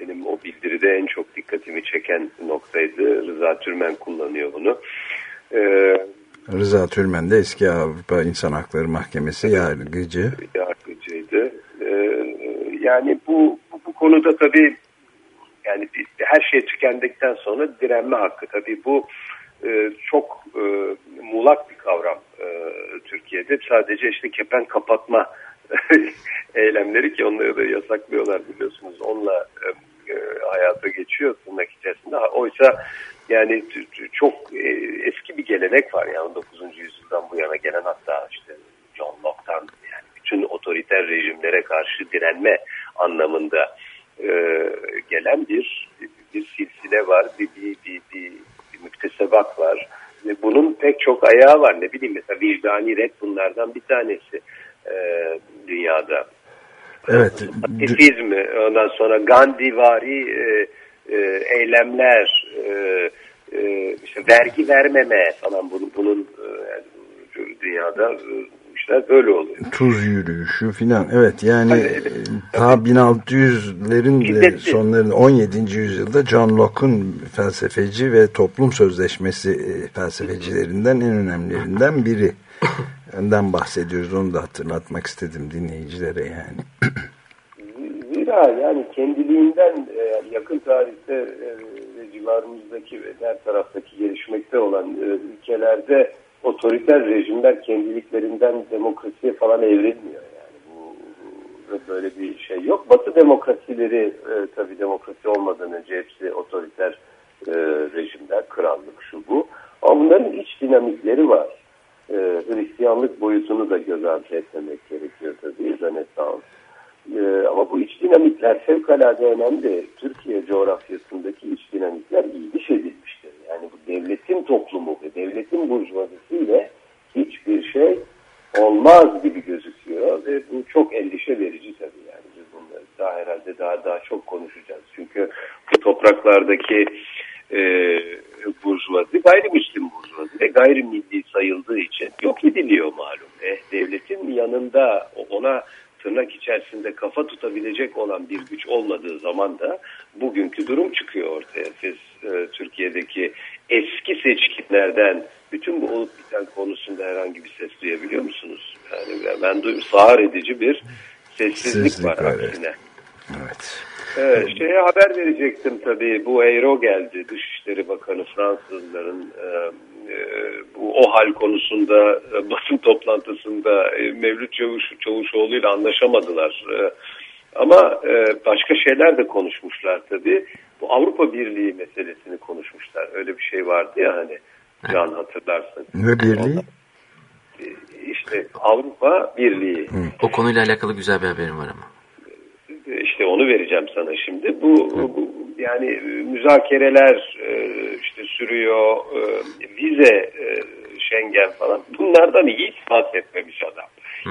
[SPEAKER 19] benim o bildiride en çok dikkatimi çeken noktaydı. Rıza Türmen kullanıyor bunu. E,
[SPEAKER 1] Rıza Türmen de eski Avrupa İnsan Hakları Mahkemesi yargıcı.
[SPEAKER 19] Yargıcıydı. Ee, yani bu, bu, bu konuda tabii yani bir, her şey tükendikten sonra direnme hakkı. Tabii bu e, çok e, muğlak bir kavram e, Türkiye'de. Sadece işte kepen kapatma eylemleri ki onları da yasaklıyorlar biliyorsunuz. Onunla e, e, hayata geçiyor tırnak içerisinde. Oysa yani çok e, eski bir gelenek var yani 19. yüzyıldan bu yana gelen hatta işte John Locke'tan yani bütün otoriter rejimlere karşı direnme anlamında e, gelen bir bir silsile var, bir bir bir, bir, bir müktesebat var. Ve bunun pek çok ayağı var. Ne bileyim mesela vicdani red bunlardan bir tanesi e, dünyada.
[SPEAKER 1] Evet.
[SPEAKER 19] Pasifizm, ondan sonra Gandhivari e, e, eylemler, e, e, işte vergi vermeme falan bunun, bunun e, dünyada işler böyle oluyor.
[SPEAKER 1] Tuz yürüyüşü filan. Evet yani evet, evet. ta 1600'lerin sonlarında 17. yüzyılda John Locke'un felsefeci ve toplum sözleşmesi felsefecilerinden en önemlilerinden biri. Ondan bahsediyoruz. Onu da hatırlatmak istedim dinleyicilere yani.
[SPEAKER 19] Zira yani kendiliğinden yakın tarihte ve civarımızdaki ve her taraftaki gelişmekte olan ülkelerde otoriter rejimler kendiliklerinden demokrasiye falan evrilmiyor yani bu böyle bir şey yok. Batı demokrasileri e, tabii demokrasi olmadan önce hepsi otoriter e, rejimler, krallık şu bu. Ama bunların iç dinamikleri var. E, Hristiyanlık boyutunu da göz ardı etmemek gerekiyor tabii Rönesans. E, ama bu iç dinamikler fevkalade önemli. Türkiye coğrafyasındaki iç dinamikler iyi diş edilmiştir. Yani bu devletin toplumu ve devletin burjuvazisiyle hiçbir şey olmaz gibi gözüküyor ve bu çok endişe verici tabii yani biz bunları daha herhalde daha daha çok konuşacağız. Çünkü bu topraklardaki e, burjuvazi gayrimüslim burjuvazi ve gayrimilli sayıldığı için yok ediliyor malum. E, devletin yanında içerisinde kafa tutabilecek olan bir güç olmadığı zaman da bugünkü durum çıkıyor ortaya. Siz e, Türkiye'deki eski seçkinlerden bütün bu olup biten konusunda herhangi bir ses duyabiliyor musunuz? Yani ben duyum sağır edici bir sessizlik
[SPEAKER 1] Sessizlik
[SPEAKER 19] var
[SPEAKER 1] var,
[SPEAKER 19] aksine.
[SPEAKER 1] Evet.
[SPEAKER 19] Evet, şeye haber verecektim tabii. Bu Euro geldi. Dışişleri Bakanı Fransızların e, e, o hal konusunda e, basın toplantısında e, Mevlüt Çavuş, Çavuşoğlu ile anlaşamadılar. E, ama e, başka şeyler de konuşmuşlar tabii. Bu Avrupa Birliği meselesini konuşmuşlar. Öyle bir şey vardı ya hani Can hatırlarsın.
[SPEAKER 1] Ne birliği?
[SPEAKER 19] İşte Avrupa Birliği.
[SPEAKER 2] O konuyla alakalı güzel bir haberim var ama.
[SPEAKER 19] İşte onu vereceğim sana şimdi. Bu, bu yani müzakereler e, işte sürüyor, e, vize, e, Schengen falan. Bunlardan hiç bahsetmemiş adam.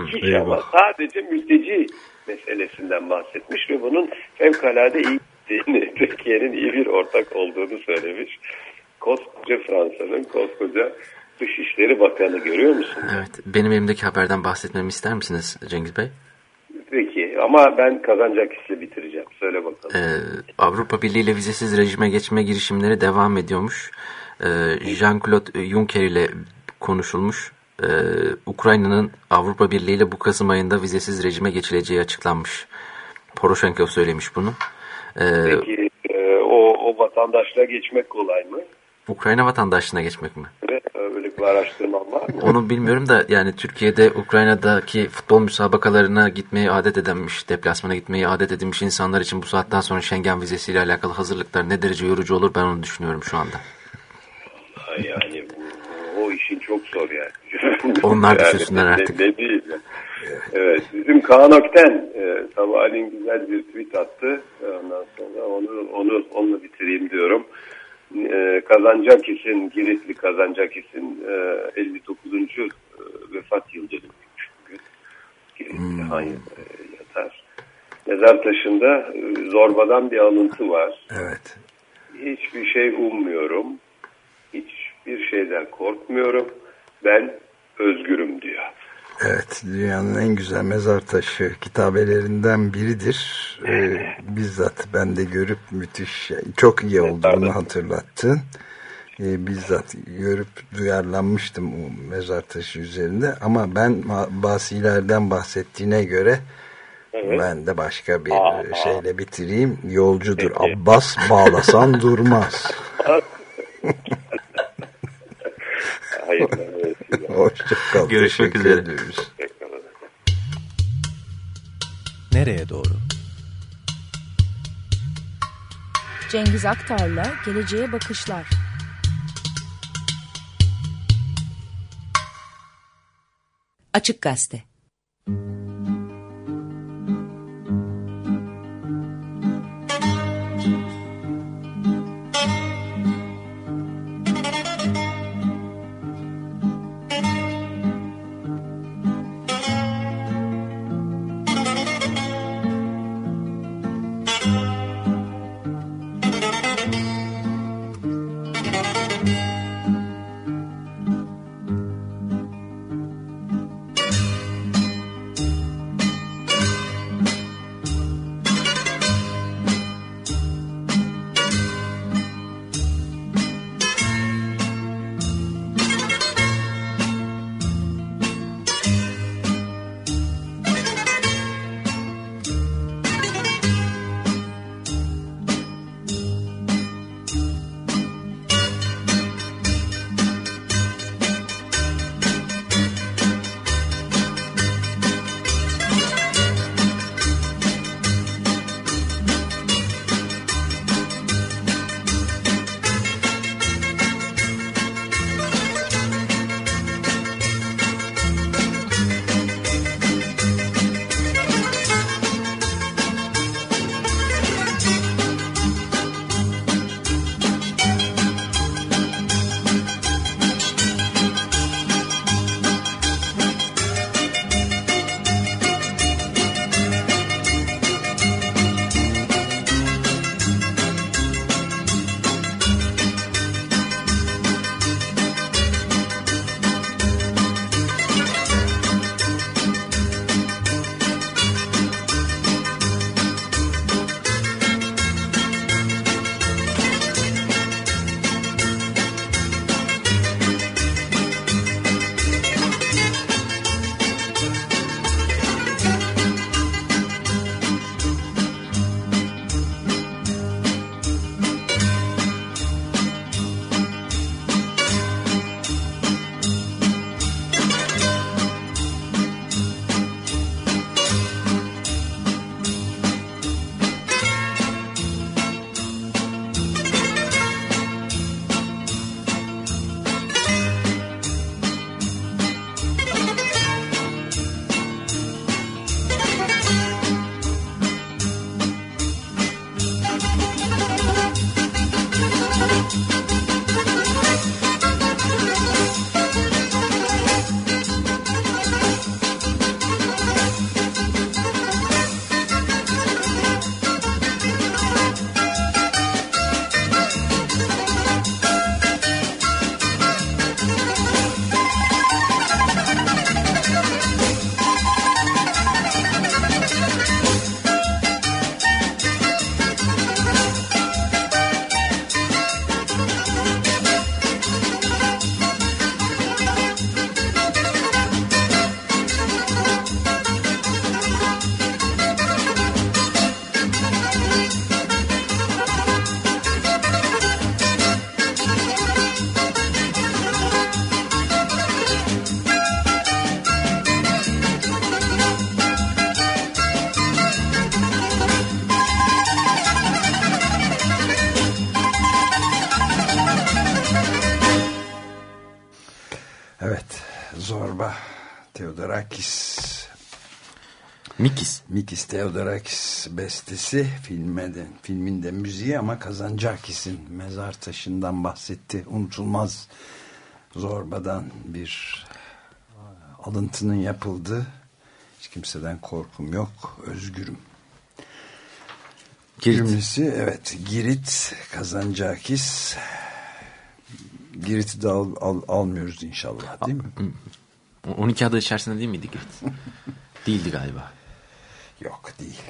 [SPEAKER 19] Hiç
[SPEAKER 1] eyvah.
[SPEAKER 19] ama sadece mülteci meselesinden bahsetmiş ve bunun fevkalade iyi gittiğini, Türkiye'nin iyi bir ortak olduğunu söylemiş. Koskoca Fransa'nın koskoca Dışişleri Bakanı görüyor musun?
[SPEAKER 2] Evet. Benim elimdeki haberden bahsetmemi ister misiniz Cengiz Bey?
[SPEAKER 19] Peki ama ben kazanacak hisle bitireceğim. Söyle bakalım.
[SPEAKER 2] Ee, Avrupa Birliği ile vizesiz rejime geçme girişimleri devam ediyormuş. Ee, Jean-Claude Juncker ile konuşulmuş. Ee, Ukrayna'nın Avrupa Birliği ile bu Kasım ayında vizesiz rejime geçileceği açıklanmış. Poroshenko söylemiş bunu. Ee,
[SPEAKER 19] Peki e, o, o vatandaşlığa geçmek kolay mı?
[SPEAKER 2] Ukrayna vatandaşlığına geçmek mi?
[SPEAKER 19] Evet, öyle bir araştırmam var mı?
[SPEAKER 2] Onu bilmiyorum da yani Türkiye'de Ukrayna'daki futbol müsabakalarına gitmeyi adet edinmiş, deplasmana gitmeyi adet edinmiş insanlar için bu saatten sonra Schengen vizesiyle alakalı hazırlıklar ne derece yorucu olur ben onu düşünüyorum şu anda.
[SPEAKER 19] Yani bu, yani.
[SPEAKER 2] Onlar düşünsünler
[SPEAKER 19] ne-
[SPEAKER 2] artık.
[SPEAKER 19] Ne, değil. Evet, bizim Kaan Ökten e, sabahleyin güzel bir tweet attı. Ondan sonra onu onu onunla bitireyim diyorum. E, Kazancakis'in, Giritli Kazancakis'in e, 59. e, vefat yıl dönümüymüş bugün. Giritli Han e, yatar. Mezar taşında e, zorbadan bir alıntı var.
[SPEAKER 1] Evet.
[SPEAKER 19] Hiçbir şey ummuyorum. Hiçbir şeyden korkmuyorum. Ben özgürüm diyor.
[SPEAKER 1] Evet, dünyanın en güzel mezar taşı kitabelerinden biridir. Ee, bizzat ben de görüp müthiş, çok iyi olduğunu hatırlattın. Ee, bizzat görüp duyarlanmıştım o mezar taşı üzerinde. Ama ben basilerden bahsettiğine göre ben de başka bir
[SPEAKER 19] Aa,
[SPEAKER 1] şeyle bitireyim. Yolcudur Abbas bağlasan durmaz.
[SPEAKER 19] Hayır.
[SPEAKER 1] Hoşçakal.
[SPEAKER 2] Görüşmek üzere.
[SPEAKER 1] ediyoruz.
[SPEAKER 11] Nereye doğru?
[SPEAKER 12] Cengiz Aktar'la Geleceğe Bakışlar.
[SPEAKER 8] Açık Gazete.
[SPEAKER 2] Mikis.
[SPEAKER 1] Theodorakis bestesi filmde, filminde müziği ama Kazancakis'in mezar taşından bahsetti. Unutulmaz zorbadan bir alıntının yapıldığı hiç kimseden korkum yok özgürüm.
[SPEAKER 2] Girit.
[SPEAKER 1] Cümlesi evet Girit Kazancakis Girit'i de al, al, almıyoruz inşallah değil mi?
[SPEAKER 2] 12 adı içerisinde değil miydi Girit? Değildi galiba.
[SPEAKER 1] Yok değil.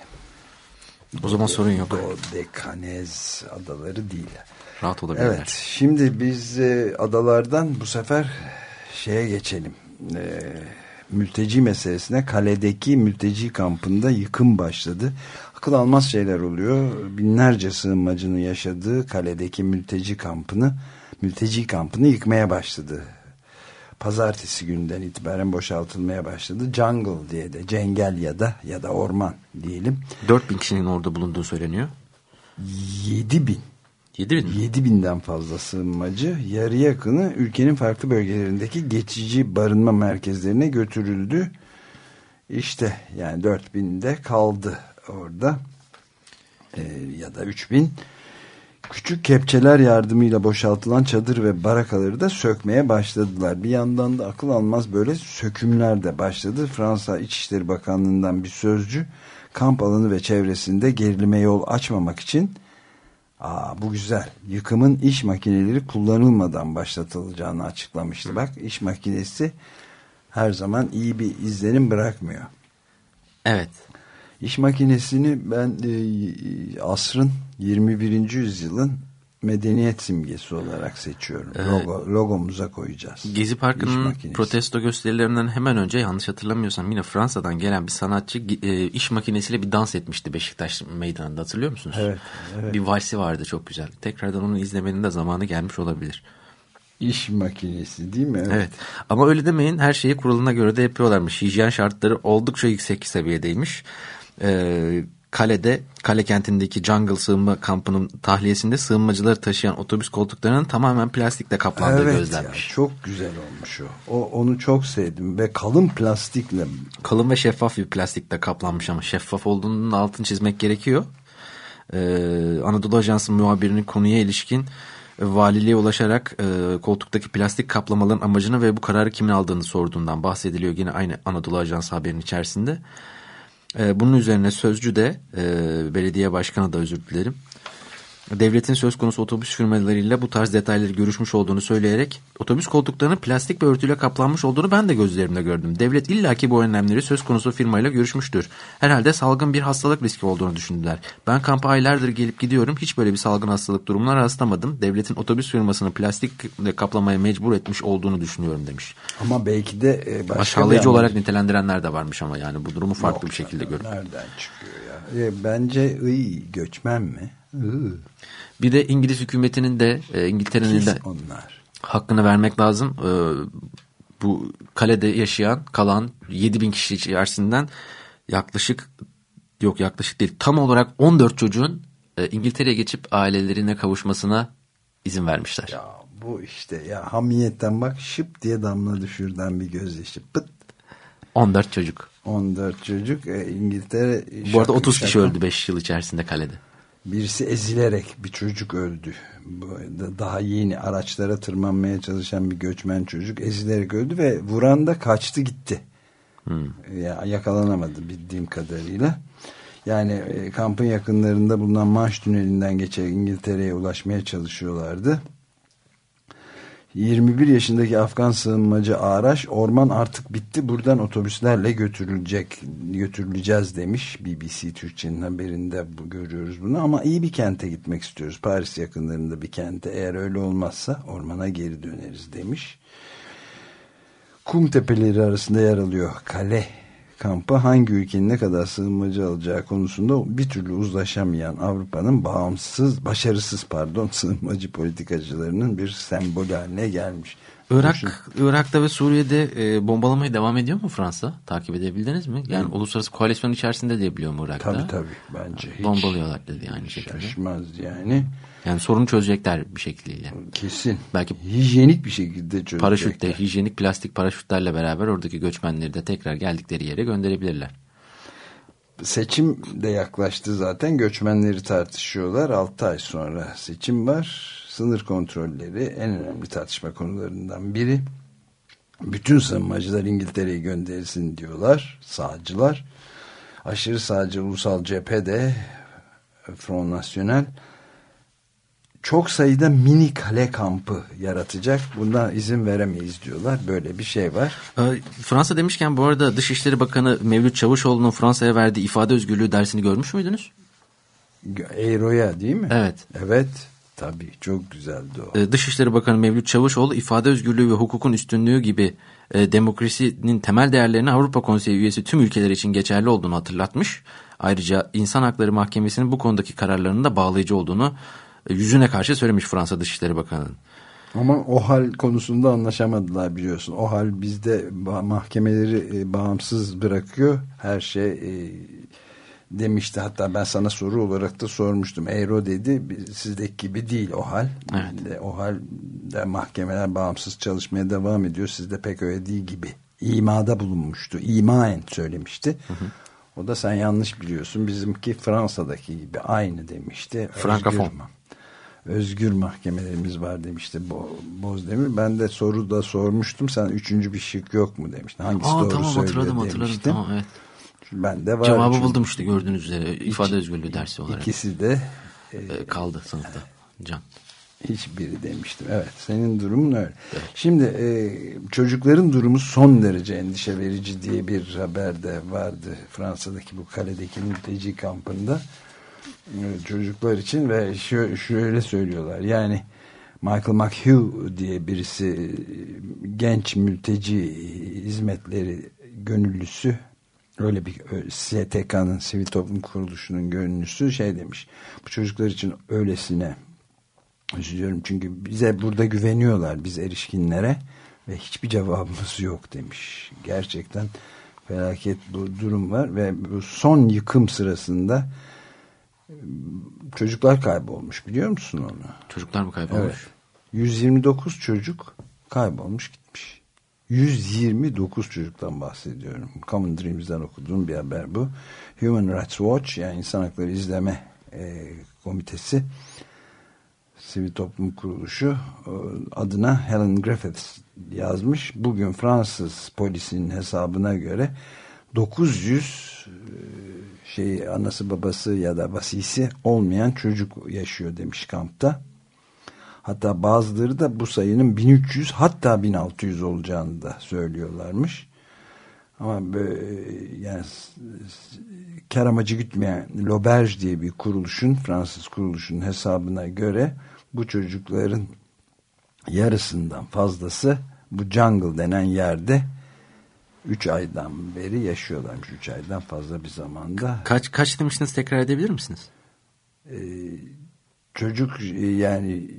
[SPEAKER 2] O zaman sorun yok.
[SPEAKER 1] Dodekanez adaları değil.
[SPEAKER 2] Rahat olabilirler.
[SPEAKER 1] Evet şimdi biz e, adalardan bu sefer şeye geçelim. E, mülteci meselesine kaledeki mülteci kampında yıkım başladı. Akıl almaz şeyler oluyor. Binlerce sığınmacının yaşadığı kaledeki mülteci kampını mülteci kampını yıkmaya başladı. Pazartesi günden itibaren boşaltılmaya başladı. Jungle diye de cengel ya da ya da orman diyelim.
[SPEAKER 2] 4000 kişinin orada bulunduğu söyleniyor.
[SPEAKER 1] 7000
[SPEAKER 2] 7000 mi?
[SPEAKER 1] 7000'den fazla sığınmacı yarı yakını ülkenin farklı bölgelerindeki geçici barınma merkezlerine götürüldü. İşte yani 4000'de kaldı orada ee, ya da 3000 küçük kepçeler yardımıyla boşaltılan çadır ve barakaları da sökmeye başladılar. Bir yandan da akıl almaz böyle sökümler de başladı. Fransa İçişleri Bakanlığı'ndan bir sözcü kamp alanı ve çevresinde gerilime yol açmamak için Aa, bu güzel. Yıkımın iş makineleri kullanılmadan başlatılacağını açıklamıştı. Bak iş makinesi her zaman iyi bir izlenim bırakmıyor.
[SPEAKER 2] Evet.
[SPEAKER 1] İş makinesini ben e, asrın 21. yüzyılın medeniyet simgesi olarak seçiyorum.
[SPEAKER 2] Evet.
[SPEAKER 1] Logo, logomuza koyacağız.
[SPEAKER 2] Gezi Parkı'nın protesto gösterilerinden hemen önce yanlış hatırlamıyorsam yine Fransa'dan gelen bir sanatçı e, iş makinesiyle bir dans etmişti Beşiktaş meydanında hatırlıyor musunuz?
[SPEAKER 1] Evet, evet.
[SPEAKER 2] Bir valsi vardı çok güzel. Tekrardan onu izlemenin de zamanı gelmiş olabilir.
[SPEAKER 1] İş makinesi değil mi? Evet.
[SPEAKER 2] Evet. Ama öyle demeyin her şeyi kuralına göre de yapıyorlarmış. Hijyen şartları oldukça yüksek seviyedeymiş. Ee, kalede, kale kentindeki jungle sığınma kampının tahliyesinde sığınmacıları taşıyan otobüs koltuklarının tamamen plastikle kaplandığı
[SPEAKER 1] Evet
[SPEAKER 2] gözlenmiş.
[SPEAKER 1] ya, çok güzel olmuş o. o. Onu çok sevdim ve kalın plastikle
[SPEAKER 2] Kalın ve şeffaf bir plastikle kaplanmış ama şeffaf olduğunun altını çizmek gerekiyor. Ee, Anadolu Ajansı muhabirinin konuya ilişkin e, valiliğe ulaşarak e, koltuktaki plastik kaplamaların amacını ve bu kararı kimin aldığını sorduğundan bahsediliyor yine aynı Anadolu Ajansı haberinin içerisinde. E, bunun üzerine sözcü de e, belediye başkanı da özür dilerim. Devletin söz konusu otobüs firmalarıyla bu tarz detayları görüşmüş olduğunu söyleyerek otobüs koltuklarının plastik bir örtüyle kaplanmış olduğunu ben de gözlerimle gördüm. Devlet illaki bu önlemleri söz konusu firmayla görüşmüştür. Herhalde salgın bir hastalık riski olduğunu düşündüler. Ben kampa aylardır gelip gidiyorum. Hiç böyle bir salgın hastalık durumuna rastlamadım. Devletin otobüs firmasını plastikle kaplamaya mecbur etmiş olduğunu düşünüyorum demiş.
[SPEAKER 1] ama belki de e, başka
[SPEAKER 2] Aşağılayıcı olarak nitelendirenler de varmış ama yani bu durumu farklı
[SPEAKER 1] Yok
[SPEAKER 2] bir şekilde görün.
[SPEAKER 1] Nereden çıkıyor ya? E, bence iyi göçmen mi? Iı.
[SPEAKER 2] Bir de İngiliz hükümetinin de e, İngiltere'nin de
[SPEAKER 1] onlar.
[SPEAKER 2] hakkını vermek lazım. Ee, bu kalede yaşayan kalan 7 bin kişi içerisinden yaklaşık yok yaklaşık değil tam olarak 14 çocuğun e, İngiltere'ye geçip ailelerine kavuşmasına izin vermişler.
[SPEAKER 1] Ya bu işte ya hamiyetten bak şıp diye damla düşürden bir gözyaşı pıt
[SPEAKER 2] 14 çocuk.
[SPEAKER 1] 14 çocuk e, İngiltere
[SPEAKER 2] Bu arada
[SPEAKER 1] şaka-
[SPEAKER 2] 30 kişi
[SPEAKER 1] şaka.
[SPEAKER 2] öldü 5 yıl içerisinde kalede.
[SPEAKER 1] Birisi ezilerek bir çocuk öldü. Daha yeni araçlara tırmanmaya çalışan bir göçmen çocuk ezilerek öldü ve vuran da kaçtı gitti. Ya, yakalanamadı bildiğim kadarıyla. Yani e, kampın yakınlarında bulunan Manş Tüneli'nden geçerek İngiltere'ye ulaşmaya çalışıyorlardı. 21 yaşındaki Afgan sığınmacı Araş orman artık bitti buradan otobüslerle götürülecek götürüleceğiz demiş. BBC Türkçe'nin haberinde bu, görüyoruz bunu. Ama iyi bir kente gitmek istiyoruz. Paris yakınlarında bir kente. Eğer öyle olmazsa ormana geri döneriz demiş. Kum tepeleri arasında yer alıyor. Kale kampı hangi ülkenin ne kadar sığınmacı alacağı konusunda bir türlü uzlaşamayan Avrupa'nın bağımsız, başarısız pardon sığınmacı politikacılarının bir sembolü haline gelmiş.
[SPEAKER 2] Irak, Irak'ta ve Suriye'de e, bombalamaya devam ediyor mu Fransa? Takip edebildiniz mi? Yani
[SPEAKER 1] Hı.
[SPEAKER 2] uluslararası koalisyon içerisinde diye biliyor mu Irak'ta?
[SPEAKER 1] Tabii tabii bence. Hiç
[SPEAKER 2] Bombalıyorlar dedi aynı şekilde.
[SPEAKER 1] Şaşmaz yani.
[SPEAKER 2] Yani sorunu çözecekler bir şekliyle.
[SPEAKER 1] Kesin.
[SPEAKER 2] Belki
[SPEAKER 1] hijyenik bir şekilde çözecekler.
[SPEAKER 2] Paraşütle, hijyenik plastik paraşütlerle beraber oradaki göçmenleri de tekrar geldikleri yere gönderebilirler.
[SPEAKER 1] Seçim de yaklaştı zaten. Göçmenleri tartışıyorlar. 6 ay sonra seçim var. Sınır kontrolleri en önemli tartışma konularından biri. Bütün sığınmacılar İngiltere'ye gönderilsin diyorlar. Sağcılar. Aşırı sağcı ulusal cephede Front National çok sayıda mini kale kampı yaratacak. Bundan izin veremeyiz diyorlar. Böyle bir şey var.
[SPEAKER 2] Ee, Fransa demişken bu arada Dışişleri Bakanı Mevlüt Çavuşoğlu'nun Fransa'ya verdiği ifade özgürlüğü dersini görmüş müydünüz?
[SPEAKER 1] Ero'ya değil mi?
[SPEAKER 2] Evet.
[SPEAKER 1] Evet. Tabii çok güzeldi o.
[SPEAKER 2] Ee, Dışişleri Bakanı Mevlüt Çavuşoğlu ifade özgürlüğü ve hukukun üstünlüğü gibi e, demokrasinin temel değerlerini Avrupa Konseyi üyesi tüm ülkeler için geçerli olduğunu hatırlatmış. Ayrıca İnsan Hakları Mahkemesi'nin bu konudaki kararlarının da bağlayıcı olduğunu yüzüne karşı söylemiş Fransa Dışişleri Bakanı'nın.
[SPEAKER 1] Ama o hal konusunda anlaşamadılar biliyorsun. O hal bizde mahkemeleri e, bağımsız bırakıyor. Her şey e, demişti. Hatta ben sana soru olarak da sormuştum. Euro dedi sizdeki gibi değil o hal.
[SPEAKER 2] Evet.
[SPEAKER 1] O hal de mahkemeler bağımsız çalışmaya devam ediyor. Sizde pek öyle değil gibi. İmada bulunmuştu. İmaen söylemişti. Hı hı. O da sen yanlış biliyorsun. Bizimki Fransa'daki gibi aynı demişti.
[SPEAKER 2] Frankafon.
[SPEAKER 1] Özgür, özgür mahkemelerimiz var demişti Bo Bozdemir. Ben de soru da sormuştum. Sen üçüncü bir şık yok mu demiştin. Hangisi
[SPEAKER 2] Aa,
[SPEAKER 1] doğru
[SPEAKER 2] tamam,
[SPEAKER 1] söylüyor
[SPEAKER 2] hatırladım, hatırladım,
[SPEAKER 1] demiştim.
[SPEAKER 2] Tamam, evet.
[SPEAKER 1] Ben de var.
[SPEAKER 2] Cevabı
[SPEAKER 1] çünkü.
[SPEAKER 2] buldum işte gördüğünüz üzere ifade özgürlüğü dersi olarak.
[SPEAKER 1] İkisi de
[SPEAKER 2] e, kaldı sınıfta. Can.
[SPEAKER 1] Hiçbiri demiştim. Evet senin durumun öyle. Evet. Şimdi e, çocukların durumu son derece endişe verici diye bir haber de vardı Fransa'daki bu kaledeki mülteci kampında çocuklar için ve şö şöyle söylüyorlar yani Michael McHugh diye birisi e, genç mülteci hizmetleri gönüllüsü öyle bir STK'nın sivil toplum kuruluşunun gönüllüsü şey demiş bu çocuklar için öylesine üzülüyorum çünkü bize burada güveniyorlar biz erişkinlere ve hiçbir cevabımız yok demiş. Gerçekten felaket bu durum var ve bu son yıkım sırasında çocuklar kaybolmuş biliyor musun onu?
[SPEAKER 2] Çocuklar mı kaybolmuş?
[SPEAKER 1] Evet. 129 çocuk kaybolmuş gitmiş. 129 çocuktan bahsediyorum. Common Dreams'den okuduğum bir haber bu. Human Rights Watch yani İnsan Hakları İzleme e, Komitesi Sivil Toplum Kuruluşu adına Helen Griffiths yazmış. Bugün Fransız polisinin hesabına göre 900 şey anası babası ya da vasisi olmayan çocuk yaşıyor demiş kampta. Hatta bazıları da bu sayının 1300 hatta 1600 olacağını da söylüyorlarmış. Ama böyle, yani kar amacı gütmeyen L'Auberge diye bir kuruluşun Fransız kuruluşun hesabına göre bu çocukların yarısından fazlası bu jungle denen yerde 3 aydan beri yaşıyorlarmış. 3 aydan fazla bir zamanda.
[SPEAKER 2] Kaç kaç demiştiniz tekrar edebilir misiniz?
[SPEAKER 1] Ee, çocuk yani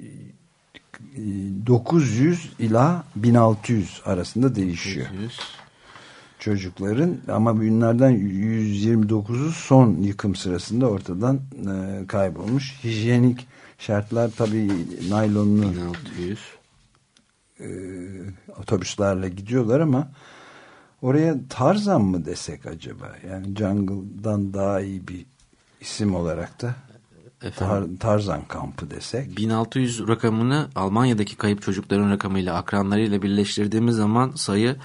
[SPEAKER 1] 900 ila 1600 arasında değişiyor.
[SPEAKER 2] 900.
[SPEAKER 1] Çocukların ama bunlardan 129'u son yıkım sırasında ortadan e, kaybolmuş. Hijyenik şartlar tabii naylonlu
[SPEAKER 2] 1600
[SPEAKER 1] e, otobüslerle gidiyorlar ama oraya Tarzan mı desek acaba? Yani Jungle'dan daha iyi bir isim olarak da Tar Tarzan kampı desek.
[SPEAKER 2] 1600 rakamını Almanya'daki kayıp çocukların rakamıyla akranlarıyla birleştirdiğimiz zaman sayı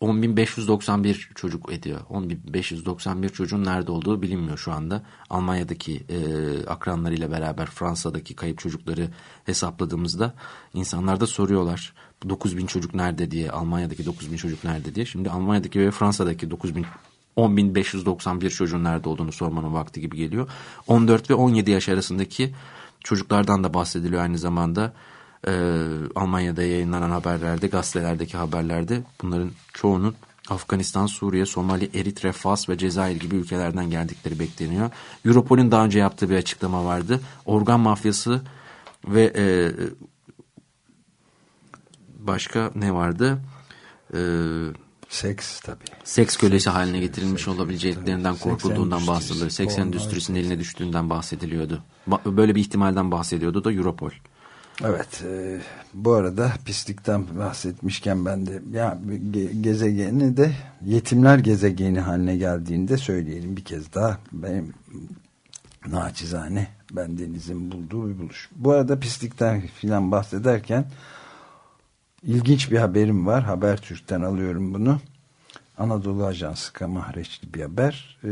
[SPEAKER 2] 10.591 çocuk ediyor. 10.591 çocuğun nerede olduğu bilinmiyor şu anda. Almanya'daki e, akranlarıyla beraber Fransa'daki kayıp çocukları hesapladığımızda insanlar da soruyorlar. 9.000 çocuk nerede diye, Almanya'daki 9.000 çocuk nerede diye. Şimdi Almanya'daki ve Fransa'daki 9.000 10.591 çocuğun nerede olduğunu sormanın vakti gibi geliyor. 14 ve 17 yaş arasındaki çocuklardan da bahsediliyor aynı zamanda. Ee, Almanya'da yayınlanan haberlerde, gazetelerdeki haberlerde bunların çoğunun Afganistan, Suriye, Somali, Eritre, Fas ve Cezayir gibi ülkelerden geldikleri bekleniyor. Europol'ün daha önce yaptığı bir açıklama vardı. Organ mafyası ve e, başka ne vardı? Ee,
[SPEAKER 1] Seks tabii.
[SPEAKER 2] Seks kölesi haline getirilmiş olabileceklerinden
[SPEAKER 1] Seks
[SPEAKER 2] korkulduğundan bahsediliyor. Seks endüstrisinin eline düştüğünden bahsediliyordu. Ba- Böyle bir ihtimalden bahsediyordu da Europol.
[SPEAKER 1] Evet. E, bu arada pislikten bahsetmişken ben de ya ge- gezegeni de yetimler gezegeni haline geldiğinde söyleyelim bir kez daha. Benim naçizane ben denizin bulduğu bir buluş. Bu arada pislikten filan bahsederken ilginç bir haberim var. Habertürk'ten alıyorum bunu. Anadolu Ajansı kamahreçli bir haber. Ee,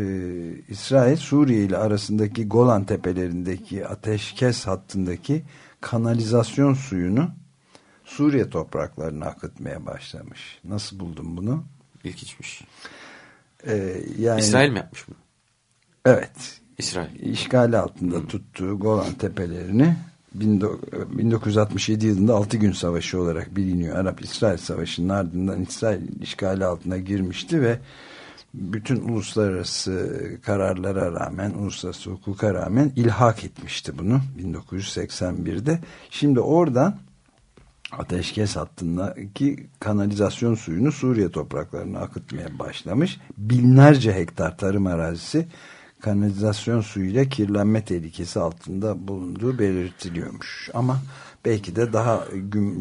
[SPEAKER 1] İsrail Suriye ile arasındaki Golan tepelerindeki ateşkes hattındaki kanalizasyon suyunu Suriye topraklarına akıtmaya başlamış. Nasıl buldun bunu?
[SPEAKER 2] İlginçmiş.
[SPEAKER 1] Ee, yani,
[SPEAKER 2] İsrail mi yapmış bunu?
[SPEAKER 1] Evet.
[SPEAKER 2] İsrail.
[SPEAKER 1] İşgali altında tuttuğu Golan tepelerini 1967 yılında 6 gün savaşı olarak biliniyor. Arap-İsrail savaşının ardından İsrail işgali altına girmişti ve bütün uluslararası kararlara rağmen, uluslararası hukuka rağmen ilhak etmişti bunu 1981'de. Şimdi oradan ateşkes hattındaki kanalizasyon suyunu Suriye topraklarına akıtmaya başlamış. Binlerce hektar tarım arazisi kanalizasyon suyuyla kirlenme tehlikesi altında bulunduğu belirtiliyormuş. Ama belki de daha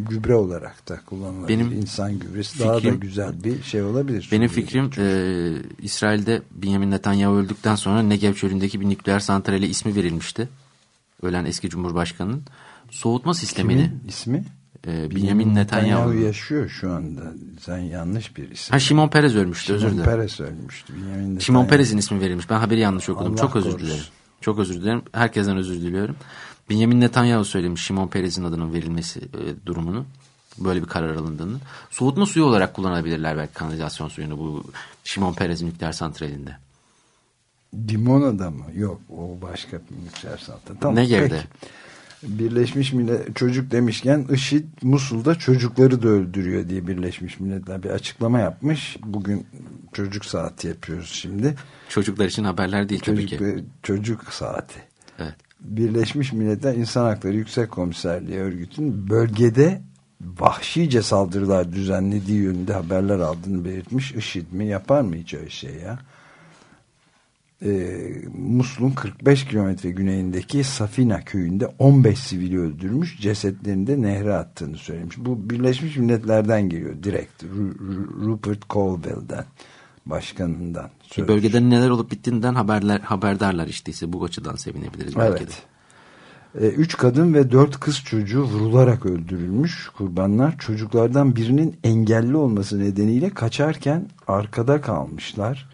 [SPEAKER 1] gübre olarak da kullanılabilir.
[SPEAKER 2] Benim
[SPEAKER 1] insan gübresi daha da
[SPEAKER 2] fikrim-
[SPEAKER 1] güzel bir şey olabilir.
[SPEAKER 2] Benim fikrim e, İsrail'de Benjamin Netanyahu öldükten sonra Negev çölündeki bir nükleer santrale ismi verilmişti. Ölen eski cumhurbaşkanının. Soğutma sistemini.
[SPEAKER 1] Kimin ismi?
[SPEAKER 2] E, Benjamin Netanyahu.
[SPEAKER 1] yaşıyor şu anda. Sen yanlış bir isim.
[SPEAKER 2] Ha Şimon Perez ölmüştü özür
[SPEAKER 1] Şimon
[SPEAKER 2] dilerim.
[SPEAKER 1] Peres ölmüştü. Benjamin
[SPEAKER 2] Şimon
[SPEAKER 1] Netanyahu.
[SPEAKER 2] Perez'in ismi verilmiş. Ben haberi yanlış okudum.
[SPEAKER 1] Allah
[SPEAKER 2] Çok özür
[SPEAKER 1] korusun.
[SPEAKER 2] dilerim. Çok özür dilerim. Herkesten özür diliyorum. Benjamin Netanyahu söylemiş Şimon Perez'in adının verilmesi e, durumunu. Böyle bir karar alındığını. Soğutma suyu olarak kullanabilirler belki kanalizasyon suyunu bu Şimon Perez nükleer santralinde.
[SPEAKER 1] Dimona'da mı? Yok o başka bir nükleer santral. Tamam,
[SPEAKER 2] Negev'de.
[SPEAKER 1] peki. Birleşmiş Millet çocuk demişken IŞİD Musul'da çocukları da öldürüyor diye Birleşmiş Milletler bir açıklama yapmış. Bugün çocuk saati yapıyoruz şimdi.
[SPEAKER 2] Çocuklar için haberler değil tabii ki.
[SPEAKER 1] Çocuk, çocuk saati.
[SPEAKER 2] Evet.
[SPEAKER 1] Birleşmiş Milletler İnsan Hakları Yüksek Komiserliği örgütün bölgede vahşice saldırılar düzenlediği yönünde haberler aldığını belirtmiş. IŞİD mi yapar mı hiç öyle şey ya? Ee, Musul'un 45 kilometre güneyindeki Safina köyünde 15 sivili öldürmüş, cesetlerini de nehre attığını söylemiş. Bu Birleşmiş Milletler'den geliyor direkt. Ru- Ru- Rupert Colville'den, başkanından.
[SPEAKER 2] Bir bölgede neler olup bittiğinden haberler haberdarlar işte ise bu açıdan sevinebiliriz belki de.
[SPEAKER 1] Evet. E, üç kadın ve dört kız çocuğu vurularak öldürülmüş kurbanlar. Çocuklardan birinin engelli olması nedeniyle kaçarken arkada kalmışlar.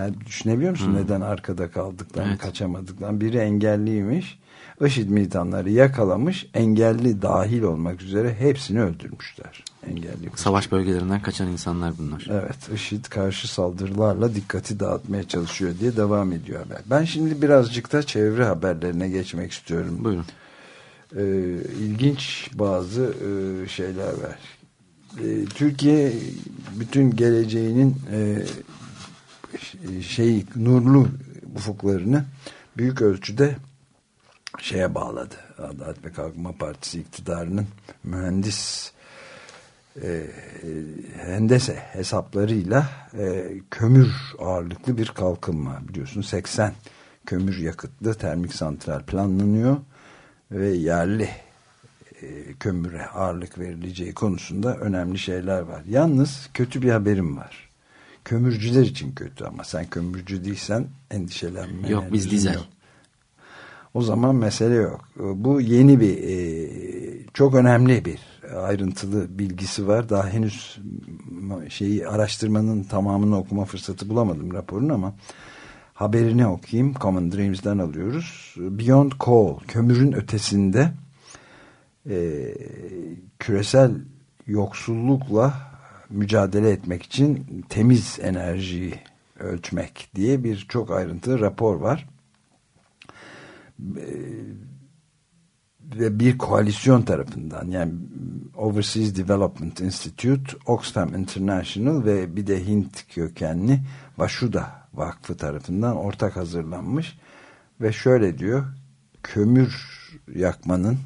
[SPEAKER 1] Yani düşünebiliyor musun
[SPEAKER 2] Hmm.
[SPEAKER 1] neden arkada kaldıklarını,
[SPEAKER 2] Evet.
[SPEAKER 1] kaçamadıklarını? Biri engelliymiş. IŞİD militanları yakalamış, engelli dahil olmak üzere hepsini öldürmüşler. Engelli
[SPEAKER 2] Savaş bölgelerinden kaçan insanlar bunlar.
[SPEAKER 1] Evet, IŞİD karşı saldırılarla dikkati dağıtmaya çalışıyor diye devam ediyor haber. Ben şimdi birazcık da çevre haberlerine geçmek istiyorum.
[SPEAKER 2] Buyurun.
[SPEAKER 1] Ee, ilginç bazı e, şeyler var. Ee, Türkiye bütün geleceğinin e, şey nurlu ufuklarını büyük ölçüde şeye bağladı. Adalet ve Kalkınma Partisi iktidarının mühendis e, hendese hesaplarıyla e, kömür ağırlıklı bir kalkınma biliyorsun 80 kömür yakıtlı termik santral planlanıyor ve yerli e, kömüre ağırlık verileceği konusunda önemli şeyler var. Yalnız kötü bir haberim var. Kömürcüler için kötü ama sen kömürcü değilsen endişelenme.
[SPEAKER 2] Yok biz dizel.
[SPEAKER 1] O zaman mesele yok. Bu yeni bir e, çok önemli bir ayrıntılı bilgisi var. Daha henüz şeyi araştırmanın tamamını okuma fırsatı bulamadım raporun ama haberini okuyayım. Common Dreams'den alıyoruz. Beyond Coal, kömürün ötesinde e, küresel yoksullukla mücadele etmek için temiz enerjiyi ölçmek diye bir çok ayrıntılı rapor var. Ve bir koalisyon tarafından yani Overseas Development Institute, Oxfam International ve bir de Hint kökenli Vashuda Vakfı tarafından ortak hazırlanmış ve şöyle diyor kömür yakmanın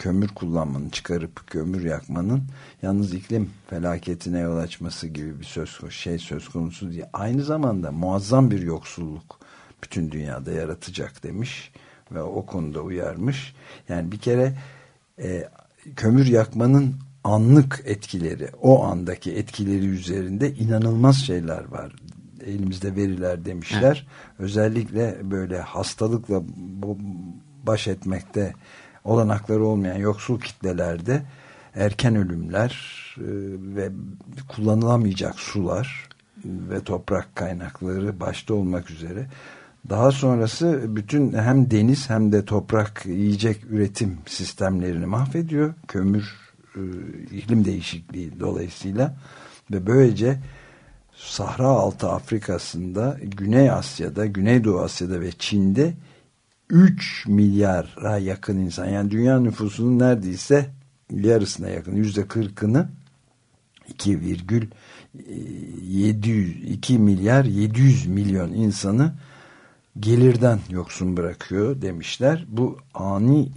[SPEAKER 1] kömür kullanmanın çıkarıp kömür yakmanın yalnız iklim felaketine yol açması gibi bir söz şey söz konusu diye aynı zamanda muazzam bir yoksulluk bütün dünyada yaratacak demiş ve o konuda uyarmış. Yani bir kere e, kömür yakmanın anlık etkileri, o andaki etkileri üzerinde inanılmaz şeyler var. Elimizde veriler demişler. Evet. Özellikle böyle hastalıkla baş etmekte olanakları olmayan yoksul kitlelerde erken ölümler e, ve kullanılamayacak sular ve toprak kaynakları başta olmak üzere daha sonrası bütün hem deniz hem de toprak yiyecek üretim sistemlerini mahvediyor. Kömür e, iklim değişikliği dolayısıyla ve böylece Sahra altı Afrika'sında, Güney Asya'da, Güneydoğu Asya'da ve Çin'de 3 milyara yakın insan yani dünya nüfusunun neredeyse yarısına yakın yüzde kırkını 2,700 2 milyar 700 milyon insanı gelirden yoksun bırakıyor demişler. Bu ani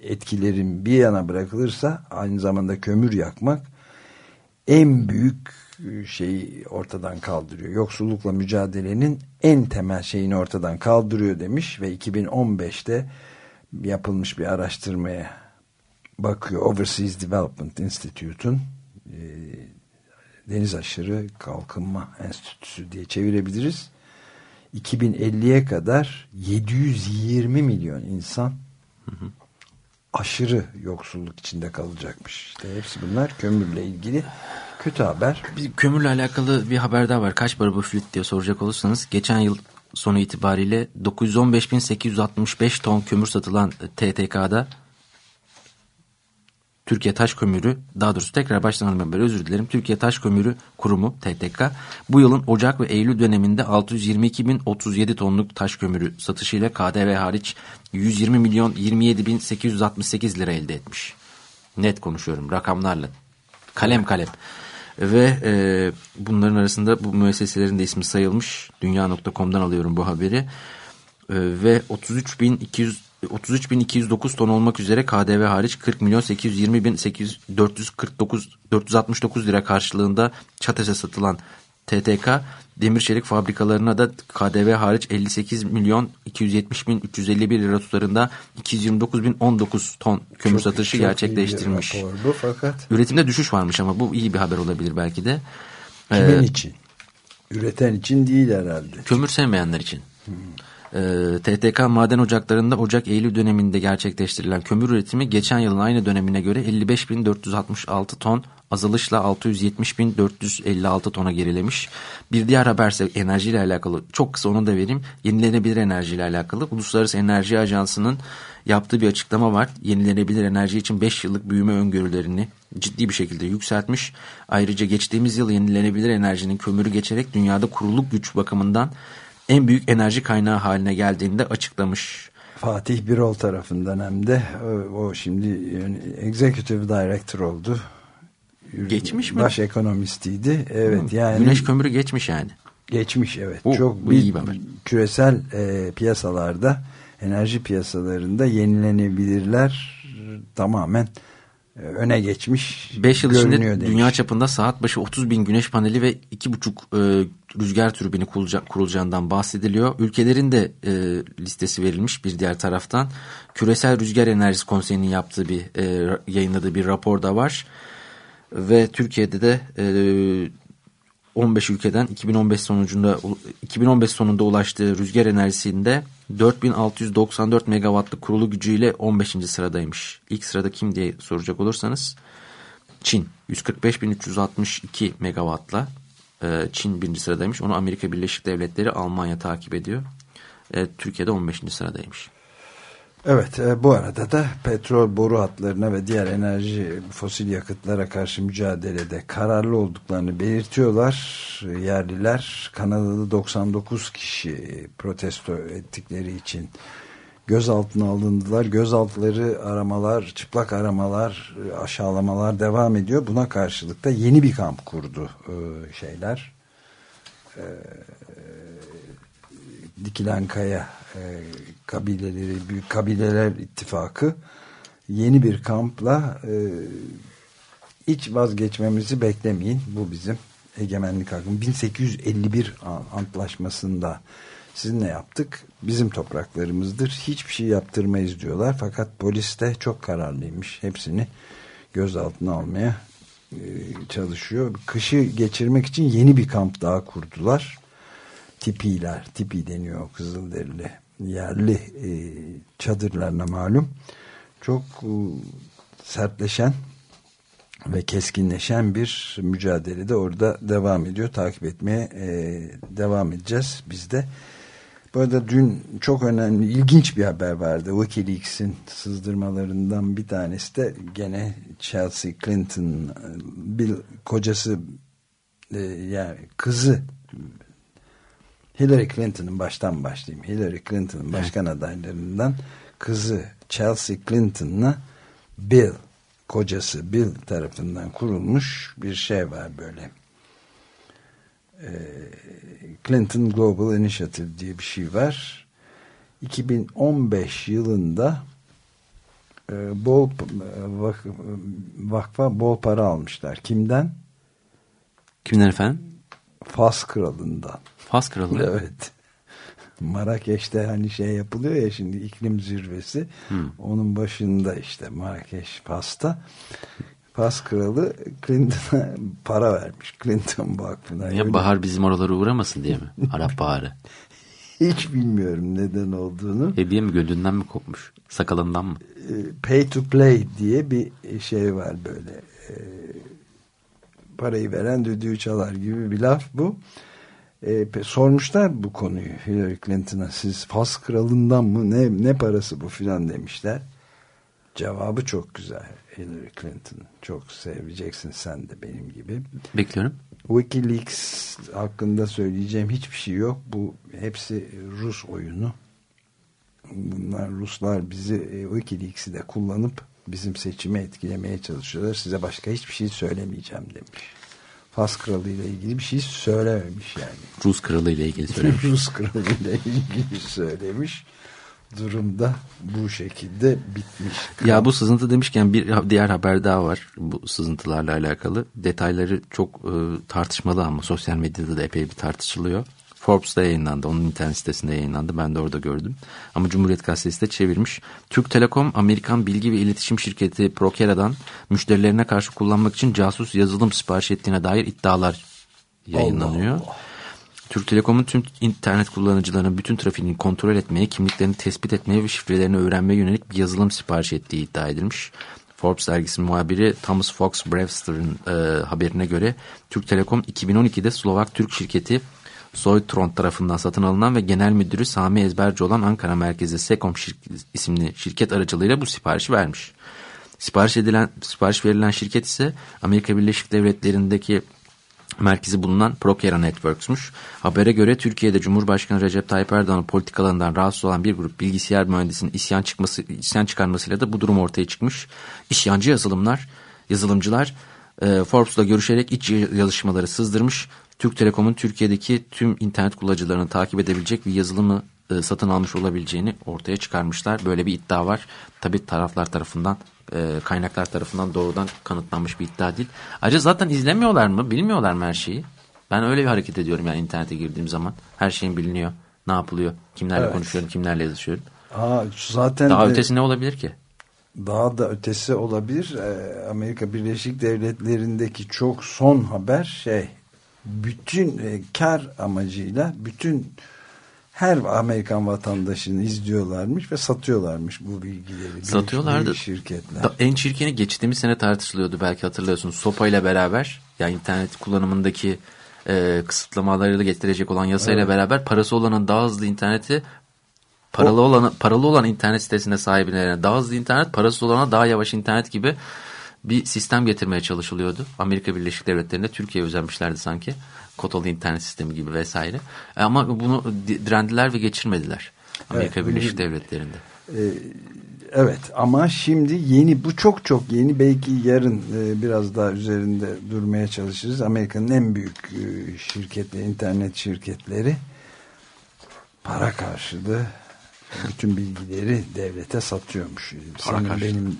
[SPEAKER 1] etkilerin bir yana bırakılırsa aynı zamanda kömür yakmak en büyük şeyi ortadan kaldırıyor. Yoksullukla mücadelenin en temel şeyini ortadan kaldırıyor demiş ve 2015'te yapılmış bir araştırmaya bakıyor. Overseas Development Institute'un e, Deniz Aşırı Kalkınma Enstitüsü diye çevirebiliriz. 2050'ye kadar 720 milyon insan aşırı yoksulluk içinde kalacakmış. İşte hepsi bunlar kömürle ilgili kötü haber.
[SPEAKER 2] Bir kömürle alakalı bir haber daha var. Kaç para bu flüt diye soracak olursanız geçen yıl sonu itibariyle 915.865 ton kömür satılan TTK'da Türkiye Taş Kömürü daha doğrusu tekrar baştan böyle özür dilerim. Türkiye Taş Kömürü Kurumu TTK bu yılın Ocak ve Eylül döneminde 622.037 tonluk taş kömürü satışıyla KDV hariç 120 milyon 27.868 lira elde etmiş. Net konuşuyorum rakamlarla. Kalem kalem. Ve e, bunların arasında bu müesseselerin de ismi sayılmış. Dünya.com'dan alıyorum bu haberi. E, ve 33.200 33.209 ton olmak üzere KDV hariç 40 milyon 820 bin 449 469 lira karşılığında çatese satılan TTK demir çelik fabrikalarına da KDV hariç 58 milyon 270 bin 351 lira tutarında 229 bin 19 ton kömür çok, satışı çok gerçekleştirmiş.
[SPEAKER 1] bu fakat.
[SPEAKER 2] Üretimde düşüş varmış ama bu iyi bir haber olabilir belki de.
[SPEAKER 1] Kimin ee, için? Üreten için değil herhalde.
[SPEAKER 2] Kömür sevmeyenler için. Hmm. Ee, TTK maden ocaklarında Ocak-Eylül döneminde gerçekleştirilen kömür üretimi geçen yılın aynı dönemine göre 55.466 ton azalışla 670.456 tona gerilemiş. Bir diğer haberse enerjiyle alakalı çok kısa onu da vereyim. Yenilenebilir enerjiyle alakalı Uluslararası Enerji Ajansı'nın yaptığı bir açıklama var. Yenilenebilir enerji için 5 yıllık büyüme öngörülerini ciddi bir şekilde yükseltmiş. Ayrıca geçtiğimiz yıl yenilenebilir enerjinin kömürü geçerek dünyada kuruluk güç bakımından en büyük enerji kaynağı haline geldiğinde açıklamış.
[SPEAKER 1] Fatih Birol tarafından hem de o, o şimdi executive director oldu.
[SPEAKER 2] Geçmiş mi?
[SPEAKER 1] Baş ekonomistiydi. Evet Hı. yani.
[SPEAKER 2] Güneş kömürü geçmiş yani.
[SPEAKER 1] Geçmiş evet. Bu, Çok bu bir, iyi haber. küresel e, piyasalarda enerji piyasalarında yenilenebilirler tamamen e, öne geçmiş
[SPEAKER 2] 5 yıl içinde demiş. dünya çapında saat başı 30 bin güneş paneli ve 2,5 e, rüzgar türbini kurulacak, kurulacağından bahsediliyor. Ülkelerin de e, listesi verilmiş bir diğer taraftan. Küresel Rüzgar Enerjisi Konseyi'nin yaptığı bir e, yayınladığı bir rapor da var. Ve Türkiye'de de e, 15 ülkeden 2015 sonucunda 2015 sonunda ulaştığı rüzgar enerjisinde 4694 megawattlık kurulu gücüyle 15. sıradaymış. İlk sırada kim diye soracak olursanız Çin 145.362 megawattla e, Çin birinci sıradaymış. Onu Amerika Birleşik Devletleri Almanya takip ediyor. E, Türkiye'de 15. sıradaymış.
[SPEAKER 1] Evet e, bu arada da petrol boru hatlarına ve diğer enerji fosil yakıtlara karşı mücadelede kararlı olduklarını belirtiyorlar. Yerliler Kanada'da 99 kişi protesto ettikleri için gözaltına alındılar. Gözaltıları aramalar, çıplak aramalar, aşağılamalar devam ediyor. Buna karşılık da yeni bir kamp kurdu e, şeyler. E, Dikilen Kaya e, kabileleri, büyük kabileler ittifakı yeni bir kampla e, hiç vazgeçmemizi beklemeyin. Bu bizim egemenlik hakkı. 1851 antlaşmasında sizinle yaptık. Bizim topraklarımızdır. Hiçbir şey yaptırmayız diyorlar. Fakat polis de çok kararlıymış. Hepsini gözaltına almaya e, çalışıyor. Kışı geçirmek için yeni bir kamp daha kurdular. Tipiler, tipi deniyor Kızılderili yerli e, çadırlarına malum. Çok e, sertleşen ve keskinleşen bir mücadele de orada devam ediyor. Takip etmeye e, devam edeceğiz biz de. Bu arada dün çok önemli, ilginç bir haber vardı. Wikileaks'in sızdırmalarından bir tanesi de gene Chelsea Clinton, bir kocası e, yani kızı Hillary Clinton'ın baştan başlayayım. Hillary Clinton'ın başkan evet. adaylarından kızı Chelsea Clinton'la Bill kocası Bill tarafından kurulmuş bir şey var böyle. Ee, Clinton Global Initiative diye bir şey var. 2015 yılında e, bol vak, vakfa bol para almışlar. Kimden?
[SPEAKER 2] Kimden efendim?
[SPEAKER 1] Fas kralından.
[SPEAKER 2] Fas kralı?
[SPEAKER 1] Evet. Marrakeş'te hani şey yapılıyor ya şimdi iklim zirvesi. Hmm. Onun başında işte Marrakeş Fas'ta. Fas kralı Clinton'a para vermiş. Clinton Vakfı'na.
[SPEAKER 2] Ya öyle. bahar bizim oralara uğramasın diye mi? Arap baharı.
[SPEAKER 1] Hiç bilmiyorum neden olduğunu.
[SPEAKER 2] Hediye mi gönlünden mi kopmuş? Sakalından mı?
[SPEAKER 1] Ee, pay to play diye bir şey var böyle. Ee, parayı veren düdüğü çalar gibi bir laf bu. E, sormuşlar bu konuyu Hillary Clinton'a siz Fas kralından mı ne, ne parası bu filan demişler. Cevabı çok güzel Hillary Clinton. Çok seveceksin sen de benim gibi.
[SPEAKER 2] Bekliyorum.
[SPEAKER 1] Wikileaks hakkında söyleyeceğim hiçbir şey yok. Bu hepsi Rus oyunu. Bunlar Ruslar bizi e, Wikileaks'i de kullanıp bizim seçimi etkilemeye çalışıyorlar. Size başka hiçbir şey söylemeyeceğim demiş. Fas kralı ile ilgili bir şey söylememiş yani.
[SPEAKER 2] Rus kralı ile ilgili söylemiş.
[SPEAKER 1] Rus kralı ile ilgili söylemiş. Durumda bu şekilde bitmiş.
[SPEAKER 2] Ya bu sızıntı demişken bir diğer haber daha var bu sızıntılarla alakalı. Detayları çok e, tartışmalı ama sosyal medyada da epey bir tartışılıyor. Forbes'ta yayınlandı. Onun internet sitesinde yayınlandı. Ben de orada gördüm. Ama Cumhuriyet Gazetesi de çevirmiş. Türk Telekom, Amerikan bilgi ve iletişim şirketi Prokera'dan müşterilerine karşı kullanmak için casus yazılım sipariş ettiğine dair iddialar yayınlanıyor. Allah Allah. Türk Telekom'un tüm internet kullanıcılarının bütün trafiğini kontrol etmeye, kimliklerini tespit etmeye ve şifrelerini öğrenmeye yönelik bir yazılım sipariş ettiği iddia edilmiş. Forbes dergisi muhabiri Thomas Fox Brewster'ın e, haberine göre Türk Telekom 2012'de Slovak Türk şirketi Soytron tarafından satın alınan ve genel müdürü Sami Ezberci olan Ankara merkezli Sekom isimli şirket aracılığıyla bu siparişi vermiş. Sipariş edilen sipariş verilen şirket ise Amerika Birleşik Devletleri'ndeki merkezi bulunan Prokera Networks'muş. Habere göre Türkiye'de Cumhurbaşkanı Recep Tayyip Erdoğan'ın politikalarından rahatsız olan bir grup bilgisayar mühendisinin isyan çıkması isyan çıkarmasıyla da bu durum ortaya çıkmış. İsyancı yazılımlar, yazılımcılar e, Forbes'la görüşerek iç yazışmaları sızdırmış. Türk Telekom'un Türkiye'deki tüm internet kullanıcılarını takip edebilecek bir yazılımı e, satın almış olabileceğini ortaya çıkarmışlar. Böyle bir iddia var. Tabi taraflar tarafından e, kaynaklar tarafından doğrudan kanıtlanmış bir iddia değil. Ayrıca zaten izlemiyorlar mı? Bilmiyorlar mı her şeyi? Ben öyle bir hareket ediyorum yani internete girdiğim zaman. Her şeyin biliniyor. Ne yapılıyor? Kimlerle evet. konuşuyorum? Kimlerle yazışıyorum?
[SPEAKER 1] Aa, zaten
[SPEAKER 2] Daha de, ötesi ne olabilir ki?
[SPEAKER 1] Daha da ötesi olabilir. Ee, Amerika Birleşik Devletleri'ndeki çok son haber şey bütün e, kar amacıyla bütün her Amerikan vatandaşını izliyorlarmış ve satıyorlarmış bu bilgileri.
[SPEAKER 2] Satıyorlardı.
[SPEAKER 1] Şirketler.
[SPEAKER 2] En çirkini geçtiğimiz sene tartışılıyordu belki hatırlıyorsunuz. Sopa ile beraber yani internet kullanımındaki e, kısıtlamalarıyla getirecek olan yasayla evet. beraber parası olanın daha hızlı interneti paralı o, olan paralı olan internet sitesine sahiplerine daha hızlı internet, parasız olana daha yavaş internet gibi bir sistem getirmeye çalışılıyordu. Amerika Birleşik Devletleri'nde Türkiye'ye özenmişlerdi sanki. Kotalı internet sistemi gibi vesaire. Ama bunu direndiler ve geçirmediler. Amerika evet, Birleşik Devletleri'nde.
[SPEAKER 1] E, evet ama şimdi yeni bu çok çok yeni belki yarın e, biraz daha üzerinde durmaya çalışırız. Amerika'nın en büyük e, şirketleri, internet şirketleri para karşılığı bütün bilgileri devlete satıyormuş.
[SPEAKER 2] Para
[SPEAKER 1] Senin
[SPEAKER 2] karşılığı.
[SPEAKER 1] benim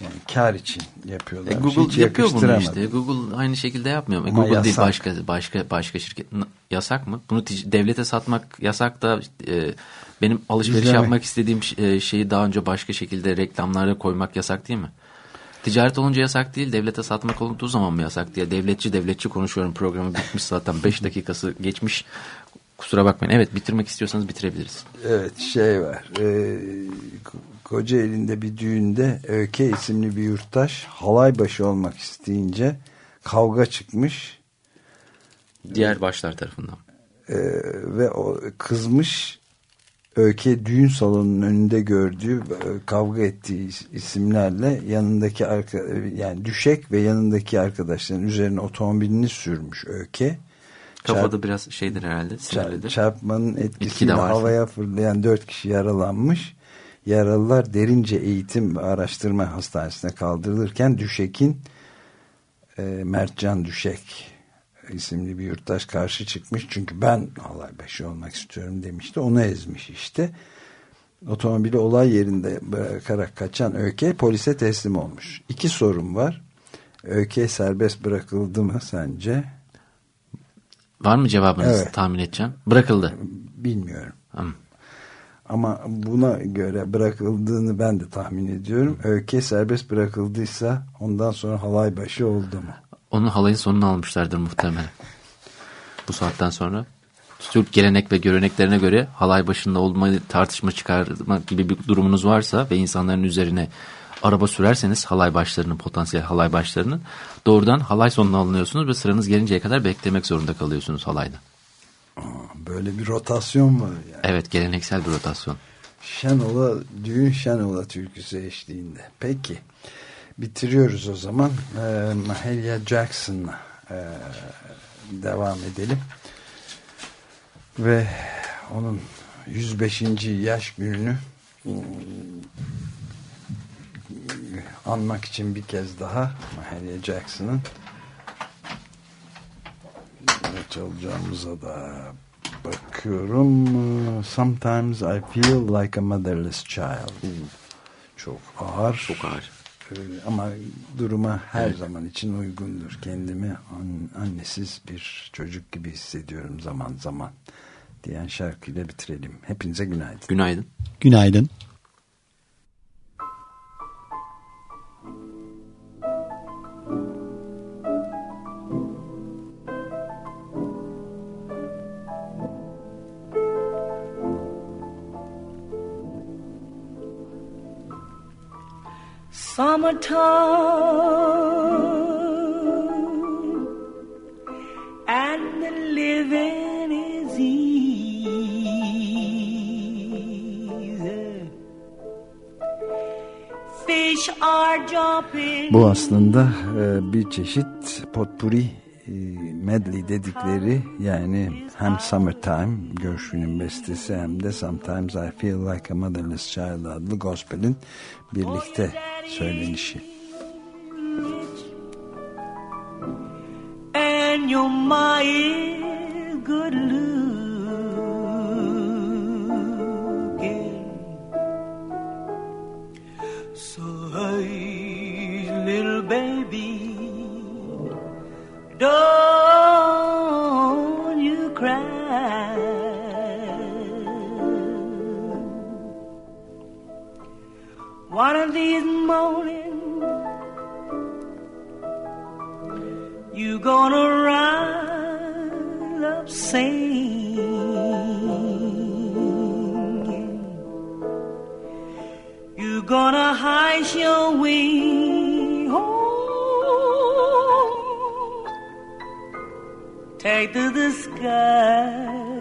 [SPEAKER 1] yani kar için yapıyorlar.
[SPEAKER 2] E, Google
[SPEAKER 1] Hiç
[SPEAKER 2] yapıyor bunu işte. Google aynı şekilde yapmıyor
[SPEAKER 1] Ama
[SPEAKER 2] Google değil
[SPEAKER 1] yasak.
[SPEAKER 2] başka başka başka şirket yasak mı? Bunu devlete satmak yasak da e, benim alışveriş
[SPEAKER 1] Bilemem.
[SPEAKER 2] yapmak istediğim e, şeyi daha önce başka şekilde reklamlara koymak yasak değil mi? Ticaret olunca yasak değil, devlete satmak olduğu zaman mı yasak diye. Devletçi devletçi konuşuyorum. Programı bitmiş zaten 5 dakikası geçmiş. Kusura bakmayın. Evet bitirmek istiyorsanız bitirebiliriz.
[SPEAKER 1] Evet şey var. E, Kocaeli'nde bir düğünde Öke isimli bir yurttaş halay başı olmak isteyince kavga çıkmış.
[SPEAKER 2] Diğer başlar tarafından.
[SPEAKER 1] E, ve o kızmış Öke düğün salonunun önünde gördüğü e, kavga ettiği is- isimlerle yanındaki arka, yani düşek ve yanındaki arkadaşların üzerine otomobilini sürmüş Öke.
[SPEAKER 2] Kafada
[SPEAKER 1] Çarp-
[SPEAKER 2] biraz şeydir herhalde. Sinirlidir.
[SPEAKER 1] çarpmanın
[SPEAKER 2] Etki
[SPEAKER 1] etkisiyle havaya fırlayan dört kişi yaralanmış. Yaralılar derince eğitim ve araştırma hastanesine kaldırılırken Düşek'in e, Mertcan Düşek isimli bir yurttaş karşı çıkmış. Çünkü ben halay başı olmak istiyorum demişti. Onu ezmiş işte. Otomobili olay yerinde bırakarak kaçan Öke polise teslim olmuş. İki sorun var. Öke serbest bırakıldı mı sence?
[SPEAKER 2] Var mı cevabınız
[SPEAKER 1] Evet.
[SPEAKER 2] tahmin edeceğim? Bırakıldı.
[SPEAKER 1] Bilmiyorum.
[SPEAKER 2] Tamam.
[SPEAKER 1] Ama buna göre bırakıldığını ben de tahmin ediyorum. Öke serbest bırakıldıysa ondan sonra halay başı oldu mu?
[SPEAKER 2] Onun halayın sonunu almışlardır muhtemelen. Bu saatten sonra. Türk gelenek ve göreneklerine göre halay başında olmayı tartışma çıkarma gibi bir durumunuz varsa ve insanların üzerine araba sürerseniz halay başlarının potansiyel halay başlarının doğrudan halay sonuna alınıyorsunuz ve sıranız gelinceye kadar beklemek zorunda kalıyorsunuz halayda.
[SPEAKER 1] Böyle bir rotasyon var yani.
[SPEAKER 2] Evet geleneksel bir rotasyon.
[SPEAKER 1] Şenola, düğün Şenola türküsü eşliğinde. Peki. Bitiriyoruz o zaman. Ee, Mahalia Jackson'la e, devam edelim. Ve onun 105. yaş gününü mm, anmak için bir kez daha Mahalia Jackson'ın ne çalacağımıza da bakıyorum. Sometimes I feel like a motherless child. Çok ağır.
[SPEAKER 2] Çok ağır.
[SPEAKER 1] Ama duruma her
[SPEAKER 2] Evet.
[SPEAKER 1] zaman için uygundur. Kendimi an- annesiz bir çocuk gibi hissediyorum zaman zaman diyen şarkıyla bitirelim. Hepinize günaydın.
[SPEAKER 2] Günaydın.
[SPEAKER 11] Günaydın.
[SPEAKER 9] Summertime and the living is easy. Fish are jumping.
[SPEAKER 1] Bu aslında e, bir çeşit potpuri e, medley dedikleri yani hem Summertime Gershwin'in bestesi hem de Sometimes I Feel Like a Motherless Child adlı gospel'in birlikte söylenişi.
[SPEAKER 9] and your my good looking. So hey, little baby, don't One of these mornings you gonna rise up singing. You gonna hide your wing. Oh, take to the sky.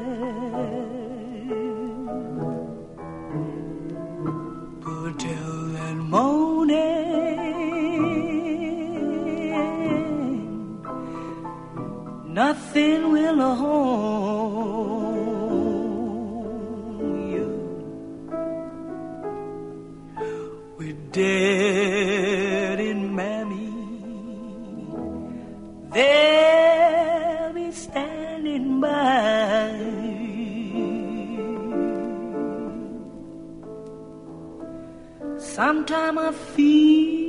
[SPEAKER 9] nothing will hold you. We're dead in Mammy. They'll be standing by. Sometime I feel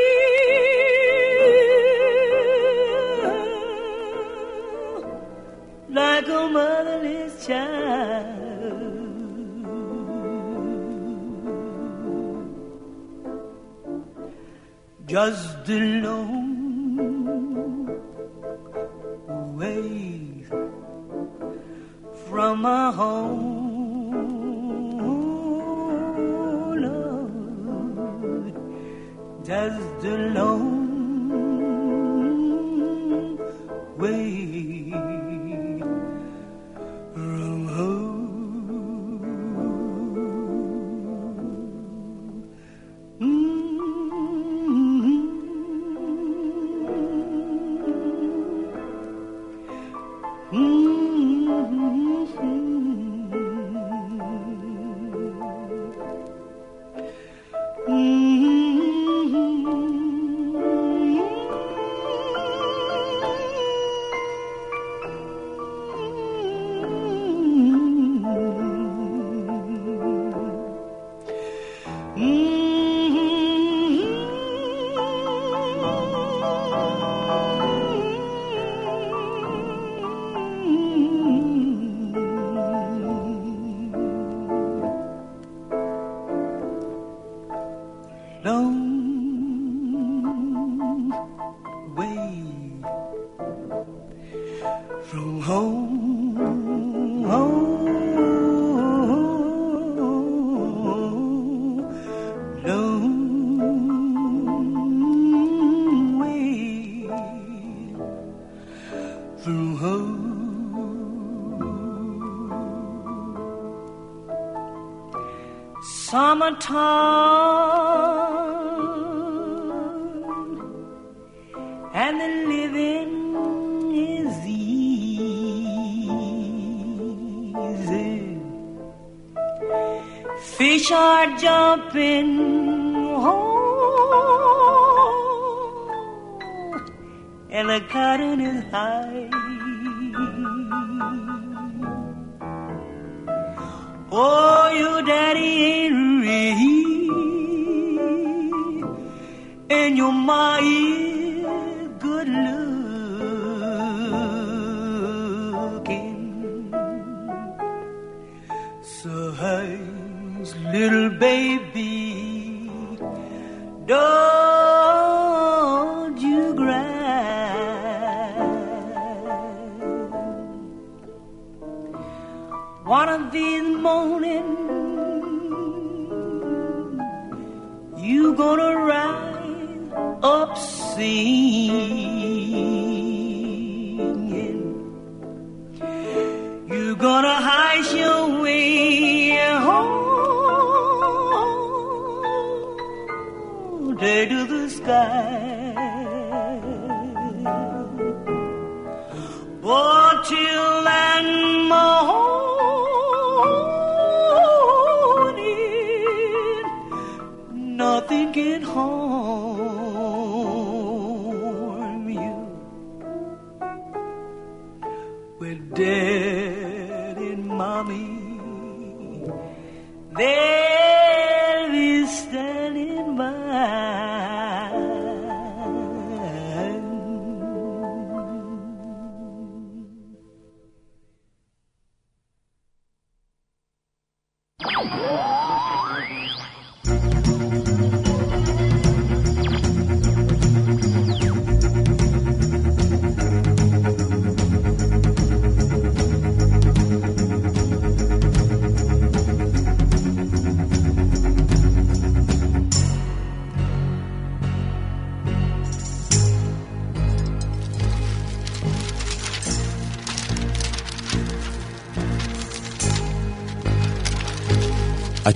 [SPEAKER 9] like a motherless child. Just alone, away from my home, Lord. Just alone.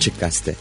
[SPEAKER 11] Açık Gazete.